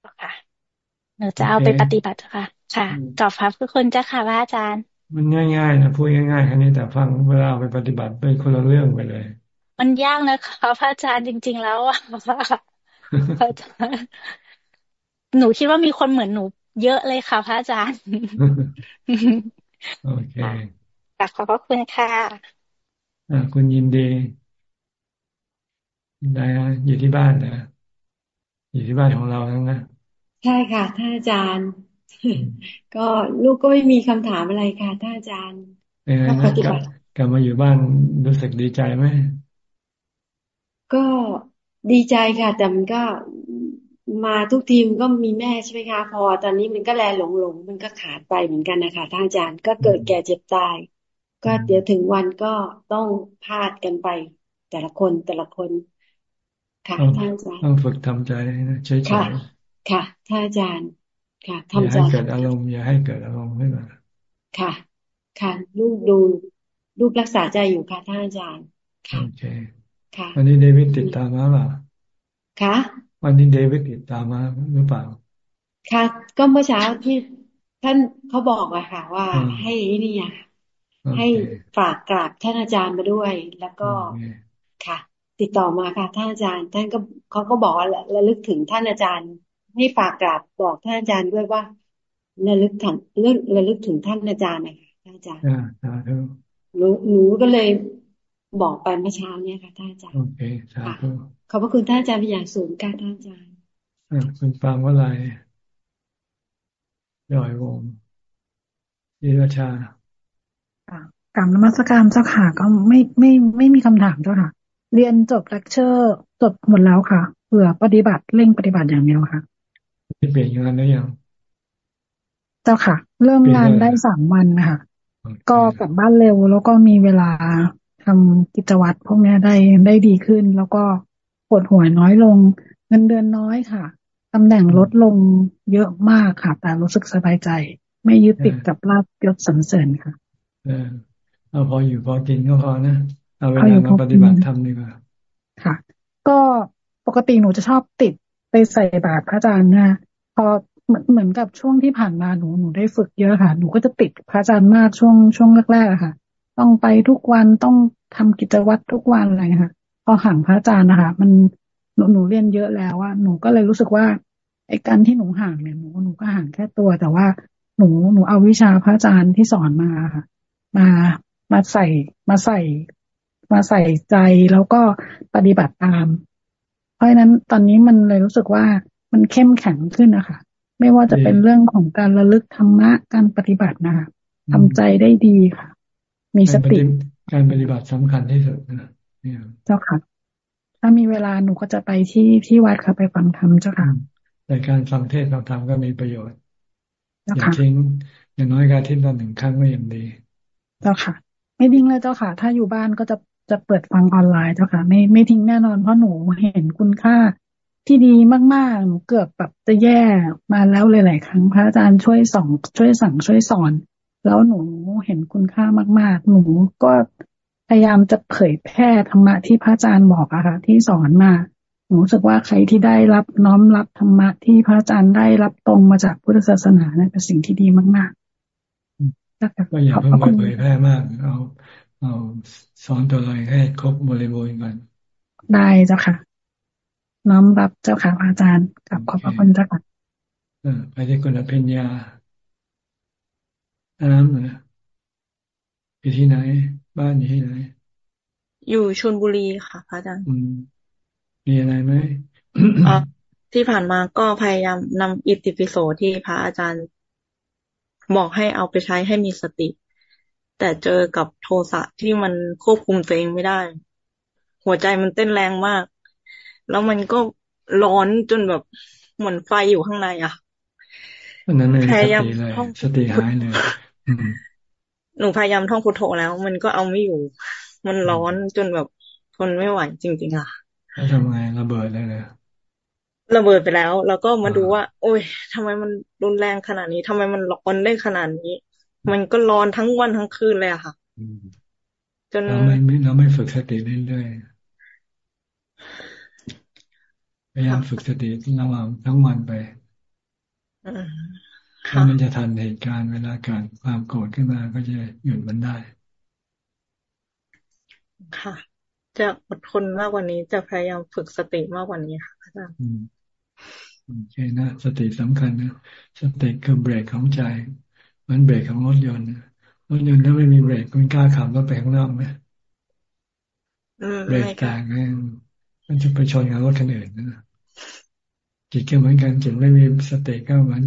แล้วค่ะห นูจะเอาไปปฏิบัติค่ะ ค่ะตอบครับทุกคนจ้าค่ะว่าอาจารย์ มันง่ายๆนะพูดง่ายๆแค่นี้แต่ฟังเวลาไปปฏิบัติเป็นคนละเรื่องไปเลย มันยากนะคะพระอาจารย์จริง ๆ แล้วอะพระอาจารย์หนูคิดว่ามีคนเหมือนหนูเยอะเลยค่ะพระอาจารย์ โอเคขอบพระคุณค่ะอ่าคุณยินดีได้อยู่ที่บ้านนะอยู่ที่บ้านของเราทั้งนะ ใช่ค่ะท่านอาจารย์ ก็ลูกก็ไม่มีคำถามอะไรค่ะท่านอาจารย์ก็ปฏิบัติกลับมาอยู่บ้านรู้สึกดีใจไหมก็ดีใจค่ะ แต่มันก็มาทุกทีมก็มีแม่ใช่ไหมคะ พอตอนนี้มันก็แลหลงหลงมันก็ขาดไปเหมือนกันนะคะท่านอาจารย์ก็เกิดแก่เจ็บตาย ก็เดี๋ยวถึงวันก็ต้องพาดกันไป แต่ละคนแต่ละคนค่ะท่านอาจารย์ต้องฝึกทำใจนะใช่ค่ะ ค่ะท่านอาจารย์ ค่ะทำใจอย่าให้เกิดอารมณ์อย่าให้เกิดอารมณ์ขึ้นมาค่ะ ค่ะลูกดูลูกรักษาใจอยู่ค่ะท่านอาจารย์ ค่ะโอเคค่ะ วันนี้เดวิดติดตามมาเปล่าค่ะวันนี้เดวิดติดตามมาหรือเปล่า ค่ะ ก็เมื่อเช้าที่ท่านเขาบอกอะค่ะ ว่าให้นี่อะให้ฝากกราบท่านอาจารย์มาด้วย แล้วก็ค่ะ ติดต่อมาค่ะท่านอาจารย์ ท่านก็เขาก็บอกว่าระลึกถึงท่านอาจารย์ ให้ฝากกราบบอกท่านอาจารย์ด้วยว่าระลึกถึงเรื่องระลึกถึงท่านอาจารย์นะคะท่านอาจารย์หนูหนูก็เลยบอกไปเมื่อเช้าเนี่ยค่ะท่านอาจารย์โอเคสาธุขอบพระคุณท่านอาจารย์เป็นอย่างสูงการท่านอาจารย์คุณฟังว่าอะไรย่อยวงยิรชากลับนมัสการเจ้าค่ะก็ไม่ไม่ไม่มีคำถามเจ้าค่ะ เรียนจบเลคเชอร์จบหมดแล้วค่ะเผื่อปฏิบัติเร่งปฏิบัติอย่างเดียวค่ะ เปลี่ยนงานได้ยัง เจ้าค่ะ เริ่มงานได้สามวันนะคะก็กลับบ้านเร็วแล้วก็มีเวลาทำกิจวัตรพวกนี้ได้ได้ดีขึ้น แล้วก็ปวดหัวน้อยลง เงินเดือนน้อยค่ะตำแหน่งลดลงเยอะมากค่ะ แต่รู้สึกสบายใจ ไม่ยึดติดกับลาบยศสรรเสริญค่ะเออเอาพออยู่พอกินก็พอนะเอาเวลามาปฏิบัติทำดีกว่าค่ะ ก็ปกติหนูจะชอบติดไปใส่บาตรพระอาจารย์นะ พอเหมือนกับช่วงที่ผ่านมาหนูหนูได้ฝึกเยอะค่ะ หนูก็จะติดพระอาจารย์มากช่วงช่วงแรกๆค่ะ ต้องไปทุกวันต้องทำกิจวัตรทุกวันอะไรค่ะ พอห่างพระอาจารย์นะคะ มันหนูหนูเรียนเยอะแล้วว่าหนูก็เลยรู้สึกว่าไอ้การที่หนูห่างเนี่ยหนูหนูก็ห่างแค่ตัว แต่ว่าหนูหนูเอาวิชาพระอาจารย์ที่สอนมาค่ะ มามาใส่มาใส่ มาใส่ใจแล้วก็ปฏิบัติตาม เพราะฉะนั้นตอนนี้มันเลยรู้สึกว่า มันเข้มแข็งขึ้นนะคะไม่ว่าจะเป็นเรื่องของการระลึกธรรมะการปฏิบัตินะคะทำใจได้ดีค่ะ มีสติการปฏิบัติสำคัญที่สุดนะเจ้าค่ะ ถ้ามีเวลาหนูก็จะไปที่ที่วัดค่ะไปฟังธรรมเจ้าค่ะแต่การฟังเทศฟังธรรมก็มีประโยชน์อย่าทิ้งอย่างน้อยการที่ตอนหนึ่งครั้งก็ยังดี เจ้าค่ะ ไม่ทิ้งเลยเจ้าค่ะ ถ้าอยู่บ้านก็จะจะเปิดฟังออนไลน์เจ้าค่ะ ไม่ไม่ทิ้งแน่นอนเพราะหนูเห็นคุณค่า ที่ดีมากๆหนูเกือบแบบจะแย่มาแล้วหลายๆครั้งพระอาจารย์ช่วยส่องช่วยสั่งช่วยสอน แล้วหนูเห็นคุณค่ามาก ๆ หนูก็พยายามจะเผยแพร่ธรรมะที่พระอาจารย์บอกอะค่ะที่สอนมาหนูรู้สึกว่าใครที่ได้รับน้อมรับธรรมะที่พระอาจารย์ได้รับตรงมาจากพุทธศาสนาเนี่ยเป็นสิ่งที่ดีมากๆก็อย่าเพิ่งไปเผยแพร่มากเอาเอาสอนตัวเลยให้ครบบริบูรณ์ก่อนได้เจ้าค่ะ น้อมรับเจ้าค่ะอาจารย์กับขอบพระคุณเจ้าค่ะไปที่คุณอภิญญาน้ำเหรออยู่ที่ไหน บ้านอยู่ที่ไหน อยู่ชลบุรีค่ะพระอาจารย์มีอะไรไหมที่ผ่านมาก็พยายามนำอิติปิโสที่พระอาจารย์บอกให้เอาไปใช้ให้มีสติ แต่เจอกับโทสะที่มันควบคุมตัวเองไม่ได้ หัวใจมันเต้นแรงมาก แล้วมันก็ร้อนจนแบบเหมือนไฟอยู่ข้างในอะพยายามท่องสติหายเลยหนูพยายามท่องพุทโธแล้ว มันก็เอาไม่อยู่ มันร้อนจนแบบทนไม่ไหวจริงๆอะแล้วทำไงระเบิดเลยเลยระเบิดไปแล้ว แล้วก็มาดูว่า โอ้ยทำไมมันรุนแรงขนาดนี้ทำไมมันร้อนได้ขนาดนี้ มันก็ร้อนทั้งวันทั้งคืนเลยอะค่ะจนเราไม่เราไม่ฝึกสติเรื่อยๆ พยายามฝึกสติระหว่างทั้งวันไปถ้ามันจะทันเหตุการณ์เวลาเกิดความโกรธขึ้นมาก็จะหยุดมันได้ ค่ะ จะอดทนมากกว่านี้จะพยายามฝึกสติมากกว่านี้ค่ะอาจารย์โอเคนะสติสำคัญนะสติคือเบรกของใจ มันเบรกของรถยนต์รถยนต์ถ้าไม่มีเบรกคุณกล้าขับรถไปข้างนอกไหมเบรกแตกเนี่ย มันจะไปชนกับรถคันอื่นนะจิตก็เหมือนกันจิตไม่มีสติก็เหมือน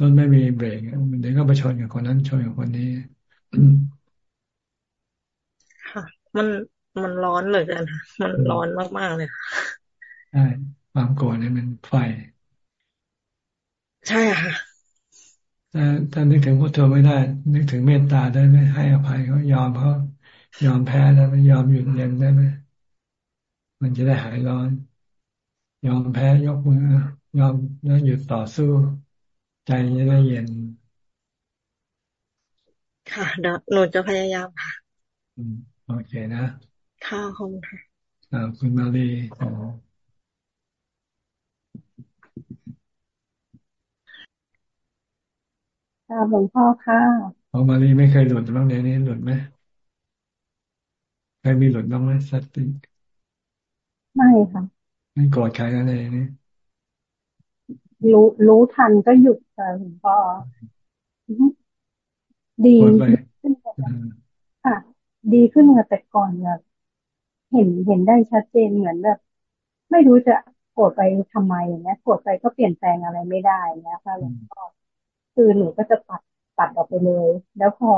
รถไม่มีเบรกมันเดี๋ยวก็ไปชนกับคนนั้นชนกับคนนี้ค่ะ มันมันร้อนเลยกันค่ะมันร้อนมากๆเลยค่ะใช่ความโกรธเนี่ยมันไฟ ใช่ค่ะถ้าถ้านึกถึงพุทโธไม่ได้ นึกถึงเมตตาได้ไหมให้อภัยเขายอมเขายอมแพ้ได้ไหมยอมหยุดเย็นได้ไหม มันจะได้หายร้อน ยอมแพ้ยกมือยอมแล้วหยุดต่อสู้ ใจจะได้เย็น ค่ะเดี๋ยวหนูจะพยายามค่ะอืมโอเคนะค่ะขอบคุณค่ะอ่าคุณมาลีอ๋อค่ะหลวงพ่อค่ะของมาลีไม่เคยหลุดบ้างเดี๋ยวนี้หลุดไหมเคยมีหลุดบ้างไหมสติ ไม่ค่ะไม่โกรธใครกันเลยนี่รู้รู้ทันก็หยุดค่ะหลวงพ่อดีขึ้นค่ะ ดีขึ้นกว่าแต่ก่อนแบบเห็นเห็นได้ชัดเจนเหมือนแบบ ไม่รู้จะโกรธไปทำไมอย่างเงี้ยโกรธไปก็เปลี่ยนแปลงอะไรไม่ได้เนี้ยค่ะหลวงพ่อคือหนูก็จะตัดตัดออกไปเลย แล้วพอ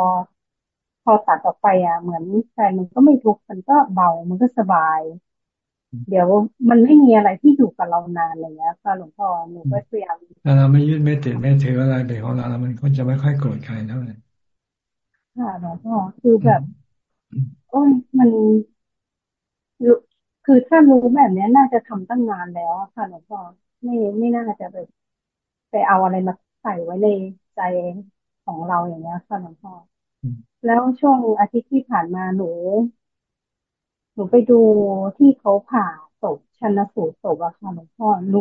พอตัดออกไปอะ เหมือนใจมันก็ไม่ทุกข์มันก็เบามันก็สบาย เดี๋ยวมันไม่มีอะไรที่อยู่กับเรานานอะไรเงี้ยค่ะหลวงพ่อหนูก็พยายามถ้าเราไม่ยึดไม่ติดไม่ถืออะไรเป็นของเราแล้วมันก็จะไม่ค่อยโกรธใครเท่าไหร่ค่ะหลวงพ่อคือแบบโอ้ยมันคือถ้ารู้แบบนี้น่าจะทำตั้งนานแล้วค่ะหลวงพ่อไม่ไม่น่าจะไปไปเอาอะไรมาใส่ไว้ในใจของเราอย่างเงี้ยค่ะหลวงพ่อแล้วช่วงอาทิตย์ที่ผ่านมาหนูห นูไปดูที่เขาผ่าศพชันสูตรศพอะค่ะหลวงพ่อหนู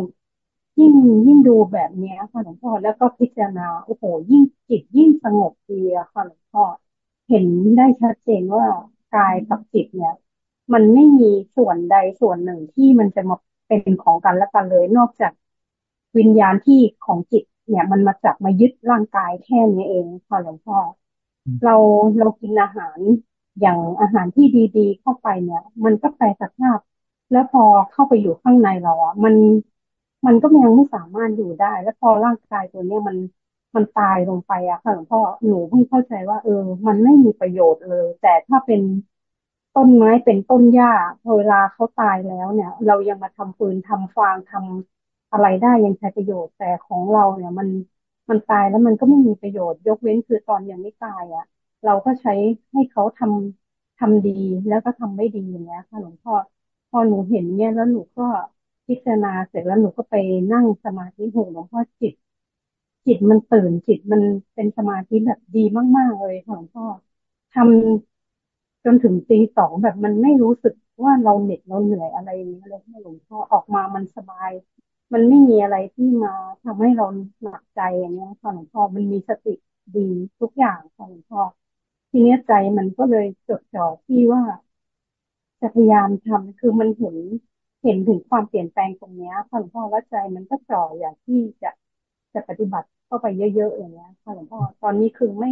ยิ่งยิ่งดูแบบนี้ค่ะหลวงพ่อแล้วก็พิจารณาโอ้โห ยิ่งจิตยิ่งสงบดีอะค่ะหลวงพ่อเห็นได้ชัดเจนว่ากายกับจิตเนี่ย มันไม่มีส่วนใดส่วนหนึ่งที่มันจะมาเป็นของกันและกันเลย นอกจากวิญญาณที่ของจิตเนี่ย มันมาจับมายึดร่างกายแค่นี้เองค่ะหลวงพ่อเราเรากินอาหาร อย่างอาหารที่ดีๆ เข้าไปเนี่ย มันก็แปรสภาพ แล้วพอเข้าไปอยู่ข้างในเราอะมันมันก็ยังไม่สามารถอยู่ได้ แล้วพอร่างกายตัวเนี้ยมันมันตายลงไปอะค่ะหลวงพ่อหนูเพิ่งเข้าใจว่า เออ มันไม่มีประโยชน์เลย แต่ถ้าเป็นต้นไม้เป็นต้นหญ้าเวลาเขาตายแล้วเนี่ย เรายังมาทำฟืนทำฟางทำอะไรได้ยังใช้ประโยชน์แต่ของเราเนี่ย มันมันตายแล้วมันก็ไม่มีประโยชน์ ยกเว้นคือตอนยังไม่ตายอะ เราก็ใช้ให้เขาทำทำดีแล้วก็ทำไม่ดีอย่างเงี้ยค่ะหลวงพ่อพอหนูเห็นเนี่ยแล้วหนูก็พิจารณาเสร็จแล้วหนูก็ไปนั่งสมาธิหูหลวงพ่อจิต จิตมันตื่นจิตมันเป็นสมาธิแบบดีมากๆเลยค่ะหลวงพ่อทำจนถึงตีสองแบบมันไม่รู้สึกว่าเราเหน็ดเราเหนื่อยอะไรอย่างเงี้ยเลยหลวงพ่อออกมามันสบาย มันไม่มีอะไรที่มาทำให้เราหนักใจอย่างเงี้ยค่ะหลวงพ่อมันมีสติดีทุกอย่างค่ะหลวงพ่อ ทีนี้ใจมันก็เลยจดจ่อที่ว่าจะพยายามทำคือมันเห็นเห็นถึงความเปลี่ยนแปลงตรงนี้ค่ะหลวงพ่อแล้วใจมันก็จ่ออยากที่จะจะปฏิบัติเข้าไปเยอะๆอย่างเงี้ยค่ะหลวงพ่อตอนนี้คือไม่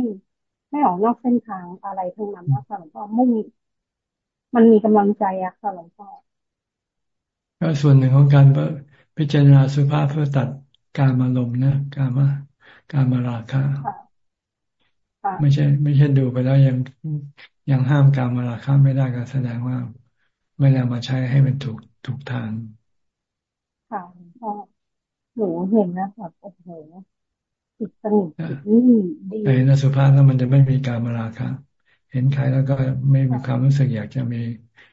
ไม่ออกนอกเส้นทางอะไรทั้งนั้นนะคะหลวงพ่อมุ่งมันมีกำลังใจอะค่ะหลวงพ่อก็ส่วนหนึ่งของการพิจารณาสุภาพเพื่อตัดการมาลมนะ การมาการมาราคะ ไม่ใช่ ไม่ใช่ดูไปแล้วยังยังห้ามการมาราคะไม่ได้ก็แสดงว่าไม่ได้มาใช้ให้มันถูกถูกทางค่ะหนูเห็นนะแบบโอ้โหจิตสงบจิตนิ่งดีไอ้นสุภาพแล้วมันจะไม่มีการมาราคะ เห็นใครแล้วก็ไม่มีความรู้สึกอยากจะมี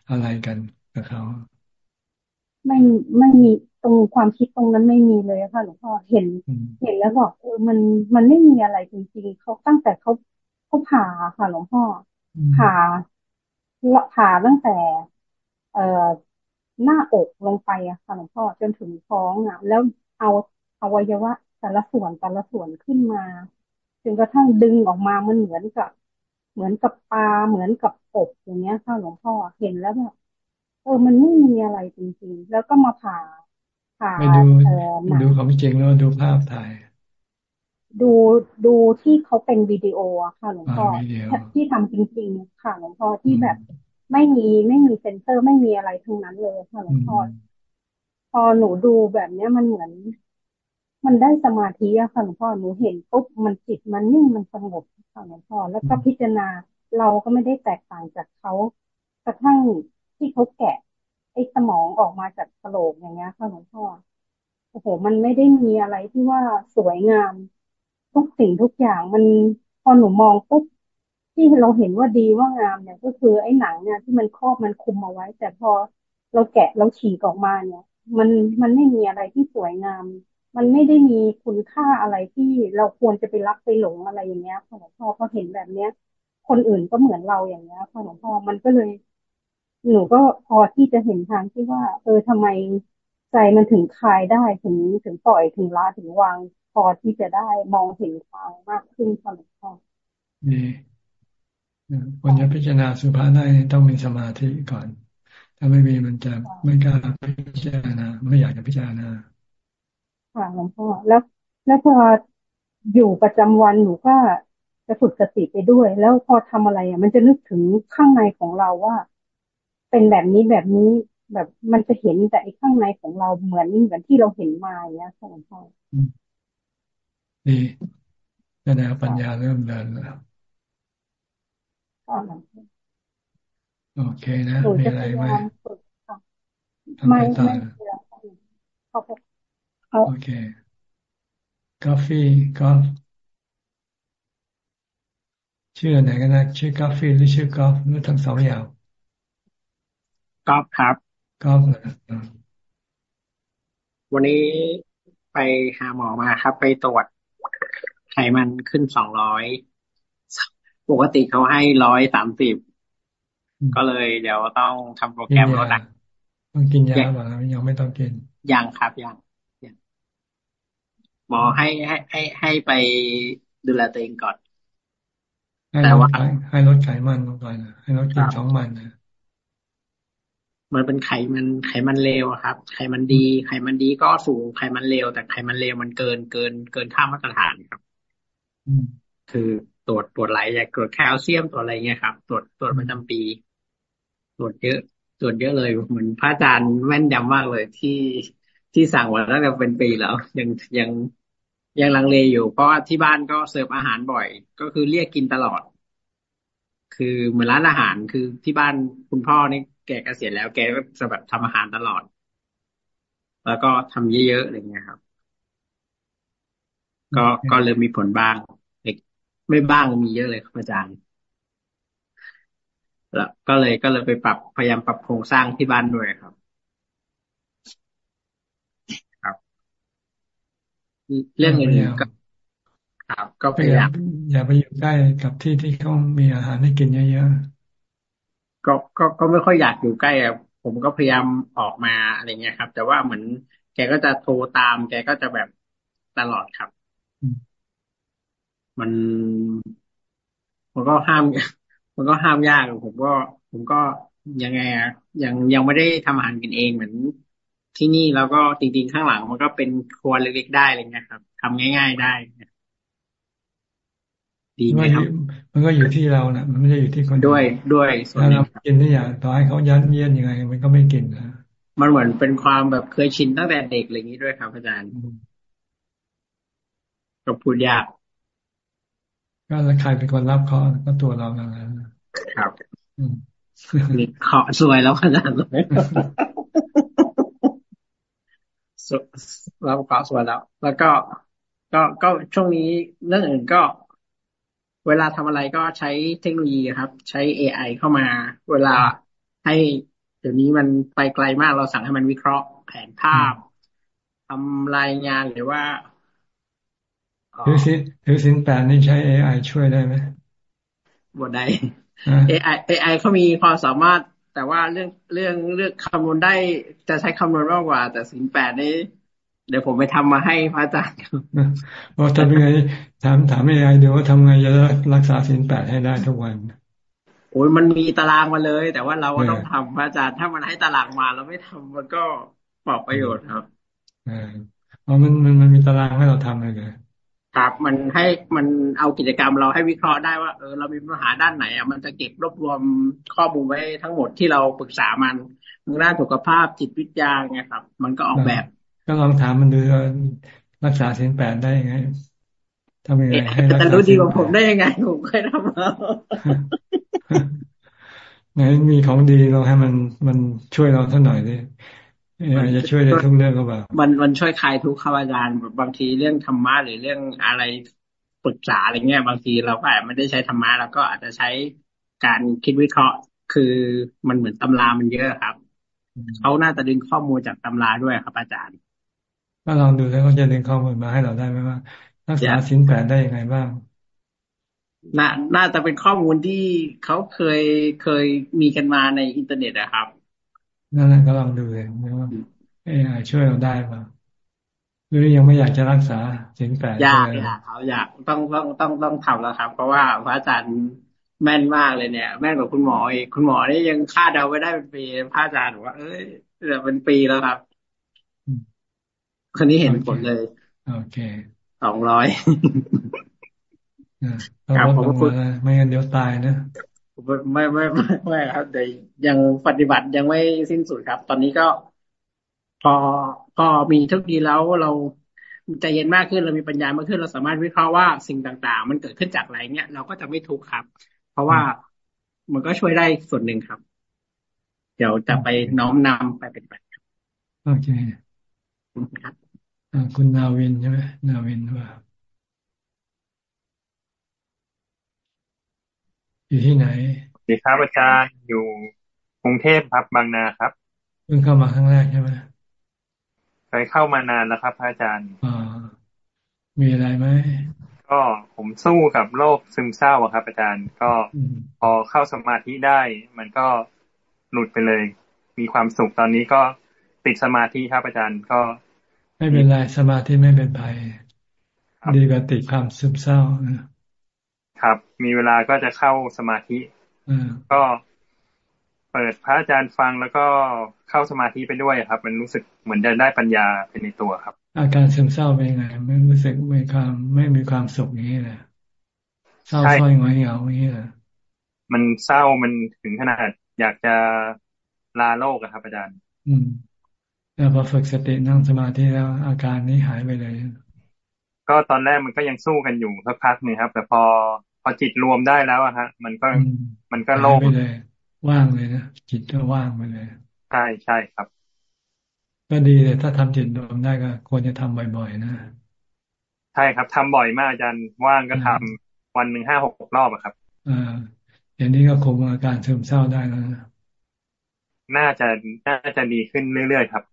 อะไรกันกับเขา ไม่ไม่มีตรงความคิดตรงนั้นไม่มีเลยค่ะหลวงพ่อเห็น เห็นแล้วบอกเออมันมันไม่มีอะไรจริงๆเขาตั้งแต่เขาเขาผ่าค่ะหลวงพ่อผ่าผ่าตั้งแต่ เอ่อหน้าอกลงไปอะค่ะหลวงพ่อจนถึงท้องอะแล้วเอาอวัยวะแต่ละส่วนแต่ละส่วนขึ้นมาจนกระทั่งดึงออกมามันเหมือนกับ เหมือนกับปลาเหมือนกับกบอย่างเงี้ยค่ะหลวงพ่อเห็นแล้วแบบ เออมันไม่มีอะไรจริงๆ แล้วก็มาผ่าผ่าไปดูดูของจริงแล้วดูภาพถ่าย ดูดูที่เขาเป็นวิดีโออะค่ะหลวงพ่อที่ทำจริงๆ ค่ะหลวงพ่อที่แบบไม่มีไม่มีเซ็นเซอร์ไม่มีอะไรทั้งนั้นเลยค่ะหลวงพ่อพอหนูดูแบบเนี้ยมันเหมือน มันได้สมาธิอะค่ะหลวงพ่อหนูเห็นปุ๊บมันจิตมันนิ่งมันสงบค่ะหลวงพ่อแล้วก็พิจารณาเราก็ไม่ได้แตกต่างจากเขากระทั่ง ที่เขาแกะ ไอ้สมองออกมาจากกระโหลกอย่างเงี้ยค่ะหลวงพ่อโอ้โหมันไม่ได้มีอะไรที่ว่าสวยงาม ทุกสิ่งทุกอย่างมันพอหนูมองปุ๊บที่เราเห็นว่าดีว่างามเนี่ยก็คือไอ้หนังเนี่ยที่มันครอบมันคุมเอาไว้ แต่พอเราแกะเราฉีกออกมาเนี่ย มันมันไม่มีอะไรที่สวยงาม มันไม่ได้มีคุณค่าอะไรที่เราควรจะไปรักไปหลงอะไรอย่างเงี้ยค่ะหลวงพ่อพอเห็นแบบเนี้ย คนอื่นก็เหมือนเราอย่างเงี้ยค่ะหลวงพ่อมันก็เลย หนูก็พอที่จะเห็นทางที่ว่า เออทำไมใจมันถึงคลายได้ถึงถึงปล่อยถึงละถึงวาง พอที่จะได้มองเห็นทางมากขึ้นค่ะหลวงพ่อนี่ควรจะพิจารณาสุภาษได้ต้องมีสมาธิก่อน ถ้าไม่มีมันจะไม่กล้าพิจารณาไม่อยากจะพิจารณาค่ะหลวงพ่อแล้ว แล้วพออยู่ประจำวันหนูก็จะฝึกสติไปด้วย แล้วพอทำอะไรอะ มันจะนึกถึงข้างในของเราว่า เป็นแบบนี้แบบนี้แบบมันจะเห็นแต่อีกข้างในของเราเหมือนเหมือนที่เราเห็นมาอย่างเงี้ยค่ะหลวงพ่อดีแสดงปัญญาเริ่มเดินแล้วโอเคนะมีอะไรไหมไม่ไม่โอเคกาแฟกาแฟชื่อไหนกันนะชื่อกาแฟหรือชื่อกาแฟหรือทั้งสองอย่าง ก๊อฟครับก๊อฟวันนี้ไปหาหมอมาครับ ไปตรวจไขมันขึ้นสองร้อยปกติเขาให้ร้อยสามสิบก็เลยเดี๋ยวต้องทำโปรแกรมลดนะต้องกินยาหรือยังไม่ต้องกินยังครับยังหมอให้ให้ให้ให้ไปดูแลตัวเองก่อนแต่ว่าให้ลดไขมันก่อนให้ลดกินสองมันนะ มันเป็นไขมันไขมันเลวครับ ไขมันดี ไขมันดีก็สูงไขมันเลวแต่ไขมันเลวมันเกินเกินเกินค่ามาตรฐานครับคือตรวจตรวจไหลอยากตรวจแคลเซียมตรวจอะไรเงี้ยครับ ตรวจตรวจประจำปี ตรวจเยอะ ตรวจเยอะเลยเหมือนพระอาจารย์แม่นยำมากเลยที่ที่สั่งมาตั้งแต่เป็นปีแล้ว ยังยังยังลังเลอยู่ เพราะว่าที่บ้านก็เสิร์ฟอาหารบ่อย ก็คือเรียกกินตลอด คือเหมือนร้านอาหารคือที่บ้านคุณพ่อนี่ แกเกษียณแล้วแกก็จะแบบทำอาหารตลอด แล้วก็ทำเยอะๆอะไรเงี้ยครับ ก็ก็เริ่มมีผลบ้างเล็กไม่บ้างมีเยอะเลยครับอาจารย์แล้วก็เลยก็เลยไปปรับพยายามปรับโครงสร้างที่บ้านด้วยครับ ครับ เรื่องอื่นๆก็ครับ ก็พยายามอย่าไปอยู่ใกล้กับที่ที่เขามีอาหารให้กินเยอะๆ ก็ก็ก็ไม่ค่อยอยากอยู่ใกล้อะผมก็พยายามออกมาอะไรเงี้ยครับ แต่ว่าเหมือนแกก็จะโทรตาม แกก็จะแบบตลอดครับ มันมันก็ห้าม มันก็ห้ามยากผมก็ ผมก็ยังไงอะยังยังไม่ได้ทำอาหารกินเองเหมือนที่นี่แล้วก็จริงๆข้างหลัง มันก็เป็นครัวเล็กๆได้เลยนะครับทำง่าย ๆ ได้ ดีไหมครับมันก็อยู่ที่เรานะมันไม่ได้อยู่ที่คนด้วยด้วยส่วนเรากินที่อย่างต่อให้เขายัดเยียดยังไง มันก็ไม่กินนะมันเหมือนเป็นความแบบเคยชินตั้งแต่เด็กอะไรอย่างนี้ด้วยครับอาจารย์ก็พูดยากก็แล้วใครเป็นคนรับเขาก็ตัวเรานั่นแหละครับนี่ขอสวยแล้วขนาดเลยเราขอสวยแล้ว แล้วก็ก็ก็ช่วงนี้เรื่องอื่นก็ เวลาทำอะไรก็ใช้เทคโนโลยีครับ ใช้ AI เข้ามา เวลาให้เดี๋ยวนี้มันไปไกลมากเราสั่งให้มันวิเคราะห์แผนภาพทำรายงานหรือว่าถือสิถือสินแปดนี่ใช้ AI ช่วยได้ไหมบทใด AI AI เขามีความสามารถ แต่ว่าเรื่องเรื่องเรื่องคำนวณได้จะใช้คำนวณมากกว่า แต่สินแปดนี้ เดี๋ยวผมไปทำมาให้พระอาจารย์ว่าทำยังไงถามถาม AI เดี๋ยวว่าทำไงจะรักษาสินแปดให้ได้ทุกวันโอ้ยมันมีตารางมาเลย แต่ว่าเราก็ต้องทำพระอาจารย์ถ้ามันให้ตารางมาเราไม่ทำมันก็ปลอกประโยชน์ครับอ๋อมันมันมันมีตารางให้เราทำเลยเลยครับมันให้มันเอากิจกรรมเราให้วิเคราะห์ได้ว่าเออเรามีปัญหาด้านไหนอะมันจะเก็บรวบรวมข้อมูลไว้ทั้งหมดที่เราปรึกษามันทางด้านสุขภาพจิตวิทยาไงครับ มันก็ออกแบบ ก็ลองถามมันดูรักษาเส้นแปดได้ยังไงทำยังไงให้รักษารู้ดีกว่าผมได้ยังไงผมเคยทำมาไหนมีของดีเราให้มันมันช่วยเราเท่าหน่อยดิอาจจะช่วยได้ทุกเรื่องก็แบบมันมันช่วยคลายทุกข์ครับอาจารย์บางทีเรื่องธรรมะหรือเรื่องอะไรปรึกษาอะไรเงี้ยบางทีเราก็อาจไม่ได้ใช้ธรรมะเราก็อาจจะใช้การคิดวิเคราะห์ คือมันเหมือนตำรามันเยอะครับเขาน่าจะดึงข้อมูลจากตำราด้วยครับอาจารย์ ก็ลองดูแล้วเขาจะดึงข้อมูลมาให้เราได้ไหมว่ารักษาสินแปดได้ยังไงบ้างน่าน่าจะเป็นข้อมูลที่เขาเคยเคยมีกันมาในอินเทอร์เน็ตนะครับนั่นแหละก็ลองดูเลยว่าเอไอช่วยเราได้ป่ะหรือยังไม่อยากจะรักษาสินแปดอยากอยากเขาอยากต้องต้องต้องต้องทำแล้วครับ เพราะว่าพระอาจารย์แม่นมากเลยเนี่ย แม่นกว่าคุณหมออีกคุณหมอนี่ยังคาดเดาไม่ได้เป็นปีพระอาจารย์บอกว่าเอ้ยเดี๋ยวเป็นปีแล้วครับ คนนี้เห็นผลเลย โอเคสองร้อยครับผมพูดไม่งั้นเดี๋ยวตายนะไม่ไม่ไม่ไม่ครับแต่ยังปฏิบัติยังไม่สิ้นสุดครับ ตอนนี้ก็ พอพอมีทุกดีแล้วเราใจเย็นมากขึ้นเรามีปัญญามากขึ้นเราสามารถวิเคราะห์ว่าสิ่งต่าง ๆ มันเกิดขึ้นจากอะไรเงี้ยเราก็จะไม่ทุกข์ครับ เพราะว่ามันก็ช่วยได้ส่วนหนึ่งครับ เดี๋ยวจะไปน้อมนำไปเป็นแบบโอเคครับ คุณนาวินใช่ไหมนาวินว่าอยู่ที่ไหนดีครับอาจารย์อยู่กรุงเทพครับบางนาครับเพิ่งเข้ามาครั้งแรกใช่ไหมเคยเข้ามานานแล้วครับอาจารย์อ่ามีอะไรไหมก็ผมสู้กับโรคซึมเศร้าครับ อาจารย์ก็พอเข้าสมาธิได้ มันก็หลุดไปเลย มีความสุขตอนนี้ก็ติดสมาธิครับอาจารย์ก็ ไม่เป็นไรสมาธิไม่เป็นภัยดีกว่าติดความซึมเศร้าครับ มีเวลาก็จะเข้าสมาธิก็เปิดพระอาจารย์ฟังแล้วก็เข้าสมาธิไปด้วยครับ มันรู้สึกเหมือนจะได้ปัญญาเป็นในตัวครับ อาการซึมเศร้าเป็นไงไม่รู้สึกไม่ความไม่มีความสุขอย่างนี้เลยเศร้าซ้อยงอยเหงาอย่างนี้เลยมันเศร้ามันถึงขนาดอยากจะลาโลกอะครับอาจารย์ อืม แล้วพอฝึกสตินั่งสมาธิแล้วอาการนี้หายไปเลย ก็ตอนแรกมันก็ยังสู้กันอยู่สักพักหนึ่งครับ แต่พอพอจิตรวมได้แล้วอะฮะ มันก็มันก็โล่งไปเลย ว่างเลยนะจิตก็ว่างไปเลยใช่ใช่ครับ ก็ดีเลยถ้าทำจิตรวมได้ก็ควรจะทำบ่อยๆนะใช่ครับทำบ่อยมากอาจารย์ว่างก็ทำวันหนึ่งห้าหกรอบอะครับอ่าอย่างนี้ก็คุมอาการซึมเศร้าได้แล้วนะน่าจะน่าจะดีขึ้นเรื่อยๆครับอืม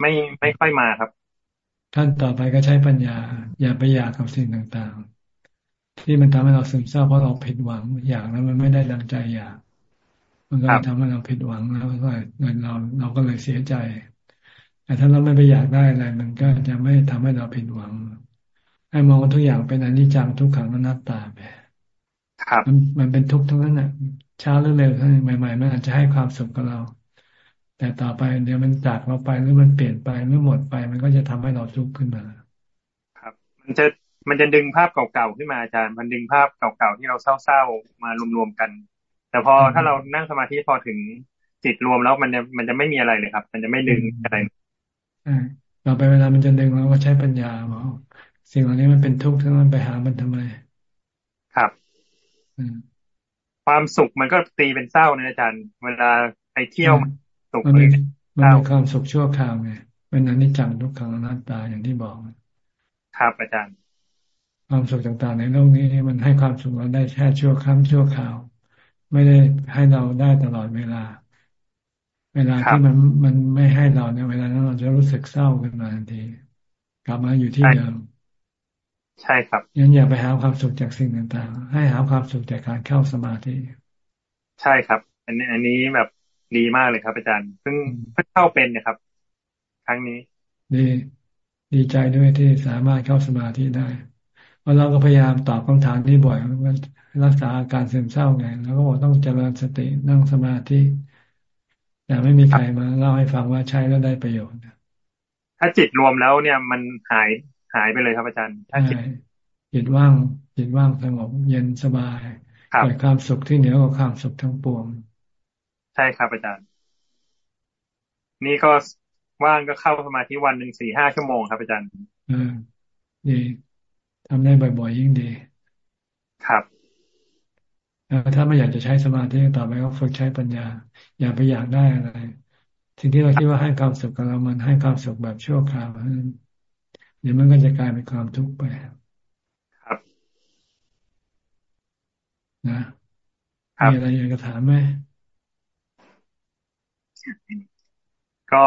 ไม่ไม่ค่อยมาครับ ขั้นต่อไปก็ใช้ปัญญา อย่าไปอยากกับสิ่งต่างๆ ที่มันทำให้เราซึมเศร้าเพราะเราผิดหวังอยากแล้วมันไม่ได้ดังใจอยาก มันก็ทำให้เราผิดหวังแล้วก็เงินเราเราก็เลยเสียใจ แต่ถ้าเราไม่ไปอยากได้อะไร มันก็จะไม่ทำให้เราผิดหวัง ให้มองทุกอย่างเป็นอนิจจังทุกขังอนัตตาไปครับมันมันเป็นทุกข์ทั้งนั้นน่ะช้าหรือเร็วทั้งใหม่ๆมันอาจจะให้ความสุขกับเรา แต่ต่อไปเดี๋ยวมันจากเราไปหรือมันเปลี่ยนไปหรือหมดไป มันก็จะทำให้เราทุกข์ขึ้นมา ครับ มันจะมันจะดึงภาพเก่าๆขึ้นมาอาจารย์ มันดึงภาพเก่าๆที่เราเศร้าๆมารวมๆกัน แต่พอถ้าเรานั่งสมาธิพอถึงจิตรวมแล้วมันจะมันจะไม่มีอะไรเลยครับ มันจะไม่ดึงอะไรอ่าต่อไปเวลามันจะดึงเราก็ใช้ปัญญาบอกสิ่งเหล่านี้มันเป็นทุกข์ทั้งนั้นไปหามันทำไม ครับความสุขมันก็ตีเป็นเศร้านะอาจารย์ เวลาไปเที่ยว สุขมันเป็นมันเป็นความสุขชั่วคราวไงเป็นอนิจจังทุกขังอนัตตาอย่างที่บอกครับอาจารย์ ความสุขต่างๆ ในโลกนี้มันให้ความสุขเราได้แค่ชั่วครั้งชั่วคราว ไม่ได้ให้เราได้ตลอดเวลา เวลาที่มันมันไม่ให้เราเนี่ยเวลานั้นเราจะรู้สึกเศร้าขึ้นมาทันทีกลับมาอยู่ที่เดิมใช่ครับยันอย่าไปหาความสุขจากสิ่งต่างๆ ให้หาความสุขจากการเข้าสมาธิ ใช่ครับ อันนี้อันนี้แบบ ดีมากเลยครับ อาจารย์เพิ่งเพิ่งเข้าเป็นนะครับ ครั้งนี้ ดีดีใจด้วยที่สามารถเข้าสมาธิได้เพราะเราก็พยายามตอบคำถามที่บ่อยว่ารักษาอาการซึมเศร้าไงแล้วก็บอกต้องเจริญสตินั่งสมาธิแต่ไม่มีใครมาเล่าให้ฟังว่าใช้แล้วได้ประโยชน์ถ้าจิตรวมแล้วเนี่ยมันหายหายไปเลยครับอาจารย์ถ้าจิตจิตว่างจิตว่างสงบเย็นสบายเกิดความสุขที่เหนือกว่าความสุขทั้งปวง ใช่ครับอาจารย์ นี่ก็ว่างก็เข้าสมาธิวันหนึ่งสี่ห้าชั่วโมงครับอาจารย์เออดีทำได้บ่อยๆยิ่งดี ครับถ้าไม่อยากจะใช้สมาธิต่อไปก็ฝึกใช้ปัญญา อย่าไปอยากได้อะไร สิ่งที่เราคิดว่าให้ความสุขกับเรามันให้ความสุขแบบชั่วคราวเดี๋ยวมันก็จะกลายเป็นความทุกข์ไปครับ นะมีอะไรอยากจะถามไหม ก็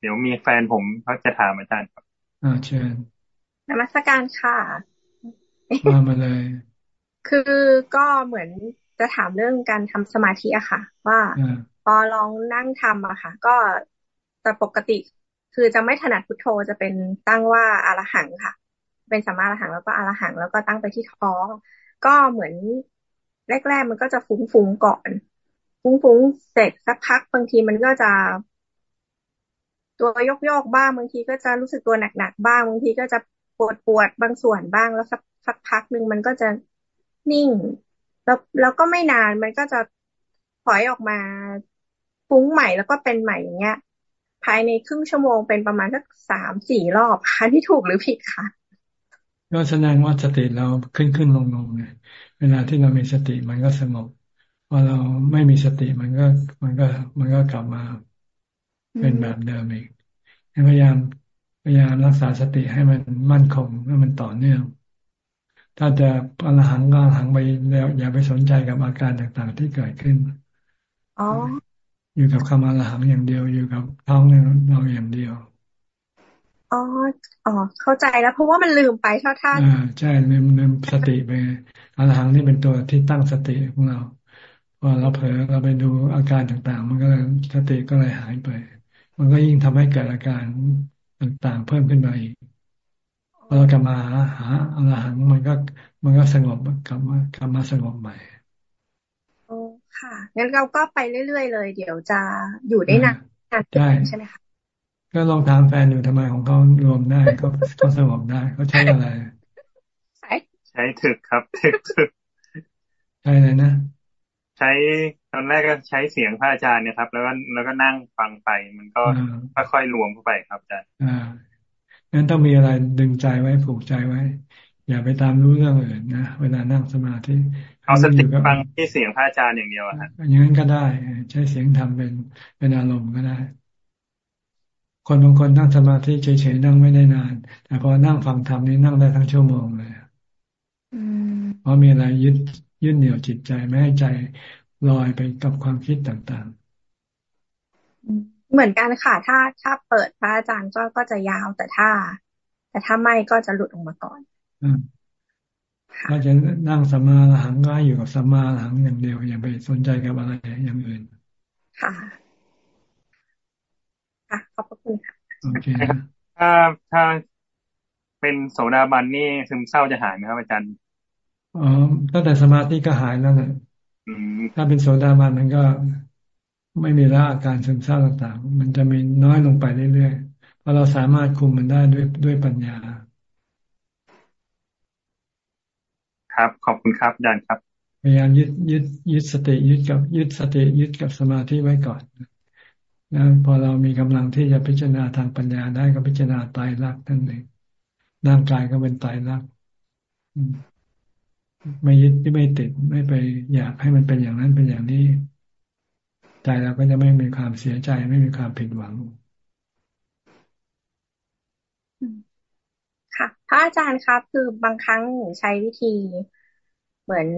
เดี๋ยวมีแฟนผมเขาจะถามอาจารย์ครับอ่าเชิญนมัสการค่ะมามาเลย คือก็เหมือนจะถามเรื่องการทำสมาธิอะค่ะ ว่าพอลองนั่งทำอะค่ะ ก็แต่ปกติคือจะไม่ถนัดพุทโธจะเป็นตั้งว่าอารหังค่ะ เป็นสัมมาอรหังแล้วก็อารหังแล้วก็ตั้งไปที่ท้อง ก็เหมือนแรกๆมันก็จะฟุ้งๆก่อน ฟุ้งๆเสร็จสักพักบางทีมันก็จะ ตัวยกยกบ้างบางทีก็จะรู้สึกตัวหนักๆบ้างบางทีก็จะปวดปวดบางส่วนบ้างแล้วสักสักพักหนึ่งมันก็จะนิ่ง แล้วแล้วก็ไม่นานมันก็จะถอยออกมาฟุ้งใหม่แล้วก็เป็นใหม่อย่างเงี้ย ภายในครึ่งชั่วโมงเป็นประมาณสักสามสี่รอบค่ะที่ถูกหรือผิดคะก็แสดงว่าสติเราขึ้นขึ้นลงลงเนี่ยเวลาที่เรามีสติมันก็สงบ พอเราไม่มีสติมันก็มันก็ มันก็กลับมา เป็นแบบเดิมอีกพยายามพยายามรักษาสติให้มันมั่นคงให้มันต่อเนื่อง ถ้าจะอรหังก็หังไปแล้วอย่าไปสนใจกับอาการต่างๆที่เกิดขึ้นอ๋ออยู่กับคำอรหังอย่างเดียว อยู่กับท้องเราอย่างเดียวอ๋ออ๋อเข้าใจแล้วเพราะว่ามันลืมไปเท่าท่านอ่าใช่ลืมลืมสติไปอรหังนี่เป็นตัวที่ตั้งสติของเรา พอเราเผลอเราไปดูอาการต่างๆ มันก็เลยสติก็เลยหายไป มันก็ยิ่งทำให้เกิดอาการต่างๆ เพิ่มขึ้นมาอีกพอเรากลับมาหาหาอรหังมันก็มันก็สงบกลับมากลับมาสงบใหม่ค่ะงั้นเราก็ไปเรื่อยๆเลย เดี๋ยวจะอยู่ได้นานใช่ใช่ไหมคะก็ลองถามแฟนดูทำไมของเขารวมได้ก็ก็สงบได้เขาใช้อะไรใช้ใช้ถึกครับถึกถึกใช่เลยนะ ใช่ช้ตอนแรกก็ใช้เสียงพระอาจารย์เนี่ยครับ แล้วก็แล้วก็นั่งฟังไป มันก็ค่อยๆรวมเข้าไปครับอาจารย์อ่างั้นต้องมีอะไรดึงใจไว้ผูกใจไว้ อย่าไปตามรู้เรื่องอื่นนะเวลานั่งสมาธิเอาสติฟังที่เสียงพระอาจารย์อย่างเดียวครับอย่างนั้นก็ได้ ใช้เสียงทำเป็นเป็นอารมณ์ก็ได้ คนบางคนนั่งสมาธิเฉยๆนั่งไม่ได้นาน แต่พอนั่งฟังธรรมนี่นั่งได้ทั้งชั่วโมงเลยเพราะมีอะไรยึด ยึดเหนี่ยวจิตใจไม่ให้ใจลอยไปกับความคิดต่างๆ เหมือนกันค่ะ ถ้าถ้าเปิดพระอาจารย์ก็ก็จะยาวแต่ถ้า แต่ถ้าไม่ก็จะหลุดออกมาก่อนถ้าจะนั่งสมาหังก็อยู่กับสมาหังอย่างเดียว อย่าไปสนใจกับอะไรอย่างอื่น ค่ะค่ะขอบคุณค่ะโอเคถ้าถ้าเป็นโสดาบันนี่ซึมเศร้าจะหายไหมครับอาจารย์ อ๋อตั้งแต่สมาธิก็หายแล้วนะถ้าเป็นโสดาบันมันก็ไม่มีละอาการซึมเศร้าต่างๆ มันจะมีน้อยลงไปเรื่อยๆเพราะเราสามารถคุมมันได้ด้วยด้วยปัญญา ครับ ขอบคุณครับอาจารย์ครับพยายามยึดยึดยึดสติยึดกับยึดสติยึดกับสมาธิไว้ก่อนแล้วพอเรามีกำลังที่จะพิจารณาทางปัญญาได้ก็พิจารณาตายรักนั่นเองร่างกายก็เป็นตายรัก ไม่ยึดไม่ติดไม่ไปอยากให้มันเป็นอย่างนั้นเป็นอย่างนี้ใจเราก็จะไม่มีความเสียใจไม่มีความผิดหวังค่ะพระอาจารย์ครับ คือบางครั้งหนูใช้วิธีเหมือน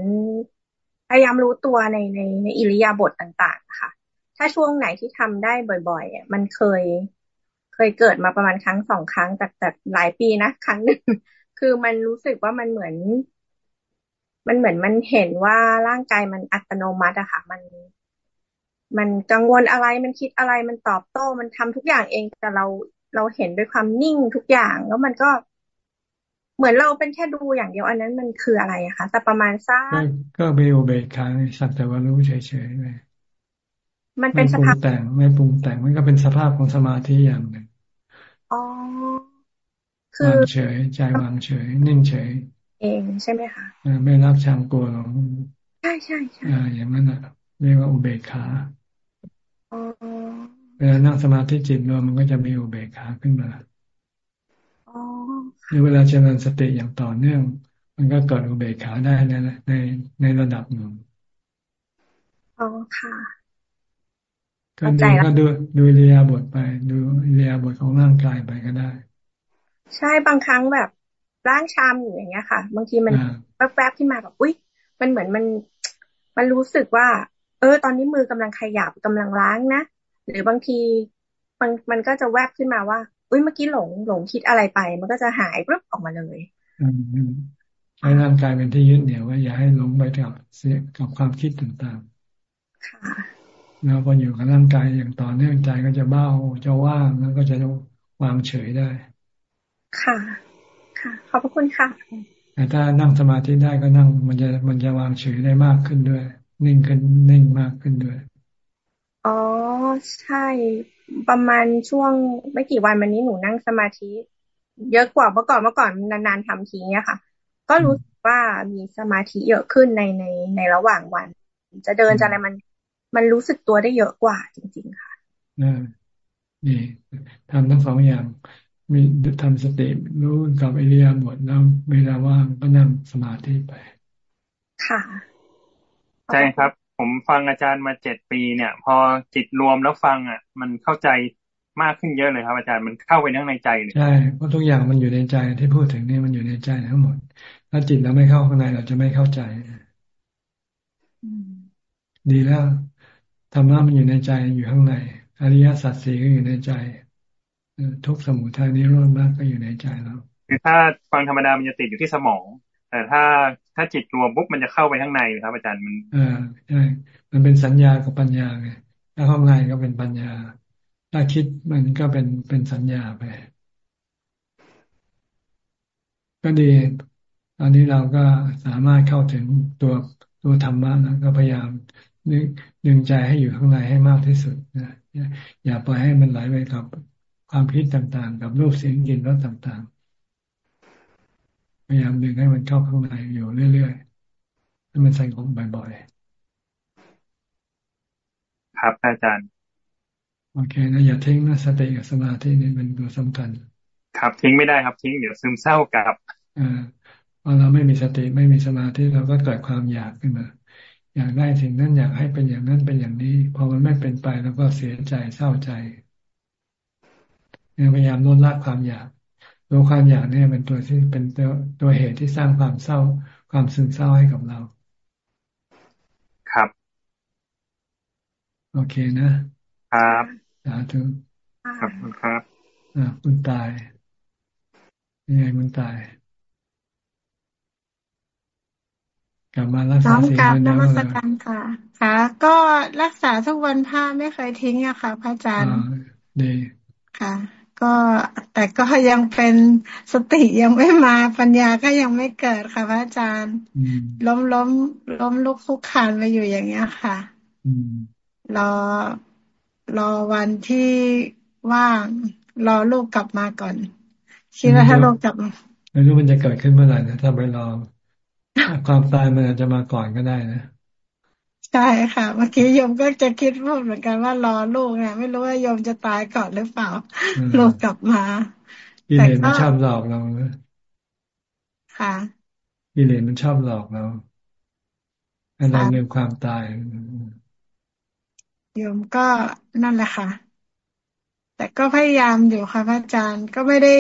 พยายามรู้ตัวในในในอิริยาบถต่างๆ ค่ะ ถ้าช่วงไหนที่ทำได้บ่อยๆมันเคย เคยเกิดมาประมาณครั้งสองครั้งแต่แต่หลายปีนะครั้งหนึ่งคือมันรู้สึกว่ามันเหมือน มันเหมือนมันเห็นว่าร่างกายมันอัตโนมัติอะค่ะ มัน มันกังวลอะไรมันคิดอะไรมันตอบโต้ มันทำทุกอย่างเองแต่เราเราเห็นด้วยความนิ่งทุกอย่าง แล้วมันก็เหมือนเราเป็นแค่ดูอย่างเดียวอันนั้นมันคืออะไรอะคะแต่ประมาณสักก็เบลเบคาสักแต่ว่ารู้เฉยๆเลยมันเป็นสภาพแต่งไม่ปรุงแต่งมันก็เป็นสภาพของสมาธิอย่างหนึ่งอ๋อคือวางเฉย ใจวางเฉย นิ่งเฉย เองใช่ไหมคะไม่รับชังกลัวหรอกใช่ใช่ใช่อย่างนั้นอะเรียกว่าอุเบกขาเวลานั่งสมาธิจิตรวมมันก็จะมีอุเบกขาขึ้นมาหรือเวลาเจริญสติอย่างต่อเนื่อง มันก็เกิดอุเบกขาได้ในในในระดับหนึ่งอ๋อค่ะก็ดูก็ดูดูเรียบทไป ดูเรียบทของร่างกายไปก็ได้ ใช่บางครั้งแบบ ล้างชามอยู่อย่างเงี้ยค่ะ บางทีมันแวบๆขึ้นมาแบบอุ้ยมันเหมือนมัน มันรู้สึกว่า เออ ตอนนี้มือกำลังขยับกำลังล้างนะหรือบางทีมันมันก็จะแวบขึ้นมาว่าอุ้ยเมื่อกี้หลงหลงคิดอะไรไป มันก็จะหายปุ๊บออกมาเลยใช้ร่างกายเป็นที่ยึดเหนี่ยวว่าอย่าให้หลงไปกับเสียกับความคิดต่างๆ ค่ะแล้วพออยู่กับร่างกายอย่างต่อเนื่องใจก็จะเบ้าจะว่างแล้วก็จะวางเฉยได้ ค่ะ ค่ะ ขอบพระคุณค่ะแต่ถ้านั่งสมาธิได้ก็นั่งมันจะมันจะวางเฉยได้มากขึ้นด้วย นิ่งขึ้นนิ่งมากขึ้นด้วย อ๋อใช่ ประมาณช่วงไม่กี่วันวันนี้หนูนั่งสมาธิ เยอะกว่าเมื่อก่อนเมื่อก่อนนานๆทำทีเนี้ยค่ะ ก็รู้สึกว่ามีสมาธิเยอะขึ้นในในในระหว่างวัน จะเดินจะอะไรมัน มันรู้สึกตัวได้เยอะกว่าจริง ๆ ค่ะนี่ทำทั้งสองอย่าง มีทำสติรู้กับอิริยาบถแล้วเวลาว่างก็นั่งสมาธิไป ค่ะ ใช่ครับ ผมฟังอาจารย์มาเจ็ดปีเนี่ย พอจิตรวมแล้วฟังอะ มันเข้าใจมากขึ้นเยอะเลยครับอาจารย์มันเข้าไปนั่งในใจเลยใช่เพราะทุกอย่างมันอยู่ในใจที่พูดถึงนี่มันอยู่ในใจทั้งหมด ถ้าจิตเราไม่เข้าข้างในเราจะไม่เข้าใจดีแล้วธรรมะมันอยู่ในใจอยู่ข้างในอริยสัจสี่ก็อยู่ในใจ ทุกสมุทัยนิโรธมากก็อยู่ในใจเราคือถ้าฟังธรรมดามันจะติดอยู่ที่สมอง แต่ถ้าถ้าจิตรวมปุ๊บมันจะเข้าไปข้างในครับอาจารย์มันอ่าใช่มันเป็นสัญญากับปัญญาไงถ้าข้างในก็เป็นปัญญา ถ้าคิดมันก็เป็นเป็นสัญญาไป ก็ดีตอนนี้เราก็สามารถเข้าถึงตัวตัวธรรมะนะก็พยายามนึกดึงใจให้อยู่ข้างในให้มากที่สุดนะอย่าปล่อยให้มันไหลไปกับ ความคิดต่างๆ กับรูปเสียงกลิ่นรสต่างๆ พยายามดึงให้มันเข้าข้างในอยู่เรื่อยๆให้มันใส่ของบ่อยครับอาจารย์ โอเคนะอย่าทิ้งนะสติกับสมาธินี่เป็นตัวสำคัญ ครับทิ้งไม่ได้ครับทิ้งเดี๋ยวซึมเศร้ากับอ่าพอเราไม่มีสติไม่มีสมาธิเราก็เกิดความอยากขึ้นมา อยากได้สิ่งนั้นอยากให้เป็นอย่างนั้นเป็นอย่างนี้ พอมันไม่เป็นไปแล้วก็เสียใจเศร้าใจ พยายามลดละความอยากตัวความอยากเนี่ยเป็นตัวที่เป็นตัวตัวเหตุที่สร้างความเศร้า ความซึมเศร้าให้กับเรา ครับ โอเคนะครับสาธุขอบคุณครับอ่าคุณตายยังไงคุณตายกลับมารักษาศีลแล้วนมัสการค่ะ ค่ะ ก็รักษาทุกวันพระไม่เคยทิ้งอะค่ะ พระอาจารย์ดีค่ะ ก็แต่ก็ยังเป็นสติยังไม่มาปัญญาก็ยังไม่เกิดค่ะพระอาจารย์ ล้มล้มล้มลุกคุกคานไปอยู่อย่างเงี้ยค่ะรอรอวันที่ว่าง รอลูกกลับมาก่อนคิดว่าถ้าลูกกลับไม่รู้มันจะเกิดขึ้นเมื่อไหร่นะถ้าไปรอความตายมันอาจจะมาก่อนก็ได้นะ ใช่ค่ะ เมื่อกี้โยมก็จะคิดพูดเหมือนกันว่ารอลูกเนี่ยไม่รู้ว่าโยมจะตายก่อนหรือเปล่าลูกกลับมากิเลสมันชอบหลอกเราค่ะกิเลสมันชอบหลอกเราให้เราเรื่องความตายโยมก็นั่นแหละค่ะ แต่ก็พยายามอยู่ค่ะพระอาจารย์ก็ไม่ได้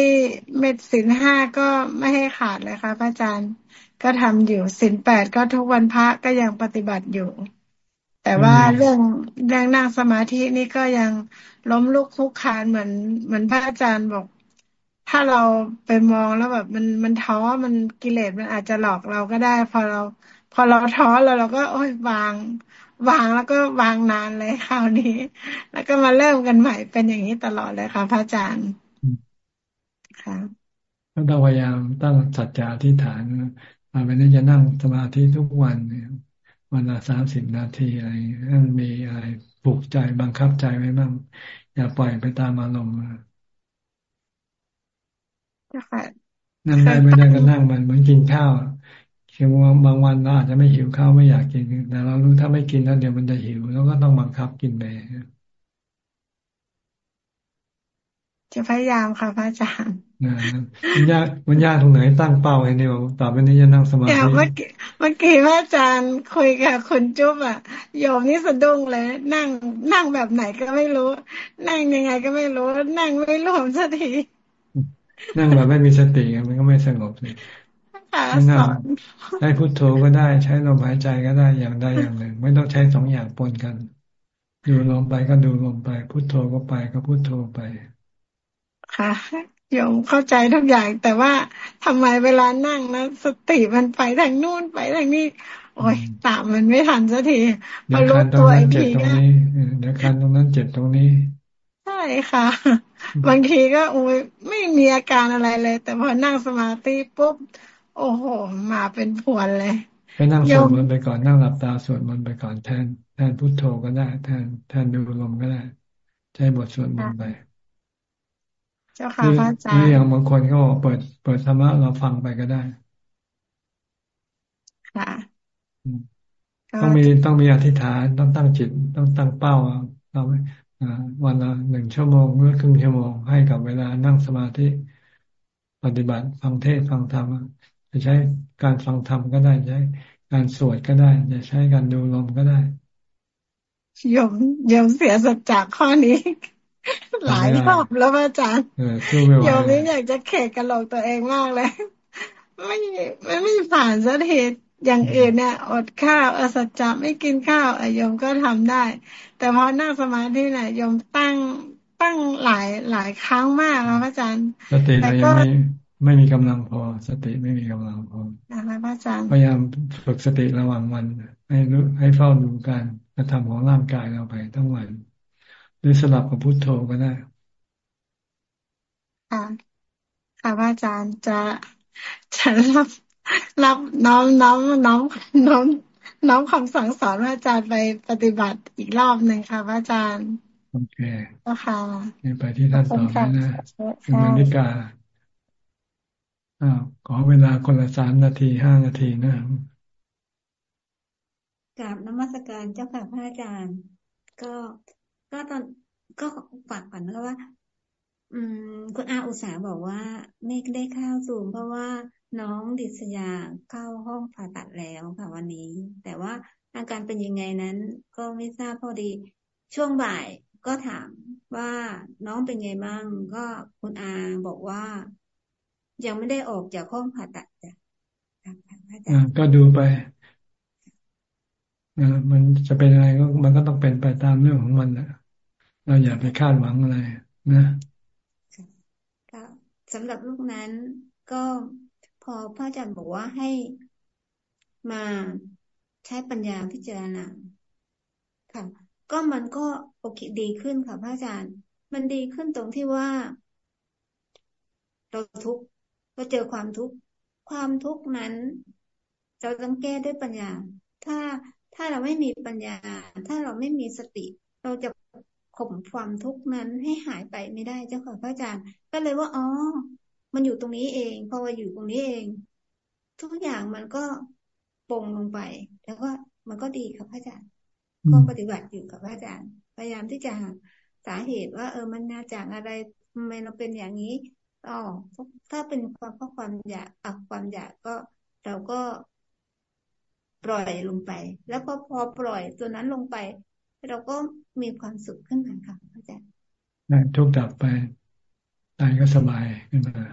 เม็ดสินห้าก็ไม่ให้ขาดเลยค่ะพระอาจารย์ ก็ทำอยู่สินแปดก็ทุกวันพระก็ยังปฏิบัติอยู่ แต่ว่าเรื่องเรื่องนั่งสมาธินี่ก็ยังล้มลุกคุกคานเหมือนเหมือนพระอาจารย์บอก ถ้าเราไปมองแล้วแบบมันมันท้อมันกิเลสมันอาจจะหลอกเราก็ได้ พอเรา พอเราท้อแล้วเราก็ โอ้ยวาง วางแล้วก็วางนานเลยคราวนี้ แล้วก็มาเริ่มกันใหม่เป็นอย่างนี้ตลอดเลยค่ะ พระอาจารย์ค่ะก็ต้องพยายามตั้งสัจจะอธิษฐานต่อไปนี้จะนั่งสมาธิทุกวันเนี่ย วันละสามสิบนาทีอะไรนั่นมีอะไรปลุกใจบังคับใจไว้บ้างอย่าปล่อยไปตามอารมณ์นั่งได้ไม่ได้ก็นั่งมันเหมือนกินข้าวคือว่าบางวันเราอาจจะไม่หิวข้าวไม่อยากกินแต่เรารู้ถ้าไม่กินแล้วเดี๋ยวมันจะหิวแล้วก็ต้องบังคับกินไปจะพยายามค่ะพระอาจารย์ มันยากมันยากตรงไหนตั้งเป้าไอ้นี่บอกต่อไปนี้จะนั่งสมาธิเมื่อกี้เมื่อกี้พระอาจารย์คุยกับคุณจุ๊บอะโยมนี่สะดุ้งเลย นั่งนั่งแบบไหนก็ไม่รู้ นั่งยังไงก็ไม่รู้ นั่งไม่รวมสักทีนั่งแบบไม่มีสติมันก็ไม่สงบเลยนั่งใช้พุทโธก็ได้ ใช้ลมหายใจก็ได้อย่างใดอย่างหนึ่ง ไม่ต้องใช้สองอย่างปนกัน ดูลมไปก็ดูลมไป พุทโธก็ไปก็พุทโธไปค่ะ โยมเข้าใจทุกอย่าง แต่ว่าทำไมเวลานั่งนะสติมันไปทางนู่นไปทางนี้โอ้ยตามมันไม่ทันสักทีมารู้ตัวอีกทีก็เดี๋ยวคันตรงนั้นเจ็บตรงนี้ ใช่ค่ะ บางทีก็โอ้ยไม่มีอาการอะไรเลย แต่พอนั่งสมาธิปุ๊บ โอ้โห มาเป็นพวนเลยไปนั่งสวดมนต์ไปก่อนนั่งหลับตาสวดมนต์ไปก่อนแทนแทนพุทโธก็ได้ แทนแทนดูลมก็ได้ ใช้บทสวดมนต์ไป เจ้าค่ะพระอาจารย์หรืออย่างบางคนก็เปิดเปิดธรรมะเราฟังไปก็ได้ ค่ะต้องมีต้องมีอธิษฐานต้องตั้งจิต ต้องตั้งเป้าเราวันละหนึ่งชั่วโมงหรือครึ่งชั่วโมงให้กับเวลานั่งสมาธิปฏิบัติฟังเทศฟังธรรมจะใช้การฟังธรรมก็ได้ใช้การสวดก็ได้ จะใช้การดูลมก็ได้ยมยมเสียสัจจะข้อนี้ หลายรอบแล้วอาจารย์โยมนี้อยากจะเขกกระโหลกตัวเองมากเลยไม่ไม่ไม่ผ่านสักทีอย่างอื่นเนี่ยอดข้าวอสัจจะไม่กินข้าวโยมก็ทำได้ แต่พอนั่งสมาธิเนี่ยโยมตั้งตั้งหลายหลายครั้งมากนะพระอาจารย์สติเรายังไม่ไม่มีกำลังพอ สติไม่มีกำลังพอนะคะพระอาจารย์พยายามฝึกสติระหว่างวัน ให้รู้ให้เฝ้าดูการกระทำของร่างกายเราไปทั้งวัน หรือสลับกับพุทโธก็ได้ค่ะค่ะพระอาจารย์จะจะรับรับน้อมน้อมน้อมน้อมน้อมคำสั่งสอนพระอาจารย์ไปปฏิบัติอีกรอบหนึ่งค่ะพระอาจารย์โอเคก็ค่ะไปที่ท่านต่อไปนะคุณมณิกาอ้าวขอเวลาคนละสามนาทีห้านาทีนะกราบนมัสการเจ้าค่ะพระอาจารย์ ก็ ก็ตอนก็ฝากฝันก็ว่า อืม คุณอาอุตสาบอกว่า ไม่ได้เข้าซูมเพราะว่าน้องดิษยาเข้าห้องผ่าตัดแล้วค่ะวันนี้ แต่ว่าอาการเป็นยังไงนั้น ก็ไม่ทราบพอดี ช่วงบ่ายก็ถามว่าน้องเป็นไงบ้างก็คุณอาบอกว่า ยังไม่ได้ออกจากห้องผ่าตัดจ้ะก็ดูไปมันจะเป็นอะไรก็มันก็ต้องเป็นไปตามเรื่องของมันแหละ เราอย่าไปคาดหวังอะไรนะสำหรับลูกนั้นก็พอพระอาจารย์บอกว่าให้มาใช้ปัญญาพิจารณาค่ะ ก็มันก็โอเคดีขึ้นค่ะพระอาจารย์ มันดีขึ้นตรงที่ว่า เราทุกข์เราเจอความทุกข์ความทุกข์นั้น เราต้องแก้ด้วยปัญญา ถ้าถ้าเราไม่มีปัญญา ถ้าเราไม่มีสติ เราจะ ข่มความทุกข์นั้นให้หายไปไม่ได้เจ้าค่ะพระอาจารย์ ก็เลยว่าอ๋อ มันอยู่ตรงนี้เองพอว่าอยู่ตรงนี้เอง ทุกอย่างมันก็ปรงลงไป แล้วก็มันก็ดีครับพระอาจารย์ก็ปฏิบัติอยู่กับพระอาจารย์ พยายามที่จะหาสาเหตุว่า เออมันมาจากอะไรทำไมเราเป็นอย่างนี้อ๋อถ้าเป็นความเพราะความอยากอักความอยากก็เราก็ปล่อยลงไป แล้วพอพอปล่อยตัวนั้นลงไป เราก็มีความสุขขึ้นมาค่ะพระอาจารย์ทุกดับไปตายก็สบายขึ้นมา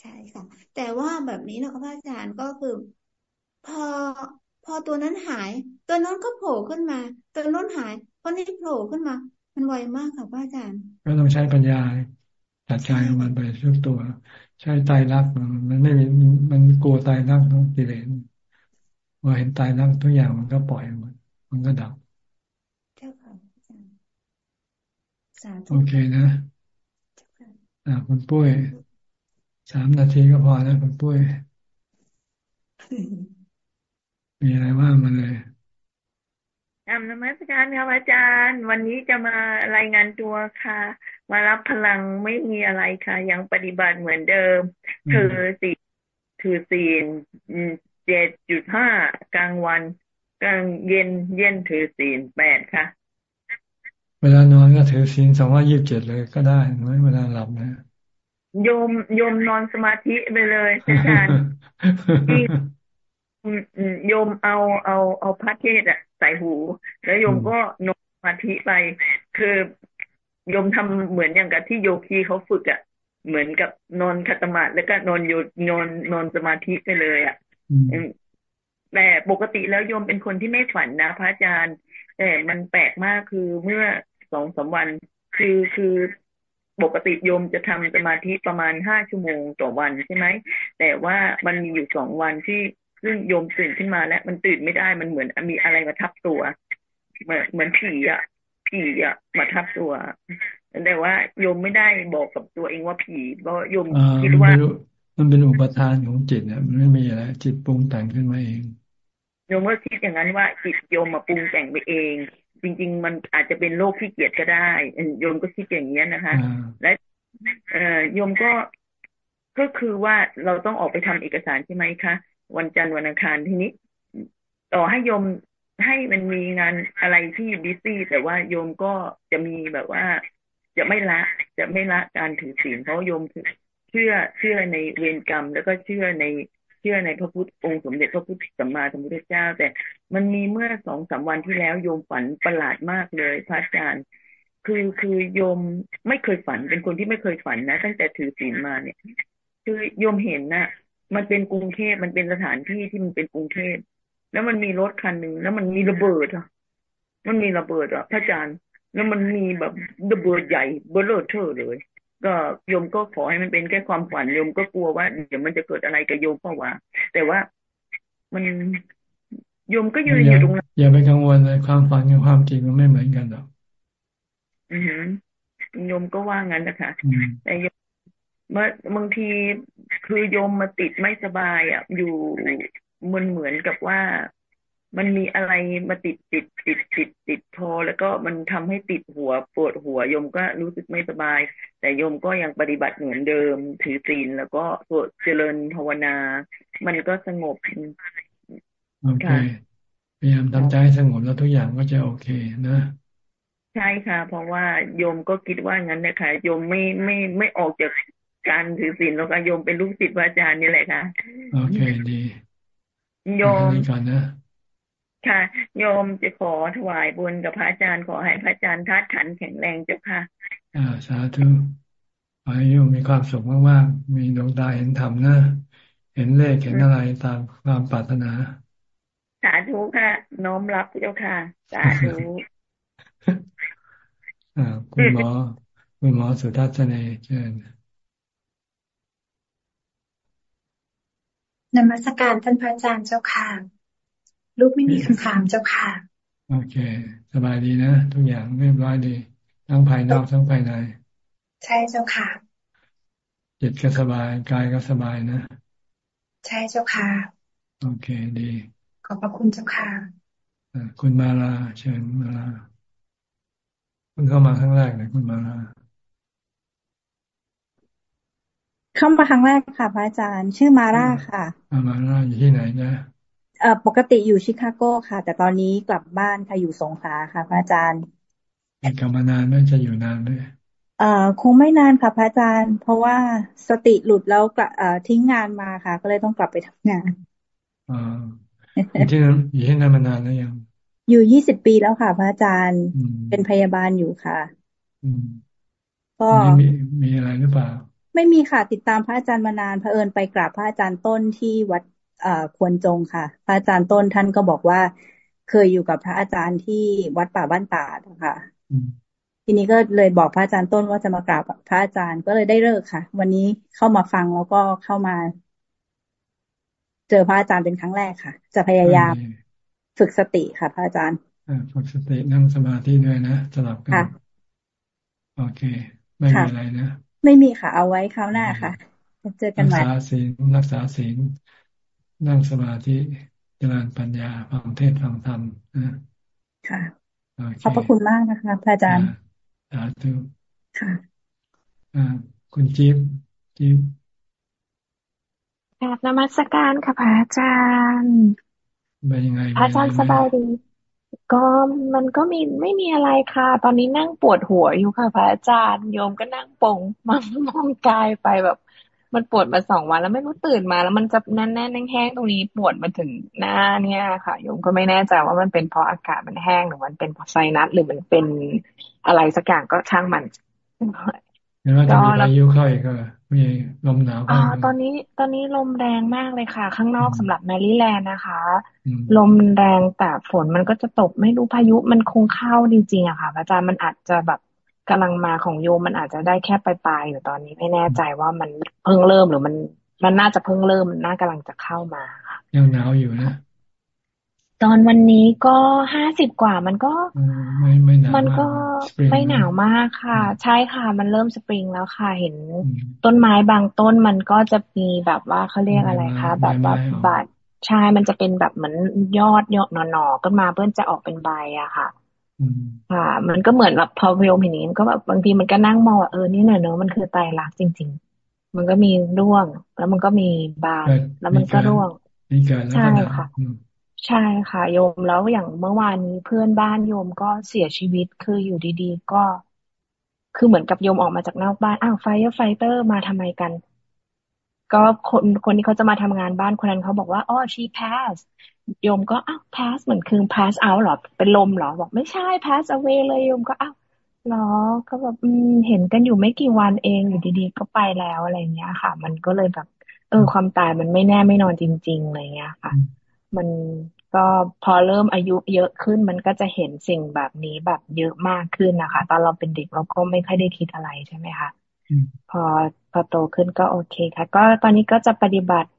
ใช่ค่ะ แต่ว่าแบบนี้นะคะพระอาจารย์ก็คือ พอพอตัวนั้นหาย ตัวนั้นก็โผล่ขึ้นมา ตัวนั้นหายพอนี้โผล่ขึ้นมา มันไวมากค่ะพระอาจารย์ ก็ต้องใช้ปัญญาจัดการมันไปทุกตัว ใช้ตายรักมันไม่มีมันกลัวตายรักต้องกิเลสพอเห็นตายรักทุกอย่างมันก็ปล่อยมันมันก็ดับเจ้าค่ะอาจารย์ โอเคนะอ่าคุณปุ้ยสามนาทีก็พอแล้วคุณปุ้ย มีอะไรว่ามาเลยนำนมัสการครับอาจารย์ วันนี้จะมารายงานตัวค่ะ มารับพลังไม่มีอะไรค่ะ ยังปฏิบัติเหมือนเดิมถือสี่ถือสี่เจ็ดจุดห้ากลางวัน กลางเย็นเย็นถือสี่แปดค่ะ เวลานอนก็ถือศีลสองร้อยี่สิบเจ็ดเลยก็ได้ไม่เวลาหลับนะโยมโยมนอนสมาธิไปเลยอาจารย์โยมเอาเอาเอาพระเทศอะใส่หู แล้วโยมก็นอนสมาธิไป คือโยมทำเหมือนอย่างกับที่โยคีเขาฝึกอะเหมือนกับนอนคัตมาดแล้วก็นอนโยนอนนอนสมาธิไปเลยอะแต่ปกติแล้วโยมเป็นคนที่ไม่ฝันนะพระอาจารย์ แต่มันแปลกมากคือเมื่อสองสาวันคือคือปกติโยมจะทำสมาธิประมาณห้าชั่วโมงต่อวันใช่ไหมแต่ว่ามันมีอยู่สองวันที่ซึ่งโยมตื่นขึ้นมาแล้วมันตื่นไม่ได้มันเหมือนมีอะไรมาทับตัว เหมือนเหมือนผีอะผีอะมาทับตัว แต่ว่าโยมไม่ได้บอกกับตัวเองว่าผีเพราะโยมคิดว่า มันเป็นอุปทานของจิตเนี่ยมันไม่มีอะไรจิตปรุงแต่งขึ้นมาเอง โยมก็คิดอย่างนั้นว่าจิตโยมมาปรุงแต่งไปเอง จริง ๆ มันอาจจะเป็นโรคขี้เกียจก็ได้โยมก็คิดอย่างนี้นะคะ และเออโยมก็ก็คือว่าเราต้องออกไปทำเอกสารใช่ไหมคะ วันจันทร์วันอังคารทีนี้ ต่อให้โยมให้มันมีงานอะไรที่บิซี่แต่ว่าโยมก็จะมีแบบว่า จะไม่ละจะไม่ละการถือศีลเพราะโยมเชื่อเชื่อในเวรกรรม แล้วก็เชื่อใน ชื่อในพระพุทธองค์สมเด็จพระพุทธสัมมาสัมพุทธเจ้า แต่มันมีเมื่อสองสามวันที่แล้วโยมฝันประหลาดมากเลยพระอาจารย์ คือคือโยมไม่เคยฝันเป็นคนที่ไม่เคยฝันนะ ตั้งแต่ถือศีลมาเนี่ย คือโยมเห็นนะ่ะ มันเป็นกรุงเทพมันเป็นสถานที่ที่มันเป็นกรุงเทพแล้วมันมีรถคันหนึ่งแล้วมันมีระเบิดอะ มันมีระเบิดอะพระอาจารย์แล้วมันมีแบบระเบิดใหญ่เบลอเทอร์เลย ก็โยมก็ขอให้มันเป็นแค่ความฝันโยมก็กลัวว่าเดี๋ยวมันจะเกิดอะไรกับโยมเพราะว่า แต่ว่ามันโยมก็ยืนอยู่ตรงนั้นอย่าไปกังวลเลยความฝันกับความจริงมันไม่เหมือนกันหรอกอือโยมก็ว่างั้นนะคะแต่โยมเมื่อบางทีคือโยมมาติดไม่สบายอะอยู่มันเหมือนกับว่า มันมีอะไรมาติดติดติดติดติดคอแล้วก็มันทำให้ติดหัวปวดหัวโยมก็รู้สึกไม่สบาย แต่โยมก็ยังปฏิบัติเหมือนเดิม ถือศีลแล้วก็สวดเจริญภาวนา มันก็สงบโอเคพยายามทำใจสงบแล้วทุกอย่างก็จะโอเคนะใช่ค่ะ เพราะว่าโยมก็คิดว่างั้นนะคะโยมไม่ไม่ไม่ออกจากการถือศีลแล้วก็โยมเป็นลูกศิษย์พระอาจารย์นี่แหละค่ะโอเคดีโยมก่อนนะ ค่ะ โยมจะขอถวายบุญกับพระอาจารย์ขอให้พระอาจารย์ทัดขันแข็งแรงเจ้าค่ะ อ่าสาธุขอให้โยมมีความสุขมากๆมีดวงตาเห็นธรรมนะเห็นเลขเห็นอะไรตามความปรารถนา สาธุค่ะ น้อมรับเจ้าค่ะ สาธุอ่าคุณหมอคุณหมอสุทัศน์เชิญนมัสการท่านพระอาจารย์เจ้าค่ะ ลูกไม่มีคำถามเจ้าค่ะ โอเค สบายดีนะ ทุกอย่างเรียบร้อยดี ทั้งภายนอกทั้งภายใน ใช่เจ้าค่ะ จิตก็สบาย กายก็สบายนะ ใช่เจ้าค่ะ โอเคดี ขอบพระคุณเจ้าค่ะคุณมาลาเชิญมาลาคุณเข้ามาครั้งแรกเลยคุณมาลาเข้ามาครั้งแรกค่ะพระอาจารย์ ชื่อมาร่าค่ะ มาร่าอยู่ที่ไหนนะเอ่อ ปกติอยู่ชิคาโกค่ะ แต่ตอนนี้กลับบ้านค่ะอยู่สงขลาค่ะ พระอาจารย์กลับมานานไม่จะอยู่นานด้วยเอ่อคงไม่นานค่ะพระอาจารย์ เพราะว่าสติหลุดแล้วกลับเอ่อทิ้งงานมาค่ะ ก็เลยต้องกลับไปทำงานอ่าอยู่ที่นั่นอยู่ที่นั่นมานานแล้วยัง อยู่ยี่สิบปีแล้วค่ะ พระอาจารย์เป็นพยาบาลอยู่ค่ะก็มีมีอะไรหรือเปล่า ไม่มีค่ะ ติดตามพระอาจารย์มานานเผอิญไปกราบพระอาจารย์ต้นที่วัด ควรจงค่ะ พระอาจารย์ต้นท่านก็บอกว่า เคยอยู่กับพระอาจารย์ที่วัดป่าบ้านตาดค่ะทีนี้ก็เลยบอกพระอาจารย์ต้นว่าจะมากราบพระอาจารย์ก็เลยได้เลิกค่ะ วันนี้เข้ามาฟังแล้วก็เข้ามา เจอพระอาจารย์เป็นครั้งแรกค่ะ จะพยายามฝึกสติค่ะ พระอาจารย์ฝึกสตินั่งสมาธิด้วยนะสลับกันโอเค ไม่มีอะไรนะ ไม่มีค่ะ เอาไว้คราวหน้าค่ะ เจอกันใหม่รักษาศีลรักษาศีล นั่งสมาธิเจริญปัญญาฟังเทศฟังธรรมนะค่ะขอบพระคุณมากนะคะพระอาจารย์สาธุค่ะอ่าคุณจิ๊บจิ๊บกราบนมัสการค่ะพระอาจารย์เป็นยังไงพระอาจารย์สบายดีก็มันก็มีไม่มีอะไรค่ะ ตอนนี้นั่งปวดหัวอยู่ค่ะพระอาจารย์ โยมก็นั่งปงมองมองกายไปแบบ มันปวดมาสองวันแล้วไม่รู้ตื่นมา แล้วมันจะแน่นแน่นแห้งตรงนี้ปวดมาถึงหน้าเนี่ยค่ะโยมก็ไม่แน่ใจว่ามันเป็นเพราะอากาศมันแห้งหรือมันเป็นเพราะไซนัสหรือมันเป็นอะไรสักอย่างก็ช่างมันก็มีพายุเข้าอีกก็มีลมหนาวอ๋อตอนนี้ตอนนี้ลมแรงมากเลยค่ะ ข้างนอกสำหรับแมรี่แลนด์นะคะ ลมแรงแต่ฝนมันก็จะตกไม่รู้พายุมันคงเข้าจริงๆอะค่ะอาจารย์มันอาจจะแบบ กำลังมาของโยมมันอาจจะได้แค่ปลายๆอยู่ตอนนี้ไม่แน่ใจว่ามันเพิ่งเริ่มหรือมัน มันน่าจะเพิ่งเริ่มมันน่ากำลังจะเข้ามาค่ะยังหนาวอยู่นะตอนวันนี้ก็ห้าสิบกว่ามันก็ไม่ไม่หนาวมันก็ไม่หนาวมากค่ะ ใช่ค่ะ มันเริ่มสปริงแล้วค่ะ เห็นต้นไม้บางต้นมันก็จะมีแบบว่าเขาเรียกอะไรคะแบบว่าบาดใช่มันจะเป็นแบบเหมือนยอดยอดหนอๆขึ้นมาเพื่อจะออกเป็นใบอะค่ะ ค่ะ มันก็เหมือนแบบพอวิวเห็นนี้มันก็แบบบางทีมันก็นั่งมองเออนี่เนอะเนอะมันคือไตรลักษณ์จริง ๆ มันก็มีร่วง แล้วมันก็มีบานแล้วมันก็ร่วงใช่ค่ะ ใช่ค่ะ โยมแล้วอย่างเมื่อวานนี้เพื่อนบ้านโยมก็เสียชีวิตคืออยู่ดีๆ ก็ คือเหมือนกับโยมออกมาจากนอกบ้านอ้าว firefighter มาทำไมกัน ก็คนคนที่เขาจะมาทำงานบ้านคนนั้นเขาบอกว่าอ๋อ she pass โยมก็อ้าว pass เหมือนคือ pass out หรอ เป็นลมหรอ บอกไม่ใช่ pass away เลยโยมก็อ้าวหรอก็แบบเห็นกันอยู่ไม่กี่วันเองอยู่ดีๆก็ไปแล้วอะไรเงี้ยค่ะ มันก็เลยแบบ เออ ความตายมันไม่แน่ไม่นอนจริงๆอะไรเงี้ยค่ะ มันก็พอเริ่มอายุเยอะขึ้นมันก็จะเห็นสิ่งแบบนี้แบบเยอะมากขึ้นนะคะ ตอนเราเป็นเด็กเราก็ไม่ค่อยได้คิดอะไรใช่ไหมคะพอพ อโตขึ้นก็โอเคค่ะ ก็ตอนนี้ก็จะปฏิบัติ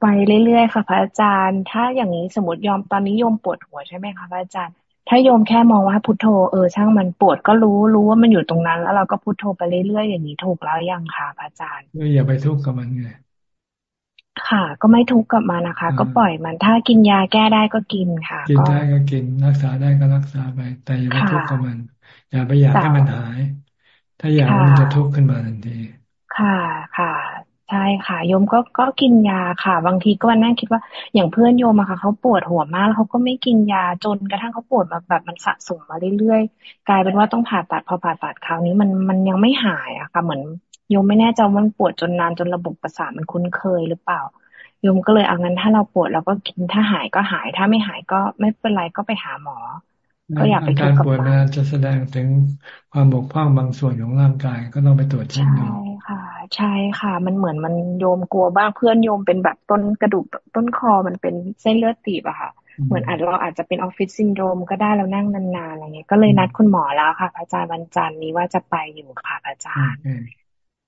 ไปเรื่อยๆค่ะ พระอาจารย์ ถ้าอย่างนี้สมมติยอมตอนนี้โยมปวดหัวใช่ไหมคะพระอาจารย์ ถ้าโยมแค่มองว่าพุทโธเออช่างมันปวดก็รู้รู้ว่ามันอยู่ตรงนั้น แล้วเราก็พุทโธไปเรื่อยๆอย่างนี้ถูกแล้วยังค่ะพระอาจารย์อย่าไปทุกข์กับมันไงค่ะ ก็ไม่ทุกข์กับมันนะคะ ก็ปล่อยมันถ้ากินยาแก้ได้ก็กินค่ะ กินได้ก็กินรักษาได้ก็รักษาไป แต่อย่าไปทุกข์กับมัน อย่าไปอยากให้มันหาย ถ้าอยากมันจะทุกข์ขึ้นมาทันที ค่ะค่ะ ใช่ค่ะโยมก็ก็กินยาค่ะ บางทีก็มานั่งคิดว่าอย่างเพื่อนโยมอะค่ะ เขาปวดหัวมากแล้วเขาก็ไม่กินยาจนกระทั่งเขาปวดแบบแบบมันสะสมมาเรื่อยๆ กลายเป็นว่าต้องผ่าตัดพอผ่าตัดคราวนี้มันมันยังไม่หายอะค่ะ เหมือนโยมไม่แน่ใจมันปวดจนนานจนระบบประสาทมันคุ้นเคยหรือเปล่าโยมก็เลยเอางั้นถ้าเราปวดเราก็กินถ้าหายก็หายถ้าไม่หายก็ไม่เป็นไรก็ไปหาหมอ ก็อยากไปการป่วยมันจะแสดงถึงความบกพร่องบางส่วนของร่างกายก็ต้องไปตรวจเช่นกันใช่ค่ะ ใช่ค่ะ มันเหมือนมันโยมกลัวบ้างเพื่อนโยมเป็นแบบต้นกระดูกต้นคอมันเป็นเส้นเลือดตีบอะค่ะ เหมือนอาจเราอาจจะเป็นออฟฟิศซินโดรมก็ได้เรานั่งนานๆอะไรเงี้ยก็เลยนัดคุณหมอแล้วค่ะพระอาจารย์วันจันทร์นี้ว่าจะไปอยู่ค่ะพระอาจารย์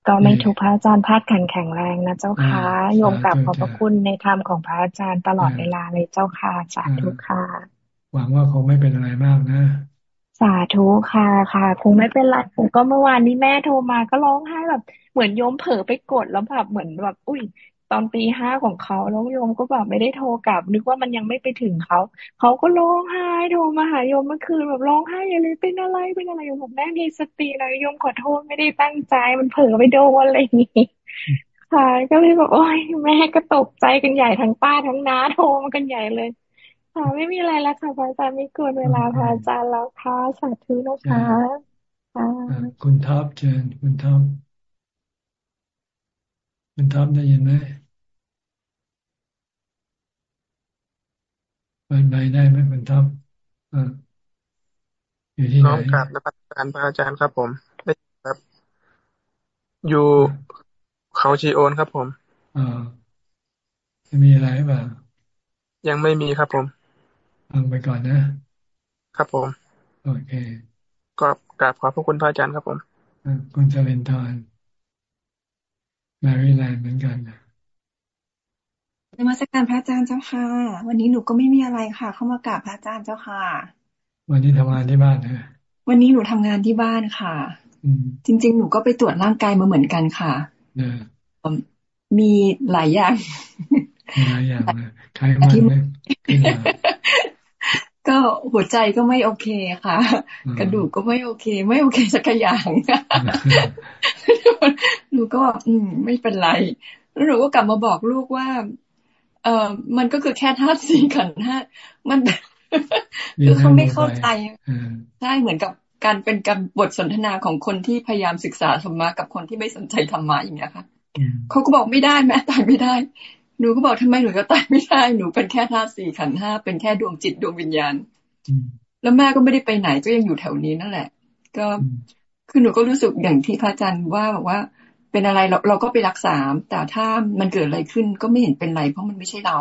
ก็ไม่ทุกพระอาจารย์ธาตุขันแข็งแรงนะเจ้าค่ะโยมกลับขอบพระคุณในธรรมของพระอาจารย์ตลอดเวลาเลยเจ้าค่ะสาธุค่ะ หวังว่าคงไม่เป็นอะไรมากนะสาธุค่ะค่ะ คงไม่เป็นไรผมก็เมื่อวานนี้แม่โทรมาก็ร้องไห้แบบ เหมือนโยมเผลอไปกดแล้วแบบเหมือนแบบอุ้ยตอนตีห้าของเขาแล้วโยมก็แบบไม่ได้โทรกลับ นึกว่ามันยังไม่ไปถึงเขา เขาก็ร้องไห้โทรมาหาโยมเมื่อคืนแบบร้องไห้เลยเป็นอะไรเป็นอะไรโยมบอกแม่มีสติเลยโยมขอโทษไม่ได้ตั้งใจมันเผลอไปโดนอะไรอย่างนี้ค่ะก็เลยแบบโอ้ยแม่ก็ตกใจกันใหญ่ทั้งป้าทั้งน้าโทรมากันใหญ่เลย ค่ะไม่มีอะไรแล้วค่ะพระอาจารย์ไม่เกินเวลาพระอาจารย์แล้วค่ะสาธุนะคะคุณท็อปเชิญคุณท็อปคุณท็อปได้ยินไหมเปิดไมค์ได้ไหมคุณท็อปอยู่ที่ไหนน้องกราบนมัสการพระอาจารย์ครับผมได้ครับ อยู่เขาชีโอนครับผมอ่ามีอะไรบ้างยังไม่มีครับผม ฟังไปก่อนนะ ครับผม โอเคก็กราบขอบพระคุณพระอาจารย์ครับผมคุณเจริญทอนแมรี่แลนด์เหมือนกันนมัสการพระอาจารย์เจ้าค่ะ วันนี้หนูก็ไม่มีอะไรค่ะ เข้ามากราบพระอาจารย์เจ้าค่ะ วันนี้ทำงานที่บ้านนะวันนี้หนูทำงานที่บ้านค่ะจริง ๆ หนูก็ไปตรวจร่างกายมาเหมือนกันค่ะมีหลายอย่างหลายอย่างนะใครมัน ก็หัวใจก็ไม่โอเคค่ะ กระดูกก็ไม่โอเค ไม่โอเคสักอย่างหนูก็ อืม ไม่เป็นไรแล้วหนูก็กลับมาบอกลูกว่า เออมันก็คือแค่ธาตุสี่ขันห้ามันคือเขาไม่เข้าใจใช่เหมือนกับการเป็นการบทสนทนาของคนที่พยายามศึกษาธรรมะกับคนที่ไม่สนใจธรรมะอย่างเงี้ยค่ะเขาก็บอกไม่ได้แม้ตายไม่ได้ หนูก็บอกทำไมหนูจะตายไม่ได้ หนูเป็นแค่ธาตุสี่ขันห้าเป็นแค่ดวงจิตดวงวิญญาณ แล้วแม่ก็ไม่ได้ไปไหนก็ยังอยู่แถวนี้นั่นแหละ ก็คือหนูก็รู้สึกอย่างที่พระอาจารย์ว่าบอกว่า เป็นอะไรเราเราก็ไปรักษา แต่ถ้ามันเกิดอะไรขึ้นก็ไม่เห็นเป็นไร เพราะมันไม่ใช่เรา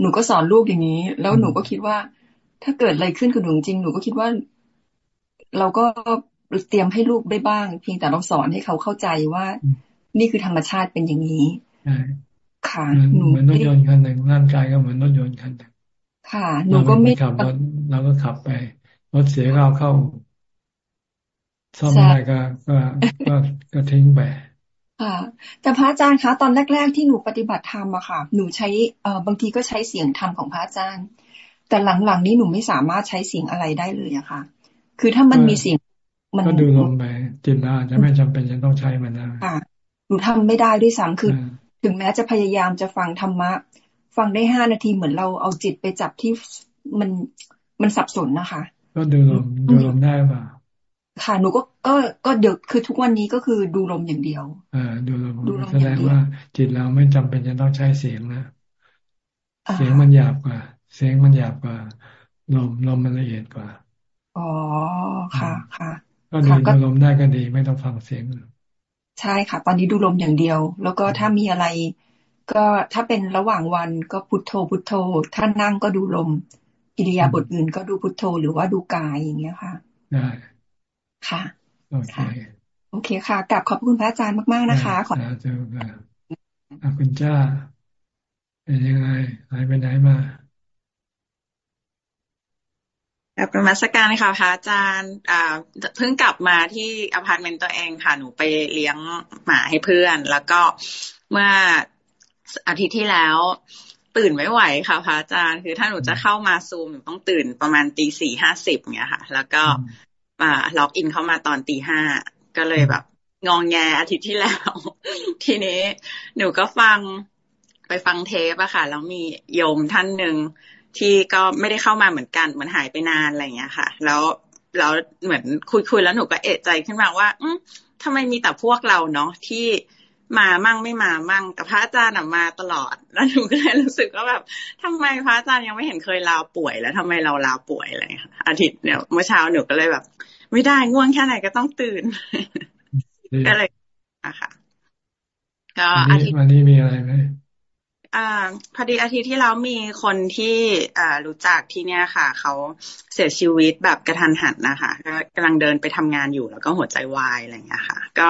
หนูก็สอนลูกอย่างนี้ แล้วหนูก็คิดว่า ถ้าเกิดอะไรขึ้นกับหนูจริงหนูก็คิดว่า เราก็เตรียมให้ลูกได้บ้าง เพียงแต่เราสอนให้เขาเข้าใจว่า นี่คือธรรมชาติเป็นอย่างนี้ ค่ะหนูเหมือนรถยนต์คันหนึ่งร่างกายก็เหมือนรถยนต์คันหนึ่งค่ะ หนูก็ไม่ขับรถเราก็ขับไปรถเสียเราเข้าซ่อมอะไรก็ก็ก็ก็ทิ้งไปค่ะแต่พระอาจารย์คะตอนแรก ๆ ที่หนูปฏิบัติธรรมอะค่ะ หนูใช้เอ่อบางทีก็ใช้เสียงธรรมของพระอาจารย์ แต่หลังๆนี้หนูไม่สามารถใช้เสียงอะไรได้เลยอะค่ะ คือถ้ามันมีเสียง มันก็ดูลงไปจิตเราจะไม่จำเป็นจะต้องใช้มันนะค่ะหนูทำไม่ได้ด้วยซ้ำคือ ถึงแม้จะพยายามจะฟังธรรมะ ฟังได้ห้านาทีเหมือนเราเอาจิตไปจับที่มันมันสับสนนะคะ ก็ดูลมดูลมได้ป่ะค่ะหนูก็ก็ก็เดี๋ยวคือทุกวันนี้ก็คือดูลมอย่างเดียวอ่าดูลมแสดงว่า จิตเราไม่จำเป็นจะต้องใช้เสียงนะเสียงมันหยาบกว่า เสียงมันหยาบกว่าลมลมมันละเอียดกว่าอ๋อค่ะค่ะก็ดูลมได้ก็ดีไม่ต้องฟังเสียง ใช่ค่ะ ตอนนี้ดูลมอย่างเดียว แล้วก็ถ้ามีอะไร ก็ถ้าเป็นระหว่างวันก็พุทโธพุทโธ ถ้านั่งก็ดูลมอิริยาบถอื่นก็ดูพุทโธหรือว่าดูกายอย่างเงี้ยค่ะได้ค่ะโอเคโอเคค่ะกราบขอบคุณพระอาจารย์มากๆนะคะ ขอเจอกันคุณจ้าเป็นยังไงหายไปไหนมา กราบนมัสการค่ะพระอาจารย์อ่าเพิ่งกลับมาที่อพาร์ตเมนต์ตัวเองค่ะ หนูไปเลี้ยงหมาให้เพื่อน แล้วก็เมื่ออาทิตย์ที่แล้ว ตื่นไม่ไหวค่ะพระอาจารย์ คือถ้าหนูจะเข้ามาซูมหนูต้องตื่นประมาณตีสี่ห้าสิบเงี้ยค่ะ แล้วก็อ่าล็อกอินเข้ามาตอนตีห้าก็เลยแบบ งองแงอาทิตย์ที่แล้ว ทีนี้หนูก็ฟังไปฟังเทปอะค่ะ แล้วมีโยมท่านหนึ่ง ที่ก็ไม่ได้เข้ามาเหมือนกันเหมือนหายไปนานอะไรอย่างเงี้ยค่ะ แล้วแล้วเหมือนคุยคุยแล้วหนูก็เอะใจขึ้นมาว่า อืมทำไมมีแต่พวกเราเนาะที่มามั่งไม่มามั่งแต่พระอาจารย์มาตลอด แล้วหนูก็เลยรู้สึกว่าแบบทำไมพระอาจารย์ยังไม่เห็นเคยลาป่วย แล้วทำไมเราลาป่วยอะไรอาทิตย์เนี่ยเมื่อเช้าหนูก็เลยแบบ ไม่ได้ง่วงแค่ไหนก็ต้องตื่นก็เลยอะค่ะ ก็อาทิตย์วันนี้มีอะไรไหม อ่าพอดีอาทิตย์ที่แล้วมีคนที่อ่ารู้จักที่เนี้ยค่ะ เขาเสียชีวิตแบบกระทันหันนะคะก็กำลังเดินไปทำงานอยู่แล้วก็หัวใจวายอะไรอย่างเงี้ยค่ะ ก็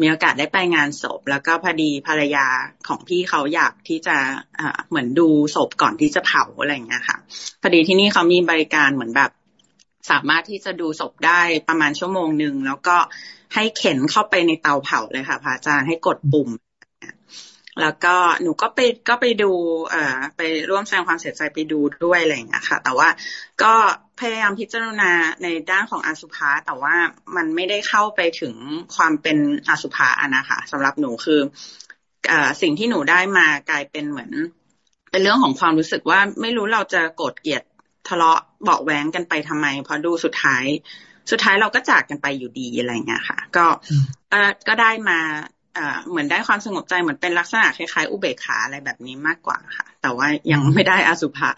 มีโอกาสได้ไปงานศพ แล้วก็พอดีภรรยาของพี่เขาอยากที่จะอ่าเหมือนดูศพก่อนที่จะเผาอะไรอย่างเงี้ยค่ะ พอดีที่นี่เขามีบริการเหมือนแบบสามารถที่จะดูศพได้ประมาณชั่วโมงหนึ่งแล้วก็ให้เข็นเข้าไปในเตาเผาเลยค่ะพระอาจารย์ให้กดปุ่ม แล้วก็หนูก็ไปก็ไปดูเอ่อไปร่วมแสดงความเสียใจไปดูด้วยอะไรอย่างเงี้ยค่ะ แต่ว่าก็พยายามพิจารณาในด้านของอสุภะแต่ว่ามันไม่ได้เข้าไปถึงความเป็นอสุภะนะคะสำหรับหนูคือเอ่อสิ่งที่หนูได้มากลายเป็นเหมือน เป็นเรื่องของความรู้สึกว่าไม่รู้เราจะโกรธเกลียดทะเลาะเบาแหวงกันไปทำไมพอดูสุดท้าย สุดท้ายเราก็จากกันไปอยู่ดีอะไรเงี้ยค่ะ ก็ก็ได้มา เหมือนได้ความสงบใจเหมือนเป็นลักษณะคล้ายๆอุเบกขาอะไรแบบนี้มากกว่าค่ะ แต่ว่ายังไม่ได้อสุภะ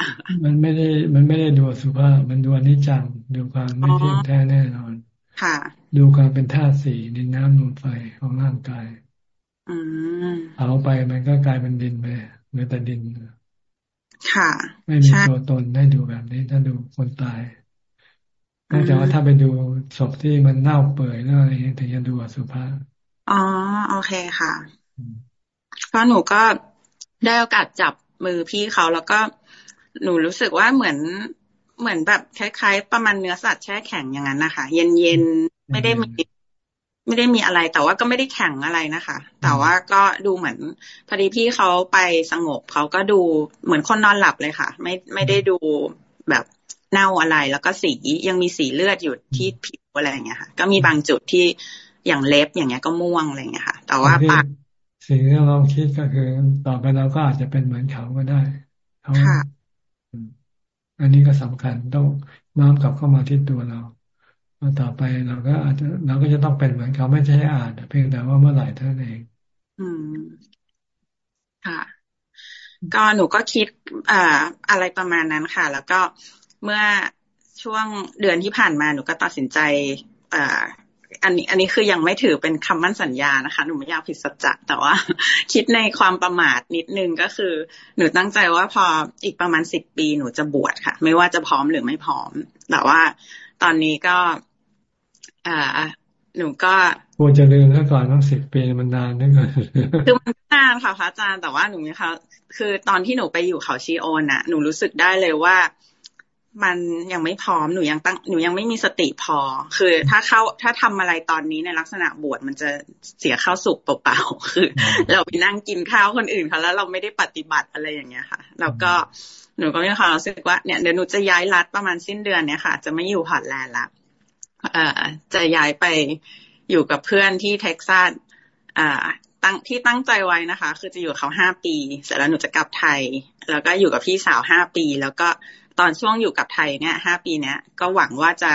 มันไม่ได้มันไม่ได้ดูอสุภะมันดูอนิจจังดูความไม่เที่ยงแท้แน่นอน ค่ะ ดูความเป็นธาตุสี่ดินน้ำลมไฟของร่างกายอืมเอาไปมันก็กลายเป็นดินไปเหลือแต่ดินค่ะ ไม่มีตัวตนได้ดูแบบนี้ ถ้าดูคนตายนอกจากว่าถ้าไปดูศพที่มันเน่าเปื่อยแล้วอะไรถึงจะดูอสุภะ อ๋อ โอเคค่ะ เพราะหนูก็ได้โอกาสจับมือพี่เขาแล้วก็หนูรู้สึกว่าเหมือนเหมือนแบบคล้ายๆ ประมาณเนื้อสัตว์แช่แข็งอย่างนั้นนะคะเย็นๆไม่ได้มีไม่ได้มีอะไร แต่ว่าก็ไม่ได้แข็งอะไรนะคะ แต่ว่าก็ดูเหมือนพอดีพี่เขาไปสงบเขาก็ดูเหมือนคนนอนหลับเลยค่ะ ไม่ไม่ได้ดูแบบเน่าอะไร แล้วก็สียังมีสีเลือดอยู่ที่ผิวอะไรอย่างเงี้ยค่ะ ก็มีบางจุดที่ อย่างเล็บอย่างเงี้ยก็ม่วงอะไรเงี้ยค่ะ แต่ว่าปากสิ่งที่เราคิดก็คือต่อไปเราก็อาจจะเป็นเหมือนเขาก็ได้เขาอันนี้ก็สำคัญต้องน้อมกลับเข้ามาที่ตัวเราต่อไปเราก็อาจจะเราก็จะต้องเป็นเหมือนเขาไม่ใช่อาจเพียงแต่ว่าเมื่อไหร่เท่านั้นเอง อืมค่ะ ก็หนูก็คิดอ่าอะไรประมาณนั้นค่ะ แล้วก็เมื่อช่วงเดือนที่ผ่านมาหนูก็ตัดสินใจอ่า อันนี้ อันนี้คือยังไม่ถือเป็นคำมั่นสัญญานะคะ หนูไม่อยากผิดสัจจะแต่ว่า คิดในความประมาทนิดนึงก็คือ หนูตั้งใจว่าพออีกประมาณสิบปีหนูจะบวชค่ะ ไม่ว่าจะพร้อมหรือไม่พร้อม แต่ว่าตอนนี้ก็อ่าหนูก็ควรจะลืมซะก่อนต้องสิบปีมันนานนึกก่อนคือมันนานค่ะพระอาจารย์แต่ว่าหนูมีค่ะคือตอนที่หนูไปอยู่เขาชีโอนน่ะหนูรู้สึกได้เลยว่า มันยังไม่พร้อมหนูยังตั้งหนูยังไม่มีสติพอ คือ ถ้าเข้าถ้าทำอะไรตอนนี้ในลักษณะบวชมันจะเสียข้าวสุกเปล่าๆคือ เราไปนั่งกินข้าวคนอื่นเขาแล้วเราไม่ได้ปฏิบัติอะไรอย่างเงี้ยค่ะ แล้วก็หนูก็มีความรู้สึกว่าเนี่ยเดี๋ยวหนูจะย้ายรัฐประมาณสิ้นเดือนเนี้ยค่ะ จะไม่อยู่พอร์ตแลนด์ละเอ่อจะย้ายไปอยู่กับเพื่อนที่เท็กซัสอ่าตั้งที่ตั้งใจไว้นะคะ คือจะอยู่เขาห้าปี เสร็จแล้วหนูจะกลับไทย แล้วก็อยู่กับพี่สาวห้าปี แล้วก็ ตอนช่วงอยู่กับไทยเนี่ยห้าปีเนี้ยก็หวังว่าจะ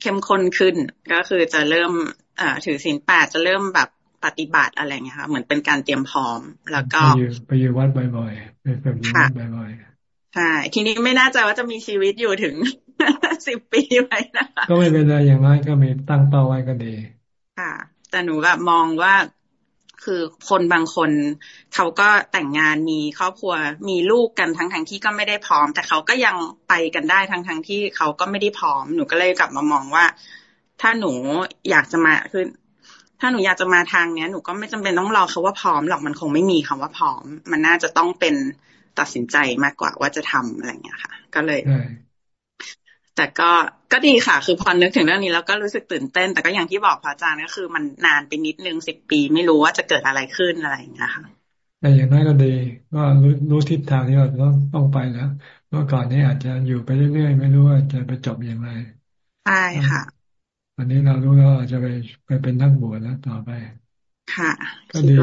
เข้มข้นขึ้น ก็คือจะเริ่มเอ่อถือศีลแปดจะเริ่มแบบปฏิบัติอะไรเงี้ยค่ะเหมือนเป็นการเตรียมพร้อม แล้วก็ไปอยู่ไปอยู่วัดบ่อยๆไปแบบอยู่วัดบ่อยๆใช่ทีนี้ไม่น่าใจว่าจะมีชีวิตอยู่ถึงสิบปีไหมนะคะก็ไม่เป็นไรอย่างน้อยก็มีตั้งเป้าไว้ก็ดี ค่ะ แต่หนูแบบมองว่า คือคนบางคนเขาก็แต่งงานมีครอบครัวมีลูกกันทั้งทั้งที่ก็ไม่ได้พร้อม แต่เขาก็ยังไปกันได้ทั้งทั้งที่เขาก็ไม่ได้พร้อมหนูก็เลยกลับมามองว่า ถ้าหนูอยากจะมาคือถ้าหนูอยากจะมาทางเนี้ยหนูก็ไม่จำเป็นต้องรอเขาว่าพร้อมหรอกมันคงไม่มีคำว่าพร้อม มันน่าจะต้องเป็นตัดสินใจมากกว่าว่าจะทำอะไรเงี้ยค่ะ ก็เลย แต่ก็ก็ดีค่ะ คือพอนึกถึงเรื่องนี้แล้วก็รู้สึกตื่นเต้น แต่ก็อย่างที่บอกพระอาจารย์ก็คือมันนานไปนิดนึงสิบปี ไม่รู้ว่าจะเกิดอะไรขึ้นอะไรอย่างเงี้ยค่ะแต่อย่างน้อยก็ดีก็รู้รู้ทิศทางที่เราต้องต้องไปแล้วเมื่อก่อนนี้อาจจะอยู่ไปเรื่อยๆ ไม่รู้ว่าจะไปจบอย่างไรใช่ค่ะวันนี้เรารู้แล้วอาจจะไปไปเป็นนักบวชแล้วต่อไป ค่ะ ก็ดี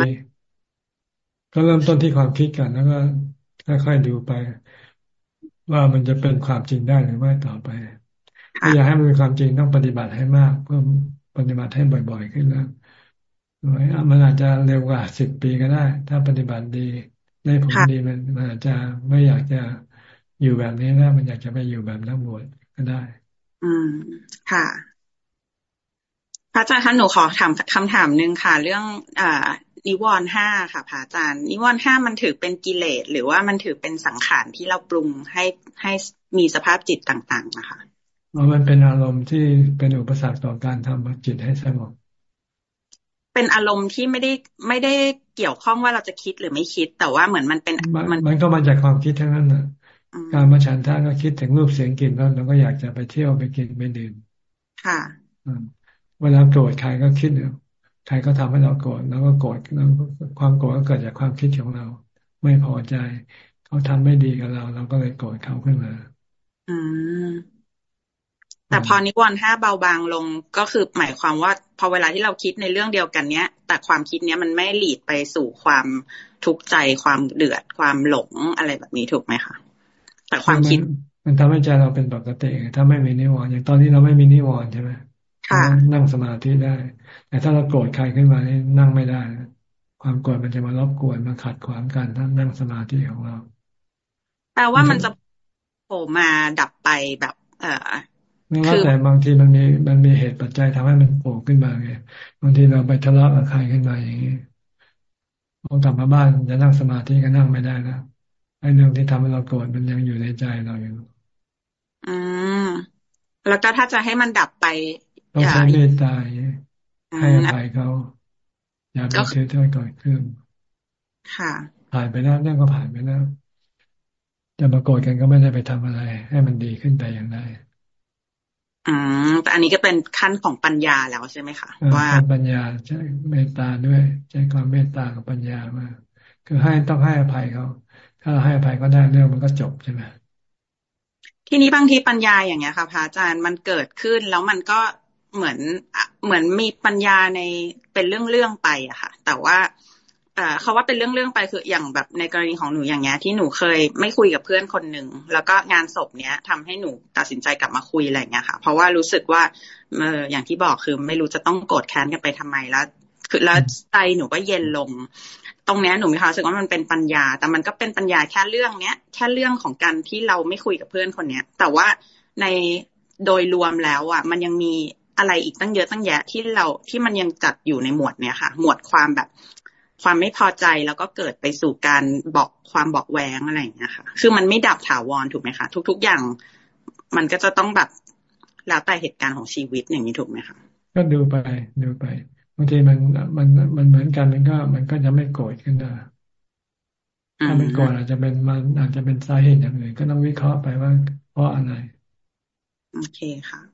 ก็เริ่มต้นที่ความคิดกันแล้วก็ค่อยๆดูไป ว่ามันจะเป็นความจริงได้หรือไม่ต่อไปถ้าอยากให้มันเป็นความจริงต้องปฏิบัติให้มาก เพิ่มปฏิบัติให้บ่อย ๆ ขึ้นแล้วมันอาจจะเร็วกว่าสิบปีก็ได้ ถ้าปฏิบัติดีได้ผลดีมันมันอาจจะไม่อยากจะอยู่แบบนี้แล้วมันอยากจะไปอยู่แบบนักบวชก็ได้ อืมค่ะพระอาจารย์คะหนูขอถามคำถามหนึ่งค่ะ เรื่องอ่า นิวรณ์ห้าค่ะพระอาจารย์ นิวรณ์ห้ามันถือเป็นกิเลสหรือว่ามันถือเป็นสังขารที่เราปรุงให้ให้มีสภาพจิตต่าง ๆ นะคะมันเป็นอารมณ์ที่เป็นอุปสรรคต่อการทำจิตให้สงบเป็นอารมณ์ที่ไม่ได้ไม่ได้เกี่ยวข้องว่าเราจะคิดหรือไม่คิด แต่ว่าเหมือนมันเป็นมันมันก็มาจากความคิดทั้งนั้นนะการมาฉันทาก็คิดถึงรูปเสียงกลิ่นแล้วเราก็อยากจะไปเที่ยวไปกินไปดื่มค่ะเวลาโกรธใครก็คิด ใครก็ทำให้เราโกรธแล้วก็โกรธแล้วความโกรธก็เกิดจากความคิดของเรา ไม่พอใจ เขาทำไม่ดีกับเรา เราก็เลยโกรธเขาขึ้นมาอืมแต่พอนิวรณ์ห้าเบาบางลงก็คือหมายความว่าพอเวลาที่เราคิดในเรื่องเดียวกันเนี้ย แต่ความคิดเนี้ยมันไม่หลีดไปสู่ความทุกข์ใจความเดือดความหลงอะไรแบบนี้ถูกไหมคะแต่ความคิด มันทำให้ใจเราเป็นปกติถ้าไม่มีนิวรณ์อย่างตอนนี้เราไม่มีนิวรณ์ใช่ไหมค่ะ นั่งสมาธิได้ แต่ถ้าเราโกรธใครขึ้นมานี่นั่งไม่ได้ ความโกรธมันจะมารบกวนมาขัดขวางกันทั้งนั่งสมาธิของเราแปลว่ามันจะโผล่มาดับไปแบบ เอ่อไม่ว่าแต่บางทีมันมีมันมีเหตุปัจจัยทำให้มันโผล่ขึ้นมาไงบางทีเราไปทะเลาะกับใครขึ้นมาอย่างนี้พอกลับมาบ้านจะนั่งสมาธิก็นั่งไม่ได้แล้วไอ้เรื่องที่ทำให้เราโกรธมันยังอยู่ในใจเราอยู่อืมแล้วก็ถ้าจะให้มันดับไป ต้องใช้เมตตาให้อภัยเขา อย่าไปเชื่อเท่าก่อนเครื่องค่ะผ่านไปแล้วเรื่องก็ผ่านไปแล้วจะมาโกรธกันก็ไม่ได้ไปทำอะไร ให้มันดีขึ้นแต่อย่างใดอืมแต่อันนี้ก็เป็นขั้นของปัญญาแล้วใช่ไหมคะว่าปัญญาใช้เมตตาด้วยใช้ความเมตตากับปัญญามาคือให้ต้องให้อภัยเขา ถ้าเราให้อภัยก็ได้เรื่องมันก็จบใช่ไหมทีนี้บางทีปัญญาอย่างเงี้ยค่ะพระอาจารย์มันเกิดขึ้นแล้วมันก็ เหมือนเหมือนมีปัญญาในเป็นเรื่องๆไปอะค่ะ แต่ว่าเขาว่าเป็นเรื่องๆไปคืออย่างแบบในกรณีของหนูอย่างเงี้ยที่หนูเคยไม่คุยกับเพื่อนคนหนึ่งแล้วก็งานศพเนี้ยทำให้หนูตัดสินใจกลับมาคุยอะไรเงี้ยค่ะ เพราะว่ารู้สึกว่าเอออย่างที่บอกคือไม่รู้จะต้องโกรธแค้นกันไปทำไมแล้ว คือแล้วใจหนูก็เย็นลง ตรงเนี้ยหนูมีความรู้สึกว่ามันเป็นปัญญา แต่มันก็เป็นปัญญาแค่เรื่องเนี้ยแค่เรื่องของการที่เราไม่คุยกับเพื่อนคนเนี้ย แต่ว่าในโดยรวมแล้วอะมันยังมี อะไรอีกตั้งเยอะตั้งแยะที่เราที่มันยังจัดอยู่ในหมวดเนี้ยค่ะ หมวดความแบบความไม่พอใจแล้วก็เกิดไปสู่การบอกความบอกแวงอะไรอย่างเงี้ยค่ะ คือมันไม่ดับถาวรถูกไหมคะทุก ๆ อย่าง มันก็จะต้องแบบแล้วแต่เหตุการณ์ของชีวิตอย่างนี้ถูกไหมคะก็ดูไปดูไปบางทีมันมันมันเหมือนกันมันก็ มันก็จะไม่โกรธขึ้นได้ถ้ามันโกรธอาจจะเป็นมันอาจจะเป็นสาเหตุอย่างอื่นก็ต้องวิเคราะห์ไปว่าเพราะอะไร โอเคค่ะ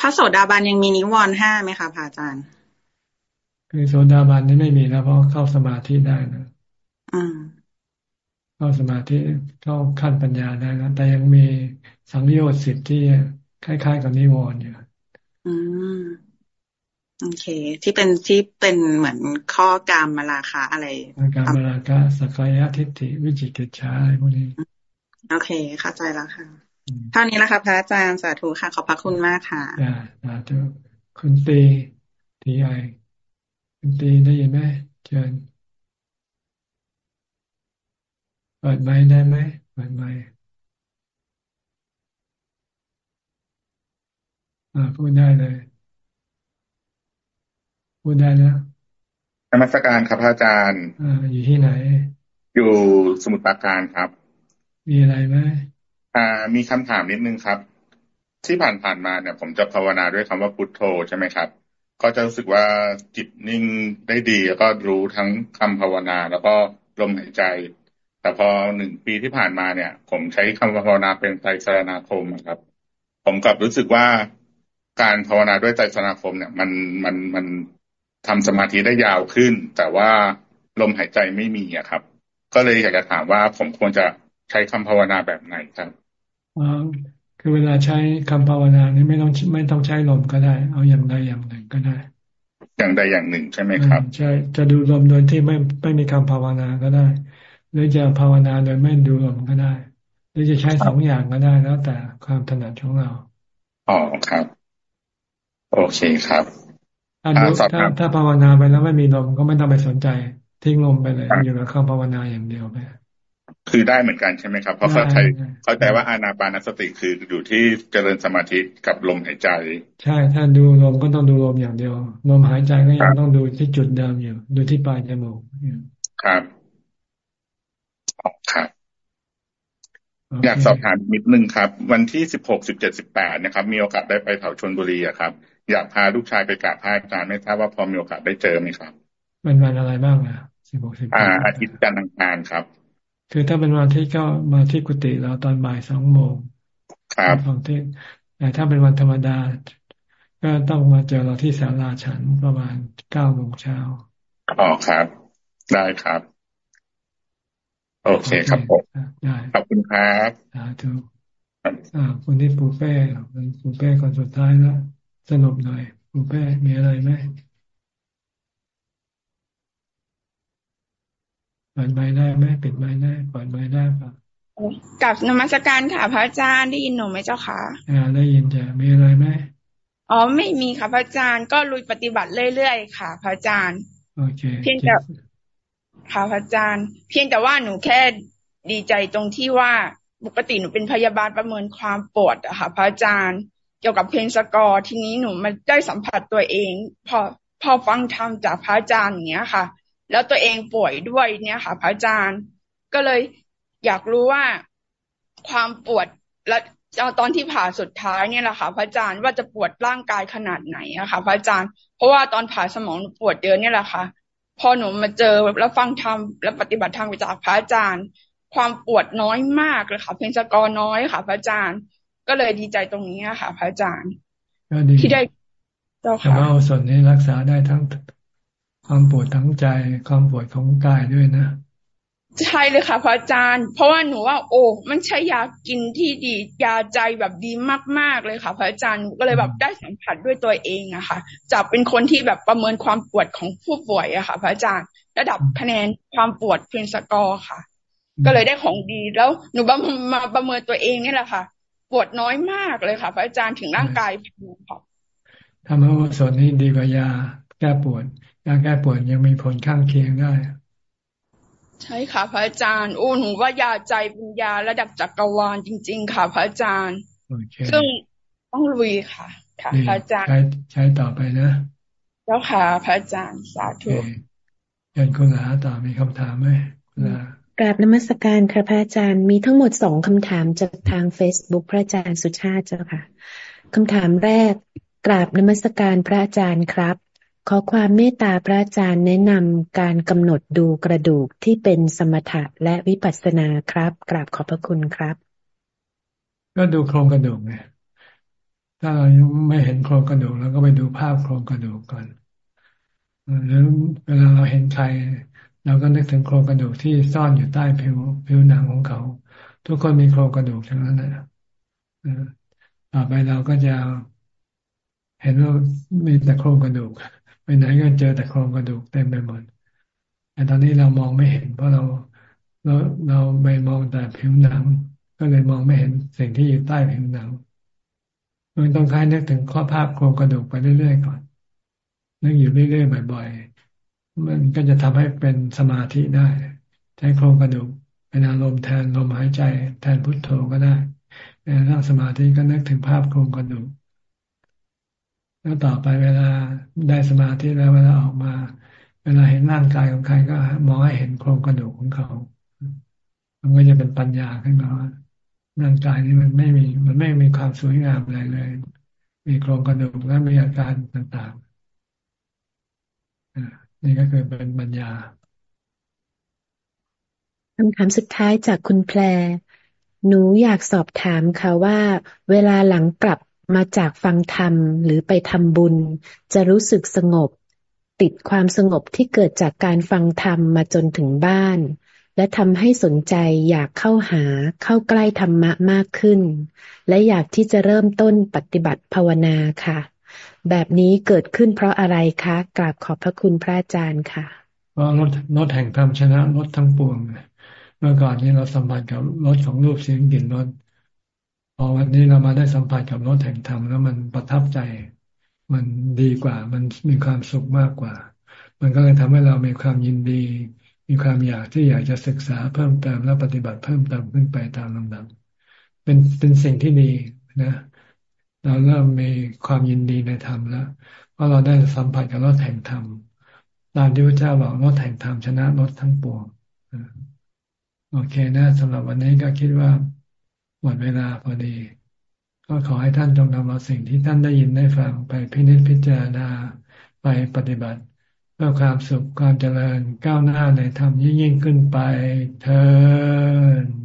พระโสดาบันยังมีนิวรณ์ห้าไหมคะพระอาจารย์ คือโซดาบันนี่ไม่มีแล้วเพราะเข้าสมาธิได้นะเข้าสมาธิเข้าขั้นปัญญาได้นะแต่ยังมีสังโยชน์สิทธิ์ที่คล้าย ๆ กับนิวรณ์อยู่อืมโอเค ที่เป็นที่เป็นเหมือนข้อกามมาราคาอะไรกามมาราคาสกายทิฏฐิวิจิกิจฉาอะไรพวกนี้ โอเค เข้าใจแล้วค่ะ เท่านี้แล้วค่ะพระอาจารย์สาธุค่ะ ขอบพระคุณมากค่ะสาธุคุณตีทีไอคุณตีได้ยินไหมเชิญเปิดไม้ได้ไหมเปิดไม้อ่าพูดได้เลย พูดได้แล้วนมัสการครับพระอาจารย์อ่าอยู่ที่ไหน อยู่สมุทรปราการครับ มีอะไรไหม อ่ามีคำถามนิดนึงครับ ที่ผ่านๆมาเนี่ย ผมจะภาวนาด้วยคำว่าพุทโธใช่ไหมครับ ก็จะรู้สึกว่าจิตนิ่งได้ดี แล้วก็รู้ทั้งคำภาวนา แล้วก็ลมหายใจ แต่พอหนึ่งปีที่ผ่านมาเนี่ย ผมใช้คำภาวนาเป็นใจสนาคมครับ ผมกลับรู้สึกว่าการภาวนาด้วยใจสนาคมเนี่ย มันมันมันทำสมาธิได้ยาวขึ้น แต่ว่าลมหายใจไม่มีอะครับ ก็เลยอยากจะถามว่าผมควรจะใช้คำภาวนาแบบไหนครับ คือเวลาใช้คำภาวนานี่ไม่ต้องไม่ต้องใช้ลมก็ได้ เอาอย่างใดอย่างหนึ่งก็ได้ อย่างใดอย่างหนึ่งใช่ไหมครับใช่จะดูลมโดยที่ไม่ไม่มีคำภาวนาก็ได้ หรือจะภาวนาโดยไม่ดูลมก็ได้ หรือจะใช้สองอย่างก็ได้แล้วแต่ความถนัดของเราอ๋อครับ โอเคครับถ้าถ้าถ้าภาวนาไปแล้วไม่มีลมก็ไม่ต้องไปสนใจทิ้งลมไปเลยอยู่กับคำภาวนาอย่างเดียวไป คือได้เหมือนกันใช่ไหมครับ เพราะเข้าใจเข้าใจว่าอานาปานสติคืออยู่ที่เจริญสมาธิกับลมหายใจ ใช่ถ้าดูลมก็ต้องดูลมอย่างเดียวลมหายใจก็ยังต้องดูที่จุดเดิมอยู่ดูที่ปลายจมูกครับครับ อยากสอบถามนิดนึงครับ วันที่สิบหกสิบเจ็ดสิบแปดนะครับ มีโอกาสได้ไปแถวชนบุรีอะครับ อยากพาลูกชายไปกราบพระอาจารย์ไม่ทราบว่าพอมีโอกาสได้เจอไหมครับมันวันอะไรบ้างอะสิบหกสิบอ่าอาทิตย์จันทร์อังคารครับ คือถ้าเป็นวันที่ก็มาที่กุฏิเราตอนบ่ายสองโมงครับของที่แต่ถ้าเป็นวันธรรมดา ก็ต้องมาเจอเราที่ศาลาฉันประมาณเก้าโมงเช้าอ๋อครับ ได้ครับ โอเคครับผมขอบคุณครับสาธุอ่าคนที่ปูเป้ปูเป้คนสุดท้ายแล้วสนุกหน่อยปูเป้มีอะไรไหม เปิดไมได้ไหมปิดไมได้เปิดไมได้ปะกับนมัสการค่ะพระอาจารย์ได้ยินหนูไหมเจ้าค่ะอ่าได้ยินจะมีอะไรไหมอ๋อไม่มีค่ะพระอาจารย์ก็ลุยปฏิบัติเรื่อยๆค่ะ พระอาจารย์โอเคเพียงแต่ค่ะพระอาจารย์ เพียงแต่ว่าหนูแค่ดีใจตรงที่ว่าปกติหนูเป็นพยาบาลประเมินความปวดอะค่ะ พระอาจารย์เกี่ยวกับเพนสกอร์ทีนี้หนูมาได้สัมผัสตัวเอง พอพอฟังธรรมจากพระอาจารย์อย่างเงี้ยค่ะ แล้วตัวเองป่วยด้วยเนี่ยค่ะ พระอาจารย์ ก็เลยอยากรู้ว่าความปวดและตอนที่ผ่าสุดท้ายเนี่ยแหละค่ะ พระอาจารย์ว่าจะปวดร่างกายขนาดไหนอะค่ะ พระอาจารย์ เพราะว่าตอนผ่าสมองปวดเยอะเนี่ยแหละค่ะ พอหนูมาเจอแล้วฟังธรรมและปฏิบัติธรรมจากพระอาจารย์ ความปวดน้อยมากเลยค่ะเพนสกอร์น้อยค่ะ พระอาจารย์ ก็เลยดีใจตรงนี้ค่ะ พระอาจารย์ที่ได้เจ้าค่ะว่าส่วนนี้รักษาได้ทั้ง ความปวดทั้งใจ ความปวดของกายด้วยนะ ใช่เลยค่ะพระอาจารย์ เพราะว่าหนูว่า โอ้มันใช่ยากินที่ดียาใจแบบดีมากๆเลยค่ะพระอาจารย์ก็เลยแบบได้สัมผัสด้วยตัวเองอะค่ะจากเป็นคนที่แบบประเมินความปวดของผู้ป่วยอะค่ะ พระอาจารย์ ระดับคะแนนความปวดเพนสกอร์ค่ะ ก็เลยได้ของดีแล้วหนูมาประเมินตัวเองนี่แหละค่ะ ปวดน้อยมากเลยค่ะ พระอาจารย์ถึงร่างกายผิวค่ะทำให้ส่วนนี้ดีกว่ายาแก้ปวด ยาแก้ปวดยังมีผลข้างเคียงได้ ใช่ค่ะ พระอาจารย์โอ้หนูว่ายาใจเป็นยาระดับจักรวาลจริง ๆ ค่ะ พระอาจารย์ ซึ่งต้องลุยค่ะ ค่ะ พระอาจารย์ใช้ใช้ต่อไปนะแล้วค่ะพระอาจารย์สาธุยันคุณลาต่อมีคำถามไหมคุณลากราบนมัสการค่ะพระอาจารย์มีทั้งหมดสองคำถามจากทางเฟซบุ๊กพระอาจารย์สุชาติเจ้าค่ะคำถามแรก กราบนมัสการพระอาจารย์ครับ ขอความเมตตาพระอาจารย์แนะนำการกำหนดดูกระดูกที่เป็นสมถะและวิปัสสนาครับกราบขอบพระคุณครับ ก็ดูโครงกระดูกไงถ้าเราไม่เห็นโครงกระดูกเราก็ไปดูภาพโครงกระดูกก่อนหรือเวลาเราเห็นใครเราก็นึกถึงโครงกระดูกที่ซ่อนอยู่ใต้ผิวผิวหนังของเขา ทุกคนมีโครงกระดูกทั้งนั้นนะต่อไปเราก็จะเห็นว่ามีแต่โครงกระดูก ไปไหนก็เจอแต่โครงกระดูกเต็มไปหมดแต่ตอนนี้เรามองไม่เห็น เพราะเราเราเราไปมองแต่ผิวหนัง ก็เลยมองไม่เห็นสิ่งที่อยู่ใต้ผิวหนังมันต้องค่ายนึกถึงข้อภาพโครงกระดูกไปเรื่อยๆก่อนนึกอยู่เรื่อยๆบ่อย ๆ มันก็จะทำให้เป็นสมาธิได้ ใช้โครงกระดูกเป็นอารมณ์แทนลมหายใจ แทนพุทโธก็ได้ในร่างสมาธิก็นึกถึงภาพโครงกระดูก แล้วต่อไปเวลาได้สมาธิแล้วเวลาออกมา เวลาเห็นร่างกายของใครก็มองให้เห็นโครงกระดูกของเขา มันก็จะเป็นปัญญาขึ้นมาว่าร่างกายนี้มันไม่มี มันไม่มีความสวยงามอะไรเลย มีโครงกระดูกและมีอาการต่างๆนี่ก็คือเป็นปัญญาคำถามสุดท้ายจากคุณแพรหนูอยากสอบถามค่ะว่า เวลาหลังกลับ มาจากฟังธรรมหรือไปทำบุญ จะรู้สึกสงบ ติดความสงบที่เกิดจากการฟังธรรมมาจนถึงบ้าน และทำให้สนใจอยากเข้าหาเข้าใกล้ธรรมะมากขึ้น และอยากที่จะเริ่มต้นปฏิบัติภาวนาค่ะ แบบนี้เกิดขึ้นเพราะอะไรคะกราบขอบพระคุณพระอาจารย์ค่ะเพรารถรถแห่งธรรมชนะรถทั้งปวงเมื่อก่อนนี้เราสัมผัสกับรถของรูปเสียงกลิ่นรส อวันนี้เรามาได้สัมผัสกับรถแห่งธรรมแล้วมันประทับใจ มันดีกว่า มันมีความสุขมากกว่า มันก็เลยทำให้เรามีความยินดี มีความอยากที่อยากจะศึกษาเพิ่มเติมและปฏิบัติเพิ่มเติมขึ้นไปตามลำดับเป็นเป็นสิ่งที่ดีนะ เราเริ่มมีความยินดีในธรรมแล้วเพราะเราได้สัมผัสกับรถแห่งธรรมตามที่พระเจ้าบอกรถแห่งธรรมชนะรถทั้งปวงโอเคนะสำหรับวันนี้ก็คิดว่า หมดเวลาพอดี ก็ขอให้ท่านจงนำเอาสิ่งที่ท่านได้ยินได้ฟังไปพินิจพิจารณาไปปฏิบัติเพื่อความสุขความเจริญก้าวหน้าในธรรมยิ่งขึ้นไปเธอ